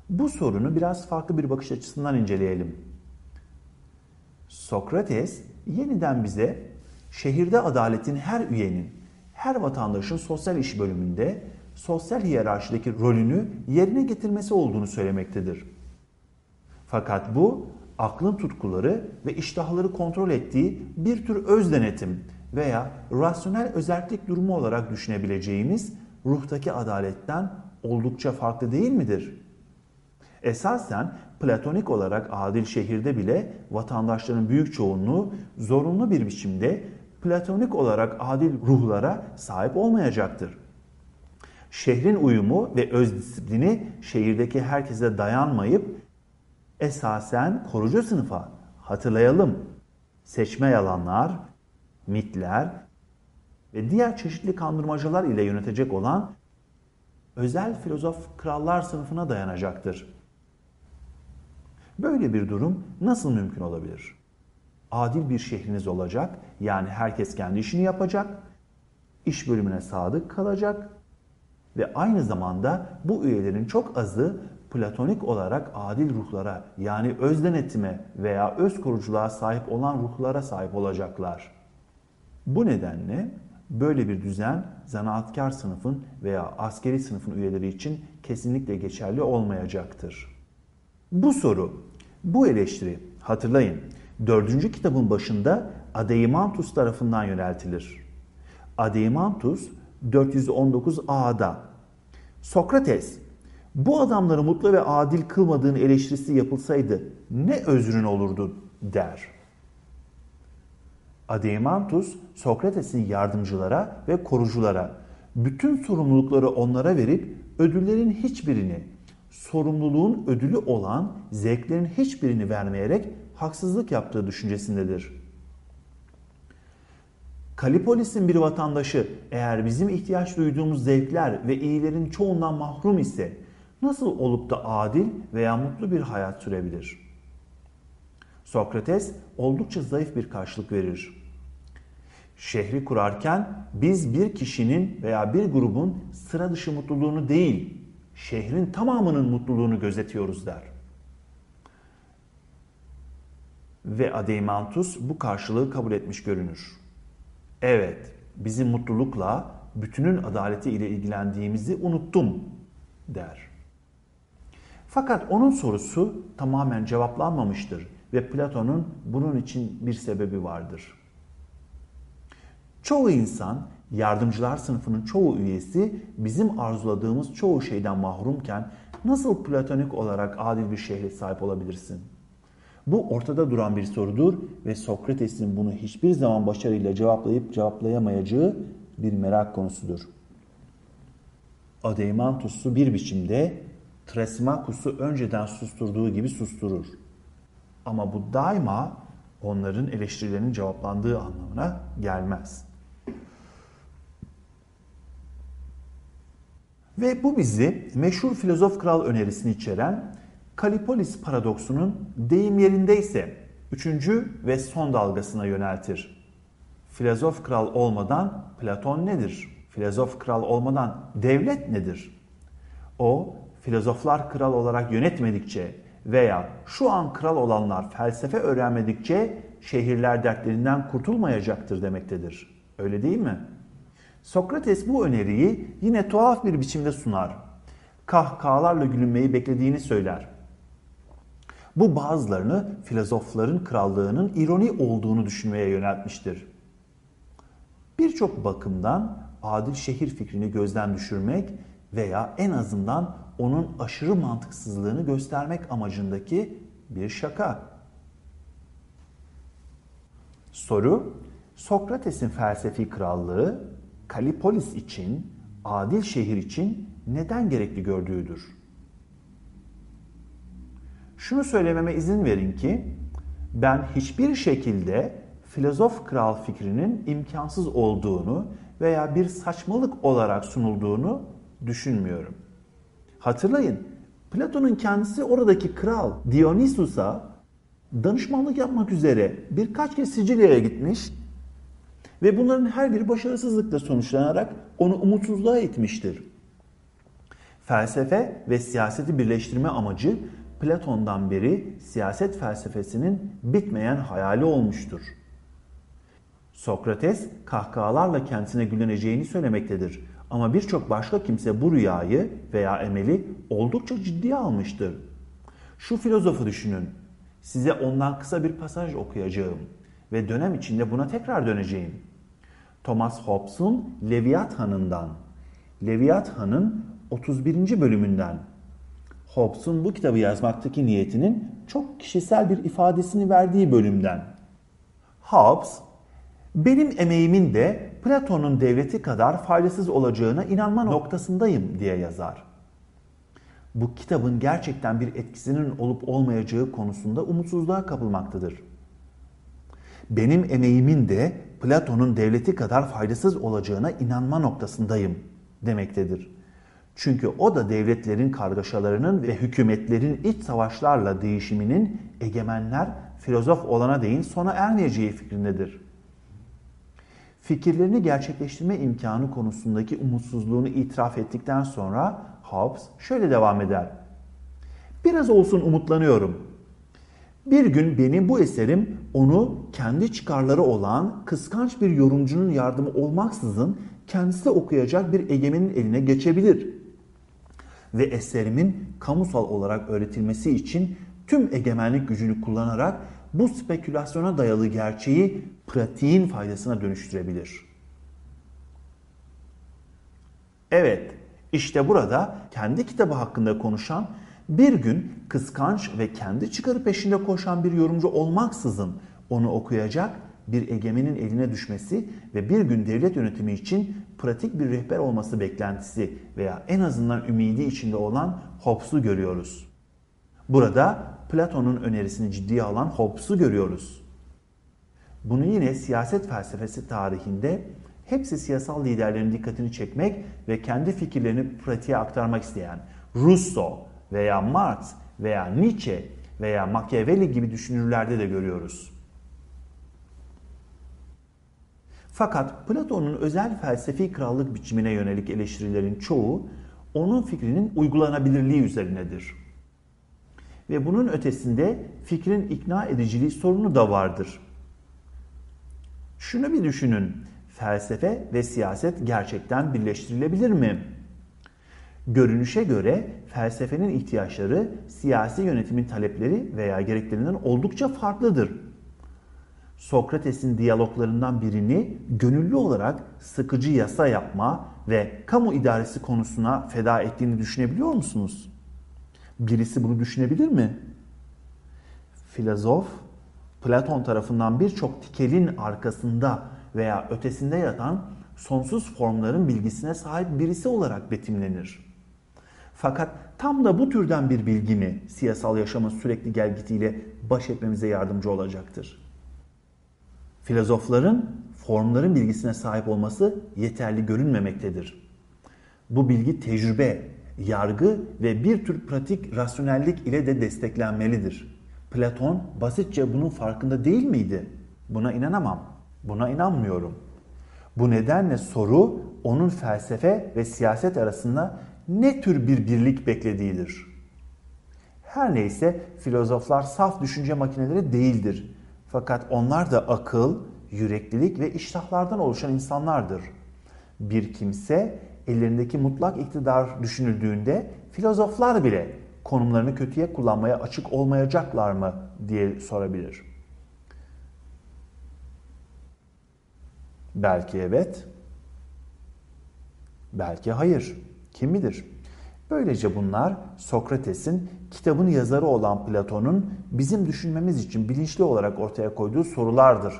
Bu sorunu biraz farklı bir bakış açısından inceleyelim. Sokrates yeniden bize şehirde adaletin her üyenin, her vatandaşın sosyal iş bölümünde sosyal hiyerarşideki rolünü yerine getirmesi olduğunu söylemektedir. Fakat bu aklın tutkuları ve iştahları kontrol ettiği bir tür öz denetim veya rasyonel özellik durumu olarak düşünebileceğimiz ruhtaki adaletten oldukça farklı değil midir? Esasen platonik olarak adil şehirde bile vatandaşların büyük çoğunluğu zorunlu bir biçimde platonik olarak adil ruhlara sahip olmayacaktır. Şehrin uyumu ve öz disiplini şehirdeki herkese dayanmayıp esasen korucu sınıfa hatırlayalım seçme yalanlar, mitler ve diğer çeşitli kandırmacalar ile yönetecek olan özel filozof krallar sınıfına dayanacaktır. Böyle bir durum nasıl mümkün olabilir? Adil bir şehriniz olacak, yani herkes kendi işini yapacak, iş bölümüne sadık kalacak ve aynı zamanda bu üyelerin çok azı platonik olarak adil ruhlara yani öz denetime veya öz koruculuğa sahip olan ruhlara sahip olacaklar. Bu nedenle böyle bir düzen zanaatkar sınıfın veya askeri sınıfın üyeleri için kesinlikle geçerli olmayacaktır. Bu soru, bu eleştiri hatırlayın dördüncü kitabın başında Adeimantus tarafından yöneltilir. Adeimantus 419a'da Sokrates bu adamları mutlu ve adil kılmadığın eleştirisi yapılsaydı ne özrün olurdu der. Adeimantus Sokrates'in yardımcılara ve koruculara bütün sorumlulukları onlara verip ödüllerin hiçbirini sorumluluğun ödülü olan zevklerin hiçbirini vermeyerek haksızlık yaptığı düşüncesindedir. Kalipolis'in bir vatandaşı eğer bizim ihtiyaç duyduğumuz zevkler ve iyilerin çoğundan mahrum ise nasıl olup da adil veya mutlu bir hayat sürebilir? Sokrates oldukça zayıf bir karşılık verir. Şehri kurarken biz bir kişinin veya bir grubun sıra dışı mutluluğunu değil, şehrin tamamının mutluluğunu gözetiyoruz der. Ve Adeimantus bu karşılığı kabul etmiş görünür. Evet, bizim mutlulukla bütünün adaleti ile ilgilendiğimizi unuttum der. Fakat onun sorusu tamamen cevaplanmamıştır ve Platon'un bunun için bir sebebi vardır. Çoğu insan, yardımcılar sınıfının çoğu üyesi bizim arzuladığımız çoğu şeyden mahrumken nasıl platonik olarak adil bir şehre sahip olabilirsin? Bu ortada duran bir sorudur ve Sokrates'in bunu hiçbir zaman başarıyla cevaplayıp cevaplayamayacağı bir merak konusudur. Adeimantus'u bir biçimde Thrasimakus'u önceden susturduğu gibi susturur. Ama bu daima onların eleştirilerinin cevaplandığı anlamına gelmez. Ve bu bizi meşhur filozof kral önerisini içeren Kalipolis paradoksunun deyim yerindeyse üçüncü ve son dalgasına yöneltir. Filozof kral olmadan Platon nedir? Filozof kral olmadan devlet nedir? O filozoflar kral olarak yönetmedikçe veya şu an kral olanlar felsefe öğrenmedikçe şehirler dertlerinden kurtulmayacaktır demektedir. Öyle değil mi? Sokrates bu öneriyi yine tuhaf bir biçimde sunar. Kahkahalarla gülünmeyi beklediğini söyler. Bu bazılarını filozofların krallığının ironi olduğunu düşünmeye yöneltmiştir. Birçok bakımdan adil şehir fikrini gözden düşürmek veya en azından onun aşırı mantıksızlığını göstermek amacındaki bir şaka. Soru, Sokrates'in felsefi krallığı Kalipolis için, adil şehir için neden gerekli gördüğüdür. Şunu söylememe izin verin ki ben hiçbir şekilde filozof kral fikrinin imkansız olduğunu veya bir saçmalık olarak sunulduğunu düşünmüyorum. Hatırlayın Platon'un kendisi oradaki kral Dionysus'a danışmanlık yapmak üzere birkaç kez Sicilya'ya gitmiş ve bunların her biri başarısızlıkla sonuçlanarak onu umutsuzluğa itmiştir. Felsefe ve siyaseti birleştirme amacı Platon'dan beri siyaset felsefesinin bitmeyen hayali olmuştur. Sokrates kahkahalarla kendisine gülüneceğini söylemektedir. Ama birçok başka kimse bu rüyayı veya emeli oldukça ciddiye almıştır. Şu filozofu düşünün. Size ondan kısa bir pasaj okuyacağım ve dönem içinde buna tekrar döneceğim. Thomas Hobbes'un Leviathan'ından, Leviathan'ın 31. bölümünden. Hobbes'un bu kitabı yazmaktaki niyetinin çok kişisel bir ifadesini verdiği bölümden. Hobbes, benim emeğimin de Platon'un devleti kadar faydasız olacağına inanma noktasındayım diye yazar. Bu kitabın gerçekten bir etkisinin olup olmayacağı konusunda umutsuzluğa kapılmaktadır. Benim emeğimin de Platon'un devleti kadar faydasız olacağına inanma noktasındayım demektedir. Çünkü o da devletlerin kargaşalarının ve hükümetlerin iç savaşlarla değişiminin egemenler filozof olana değin sona ermeyeceği fikrindedir. Fikirlerini gerçekleştirme imkanı konusundaki umutsuzluğunu itiraf ettikten sonra Hobbes şöyle devam eder. Biraz olsun umutlanıyorum. Bir gün benim bu eserim onu kendi çıkarları olan kıskanç bir yorumcunun yardımı olmaksızın kendisi okuyacak bir egemenin eline geçebilir. Ve eserimin kamusal olarak öğretilmesi için tüm egemenlik gücünü kullanarak bu spekülasyona dayalı gerçeği pratiğin faydasına dönüştürebilir. Evet, işte burada kendi kitabı hakkında konuşan bir gün kıskanç ve kendi çıkarı peşinde koşan bir yorumcu olmaksızın onu okuyacak bir egemenin eline düşmesi ve bir gün devlet yönetimi için pratik bir rehber olması beklentisi veya en azından ümidi içinde olan Hobbes'u görüyoruz. Burada Platon'un önerisini ciddiye alan Hobbes'u görüyoruz. Bunu yine siyaset felsefesi tarihinde hepsi siyasal liderlerin dikkatini çekmek ve kendi fikirlerini pratiğe aktarmak isteyen Rousseau veya Marx veya Nietzsche veya Machiavelli gibi düşünürlerde de görüyoruz. Fakat Platon'un özel felsefi krallık biçimine yönelik eleştirilerin çoğu onun fikrinin uygulanabilirliği üzerinedir. Ve bunun ötesinde fikrin ikna ediciliği sorunu da vardır. Şunu bir düşünün. Felsefe ve siyaset gerçekten birleştirilebilir mi? Görünüşe göre felsefenin ihtiyaçları siyasi yönetimin talepleri veya gereklerinden oldukça farklıdır. Sokrates'in diyaloglarından birini gönüllü olarak sıkıcı yasa yapma ve kamu idaresi konusuna feda ettiğini düşünebiliyor musunuz? Birisi bunu düşünebilir mi? Filozof, Platon tarafından birçok tikelin arkasında veya ötesinde yatan sonsuz formların bilgisine sahip birisi olarak betimlenir. Fakat tam da bu türden bir bilgi mi siyasal yaşamın sürekli gelgitiyle baş etmemize yardımcı olacaktır? Filozofların formların bilgisine sahip olması yeterli görünmemektedir. Bu bilgi tecrübe, yargı ve bir tür pratik rasyonellik ile de desteklenmelidir. Platon basitçe bunun farkında değil miydi? Buna inanamam. Buna inanmıyorum. Bu nedenle soru onun felsefe ve siyaset arasında ne tür bir birlik beklediğidir. Her neyse filozoflar saf düşünce makineleri değildir. Fakat onlar da akıl, yüreklilik ve iştahlardan oluşan insanlardır. Bir kimse ellerindeki mutlak iktidar düşünüldüğünde filozoflar bile konumlarını kötüye kullanmaya açık olmayacaklar mı diye sorabilir. Belki evet, belki hayır. Kim bilir? Böylece bunlar Sokrates'in kitabın yazarı olan Platon'un bizim düşünmemiz için bilinçli olarak ortaya koyduğu sorulardır.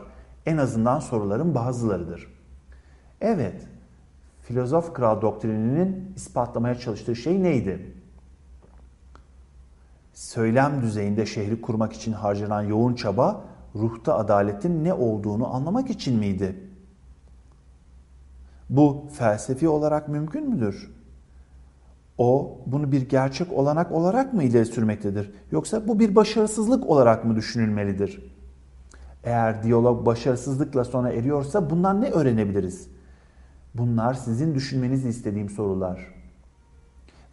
En azından soruların bazılarıdır. Evet, filozof kral doktrininin ispatlamaya çalıştığı şey neydi? Söylem düzeyinde şehri kurmak için harcanan yoğun çaba ruhta adaletin ne olduğunu anlamak için miydi? Bu felsefi olarak mümkün müdür? O bunu bir gerçek olanak olarak mı ileri sürmektedir? Yoksa bu bir başarısızlık olarak mı düşünülmelidir? Eğer diyalog başarısızlıkla sona eriyorsa bundan ne öğrenebiliriz? Bunlar sizin düşünmenizi istediğim sorular.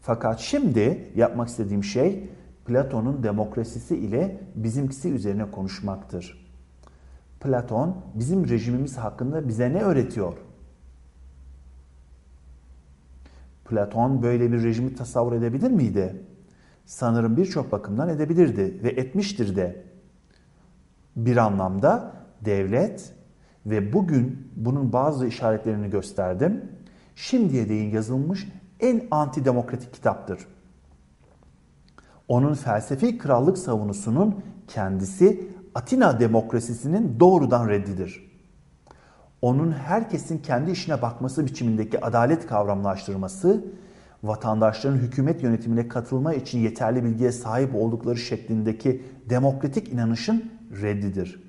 Fakat şimdi yapmak istediğim şey Platon'un demokrasisi ile bizimkisi üzerine konuşmaktır. Platon bizim rejimimiz hakkında bize ne öğretiyor? Platon böyle bir rejimi tasavvur edebilir miydi? Sanırım birçok bakımdan edebilirdi ve etmiştir de. Bir anlamda devlet ve bugün bunun bazı işaretlerini gösterdim. Şimdiye değin yazılmış en antidemokratik kitaptır. Onun felsefi krallık savunusunun kendisi Atina demokrasisinin doğrudan reddidir. Onun herkesin kendi işine bakması biçimindeki adalet kavramlaştırması, vatandaşların hükümet yönetimine katılma için yeterli bilgiye sahip oldukları şeklindeki demokratik inanışın reddidir.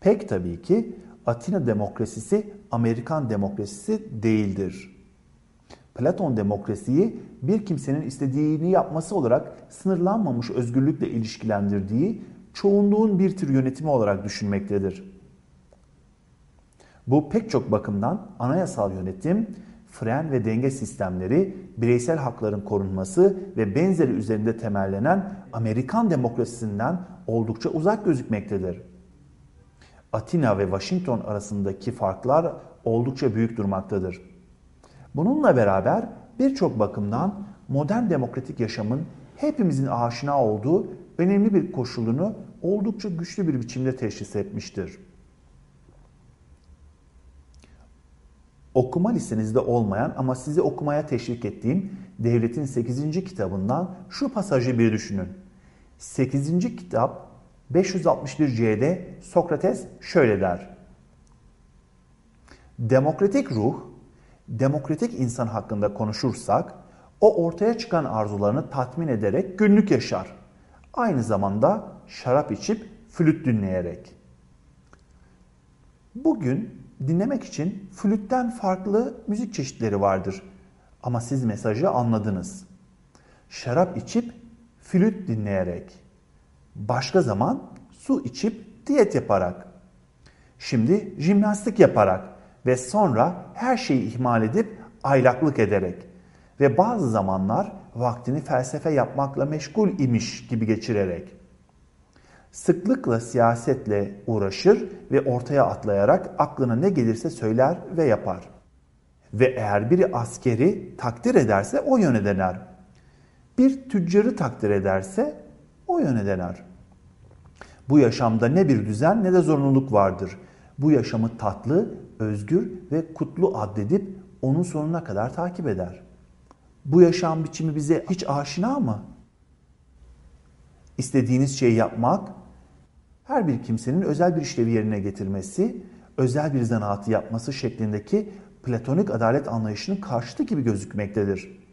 Pek tabii ki Atina demokrasisi Amerikan demokrasisi değildir. Platon demokrasiyi bir kimsenin istediğini yapması olarak sınırlanmamış özgürlükle ilişkilendirdiği çoğunluğun bir tür yönetimi olarak düşünmektedir. Bu pek çok bakımdan anayasal yönetim, fren ve denge sistemleri, bireysel hakların korunması ve benzeri üzerinde temellenen Amerikan demokrasisinden oldukça uzak gözükmektedir. Atina ve Washington arasındaki farklar oldukça büyük durmaktadır. Bununla beraber birçok bakımdan modern demokratik yaşamın hepimizin aşina olduğu önemli bir koşulunu oldukça güçlü bir biçimde teşhis etmiştir. Okuma listenizde olmayan ama sizi okumaya teşvik ettiğim Devletin 8. kitabından şu pasajı bir düşünün. 8. kitap 561C'de Sokrates şöyle der. Demokratik ruh, demokratik insan hakkında konuşursak o ortaya çıkan arzularını tatmin ederek günlük yaşar. Aynı zamanda şarap içip flüt dinleyerek. Bugün dinlemek için flütten farklı müzik çeşitleri vardır. Ama siz mesajı anladınız. Şarap içip flüt dinleyerek. Başka zaman su içip diyet yaparak. Şimdi jimnastik yaparak ve sonra her şeyi ihmal edip aylaklık ederek ve bazı zamanlar vaktini felsefe yapmakla meşgul imiş gibi geçirerek. Sıklıkla siyasetle uğraşır ve ortaya atlayarak aklına ne gelirse söyler ve yapar. Ve eğer biri askeri takdir ederse o yöne dener. Bir tüccarı takdir ederse o yöne dener. Bu yaşamda ne bir düzen ne de zorunluluk vardır. Bu yaşamı tatlı, özgür ve kutlu addedip onun sonuna kadar takip eder. Bu yaşam biçimi bize hiç aşina mı? İstediğiniz şeyi yapmak, her bir kimsenin özel bir işlevi yerine getirmesi, özel bir zanaatı yapması şeklindeki platonik adalet anlayışının karşıtı gibi gözükmektedir.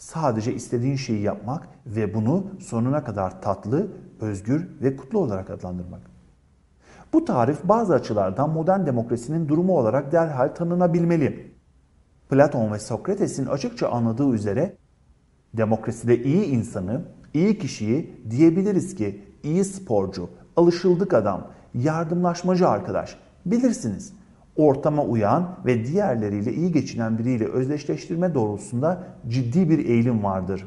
Sadece istediğin şeyi yapmak ve bunu sonuna kadar tatlı, özgür ve kutlu olarak adlandırmak. Bu tarif bazı açılardan modern demokrasinin durumu olarak derhal tanınabilmeli. Platon ve Sokrates'in açıkça anladığı üzere demokraside iyi insanı, iyi kişiyi diyebiliriz ki iyi sporcu, alışıldık adam, yardımlaşmacı arkadaş, bilirsiniz ortama uyan ve diğerleriyle iyi geçinen biriyle özdeşleştirme doğrultusunda ciddi bir eğilim vardır.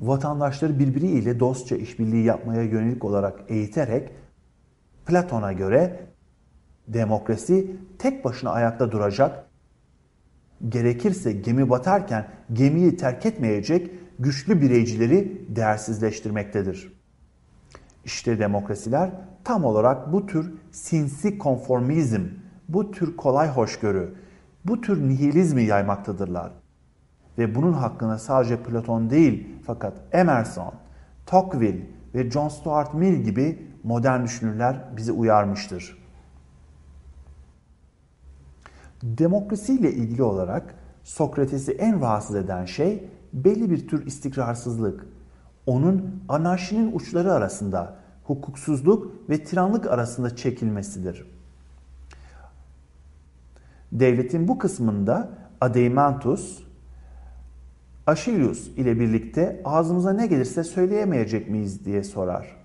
Vatandaşları birbiriyle dostça işbirliği yapmaya yönelik olarak eğiterek Platon'a göre demokrasi tek başına ayakta duracak, gerekirse gemi batarken gemiyi terk etmeyecek güçlü bireycileri değersizleştirmektedir. İşte demokrasiler tam olarak bu tür sinsi konformizm, bu tür kolay hoşgörü, bu tür nihilizmi yaymaktadırlar. Ve bunun hakkında sadece Platon değil fakat Emerson, Tocqueville ve John Stuart Mill gibi modern düşünürler bizi uyarmıştır. Demokrasiyle ilgili olarak Sokrates'i en rahatsız eden şey belli bir tür istikrarsızlık. Onun anarşinin uçları arasında hukuksuzluk ve tiranlık arasında çekilmesidir. Devletin bu kısmında Adeimantus, Achilles ile birlikte ağzımıza ne gelirse söyleyemeyecek miyiz diye sorar.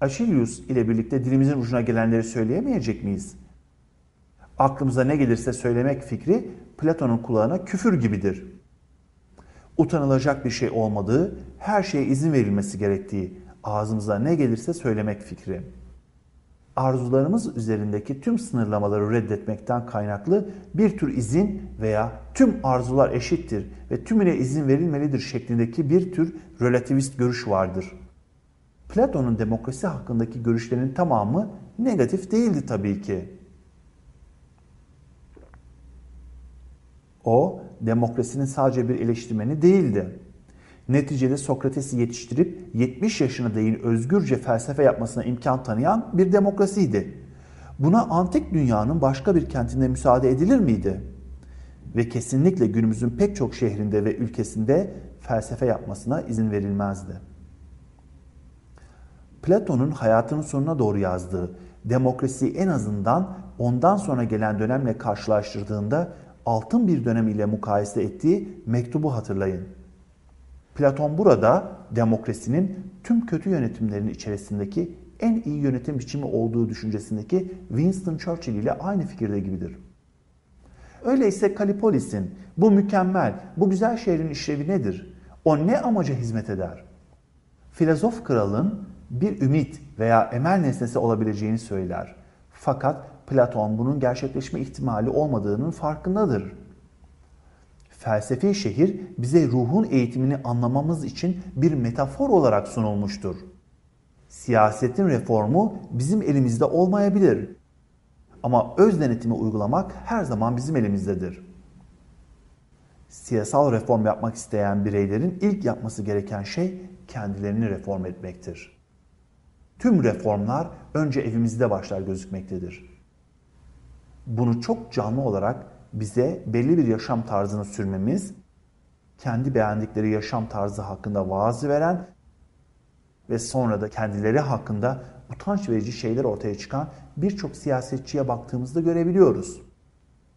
Achilles ile birlikte dilimizin ucuna gelenleri söyleyemeyecek miyiz? Aklımıza ne gelirse söylemek fikri Platon'un kulağına küfür gibidir. Utanılacak bir şey olmadığı, her şeye izin verilmesi gerektiği, ağzımıza ne gelirse söylemek fikri. Arzularımız üzerindeki tüm sınırlamaları reddetmekten kaynaklı bir tür izin veya tüm arzular eşittir ve tümüne izin verilmelidir şeklindeki bir tür relativist görüş vardır. Platon'un demokrasi hakkındaki görüşlerinin tamamı negatif değildi tabii ki. O demokrasinin sadece bir eleştirmeni değildi. Neticede Sokrates'i yetiştirip 70 yaşına değin özgürce felsefe yapmasına imkan tanıyan bir demokrasiydi. Buna antik dünyanın başka bir kentinde müsaade edilir miydi? Ve kesinlikle günümüzün pek çok şehrinde ve ülkesinde felsefe yapmasına izin verilmezdi. Platon'un hayatının sonuna doğru yazdığı demokrasiyi en azından ondan sonra gelen dönemle karşılaştırdığında altın bir dönem ile mukayese ettiği mektubu hatırlayın. Platon burada demokrasinin tüm kötü yönetimlerin içerisindeki en iyi yönetim biçimi olduğu düşüncesindeki Winston Churchill ile aynı fikirde gibidir. Öyleyse Kalipolis'in bu mükemmel, bu güzel şehrin işlevi nedir? O ne amaca hizmet eder? Filozof kralın bir ümit veya emel nesnesi olabileceğini söyler. Fakat Platon bunun gerçekleşme ihtimali olmadığının farkındadır. Felsefi şehir bize ruhun eğitimini anlamamız için bir metafor olarak sunulmuştur. Siyasetin reformu bizim elimizde olmayabilir. Ama öz denetimi uygulamak her zaman bizim elimizdedir. Siyasal reform yapmak isteyen bireylerin ilk yapması gereken şey kendilerini reform etmektir. Tüm reformlar önce evimizde başlar gözükmektedir. Bunu çok canlı olarak bize belli bir yaşam tarzını sürmemiz, kendi beğendikleri yaşam tarzı hakkında vaaz veren ve sonra da kendileri hakkında utanç verici şeyler ortaya çıkan birçok siyasetçiye baktığımızda görebiliyoruz.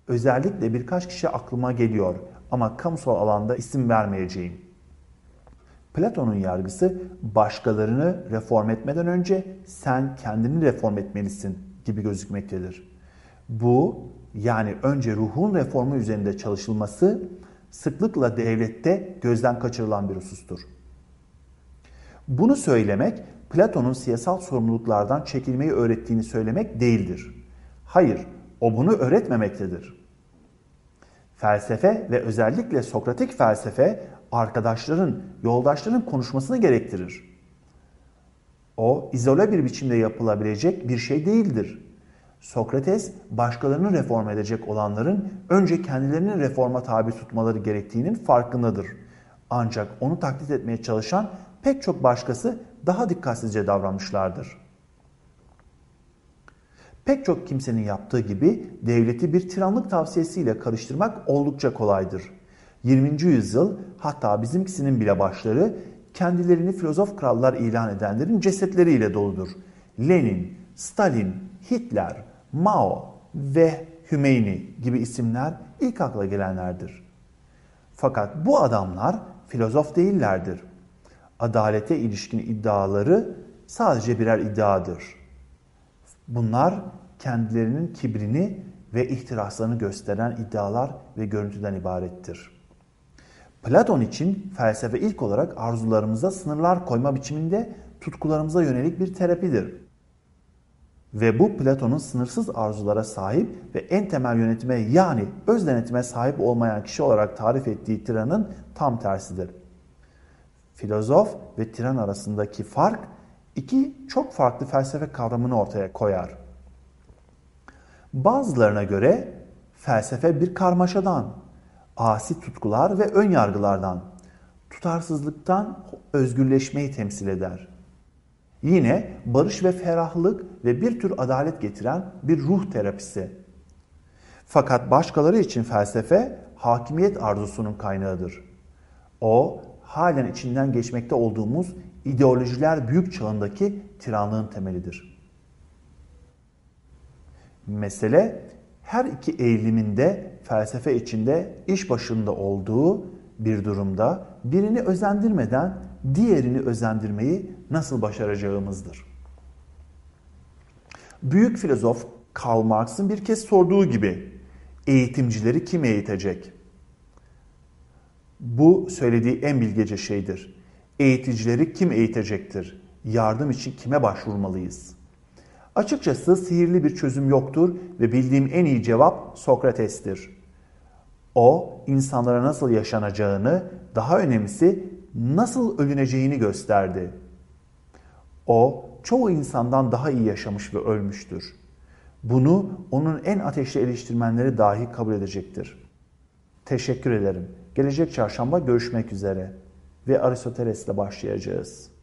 Özellikle birkaç kişi aklıma geliyor ama kamusal alanda isim vermeyeceğim. Platon'un yargısı başkalarını reform etmeden önce sen kendini reform etmelisin gibi gözükmektedir. Bu yani önce ruhun reformu üzerinde çalışılması sıklıkla devlette gözden kaçırılan bir husustur. Bunu söylemek Platon'un siyasal sorumluluklardan çekilmeyi öğrettiğini söylemek değildir. Hayır, o bunu öğretmemektedir. Felsefe ve özellikle Sokratik felsefe arkadaşların, yoldaşların konuşmasını gerektirir. O izole bir biçimde yapılabilecek bir şey değildir. Sokrates başkalarını reform edecek olanların önce kendilerini reforma tabi tutmaları gerektiğinin farkındadır. Ancak onu taklit etmeye çalışan pek çok başkası daha dikkatsizce davranmışlardır. Pek çok kimsenin yaptığı gibi devleti bir tiranlık tavsiyesiyle karıştırmak oldukça kolaydır. 20. yüzyıl hatta bizimkisinin bile başları kendilerini filozof krallar ilan edenlerin cesetleriyle doludur. Lenin, Stalin, Hitler, Mao ve Hümeyni gibi isimler ilk akla gelenlerdir. Fakat bu adamlar filozof değillerdir. Adalete ilişkin iddiaları sadece birer iddiadır. Bunlar kendilerinin kibrini ve ihtiraslarını gösteren iddialar ve görüntüden ibarettir. Platon için felsefe ilk olarak arzularımıza sınırlar koyma biçiminde tutkularımıza yönelik bir terapidir. Ve bu Platon'un sınırsız arzulara sahip ve en temel yönetime yani öz denetime sahip olmayan kişi olarak tarif ettiği tiranın tam tersidir. Filozof ve tiran arasındaki fark iki çok farklı felsefe kavramını ortaya koyar. Bazılarına göre felsefe bir karmaşadan, asi tutkular ve ön yargılardan, tutarsızlıktan özgürleşmeyi temsil eder. Yine barış ve ferahlık ve bir tür adalet getiren bir ruh terapisi. Fakat başkaları için felsefe hakimiyet arzusunun kaynağıdır. O halen içinden geçmekte olduğumuz ideolojiler büyük çağındaki tiranlığın temelidir. Mesele her iki eğiliminde felsefe içinde iş başında olduğu bir durumda birini özendirmeden diğerini özendirmeyi nasıl başaracağımızdır. Büyük filozof Karl Marx'ın bir kez sorduğu gibi eğitimcileri kim eğitecek? Bu söylediği en bilgece şeydir. Eğiticileri kim eğitecektir? Yardım için kime başvurmalıyız? Açıkçası sihirli bir çözüm yoktur ve bildiğim en iyi cevap Sokrates'tir. O insanlara nasıl yaşanacağını, daha önemlisi nasıl ölüneceğini gösterdi. O çoğu insandan daha iyi yaşamış ve ölmüştür. Bunu onun en ateşli eleştirmenleri dahi kabul edecektir. Teşekkür ederim. Gelecek çarşamba görüşmek üzere ve Aristoteles'le başlayacağız.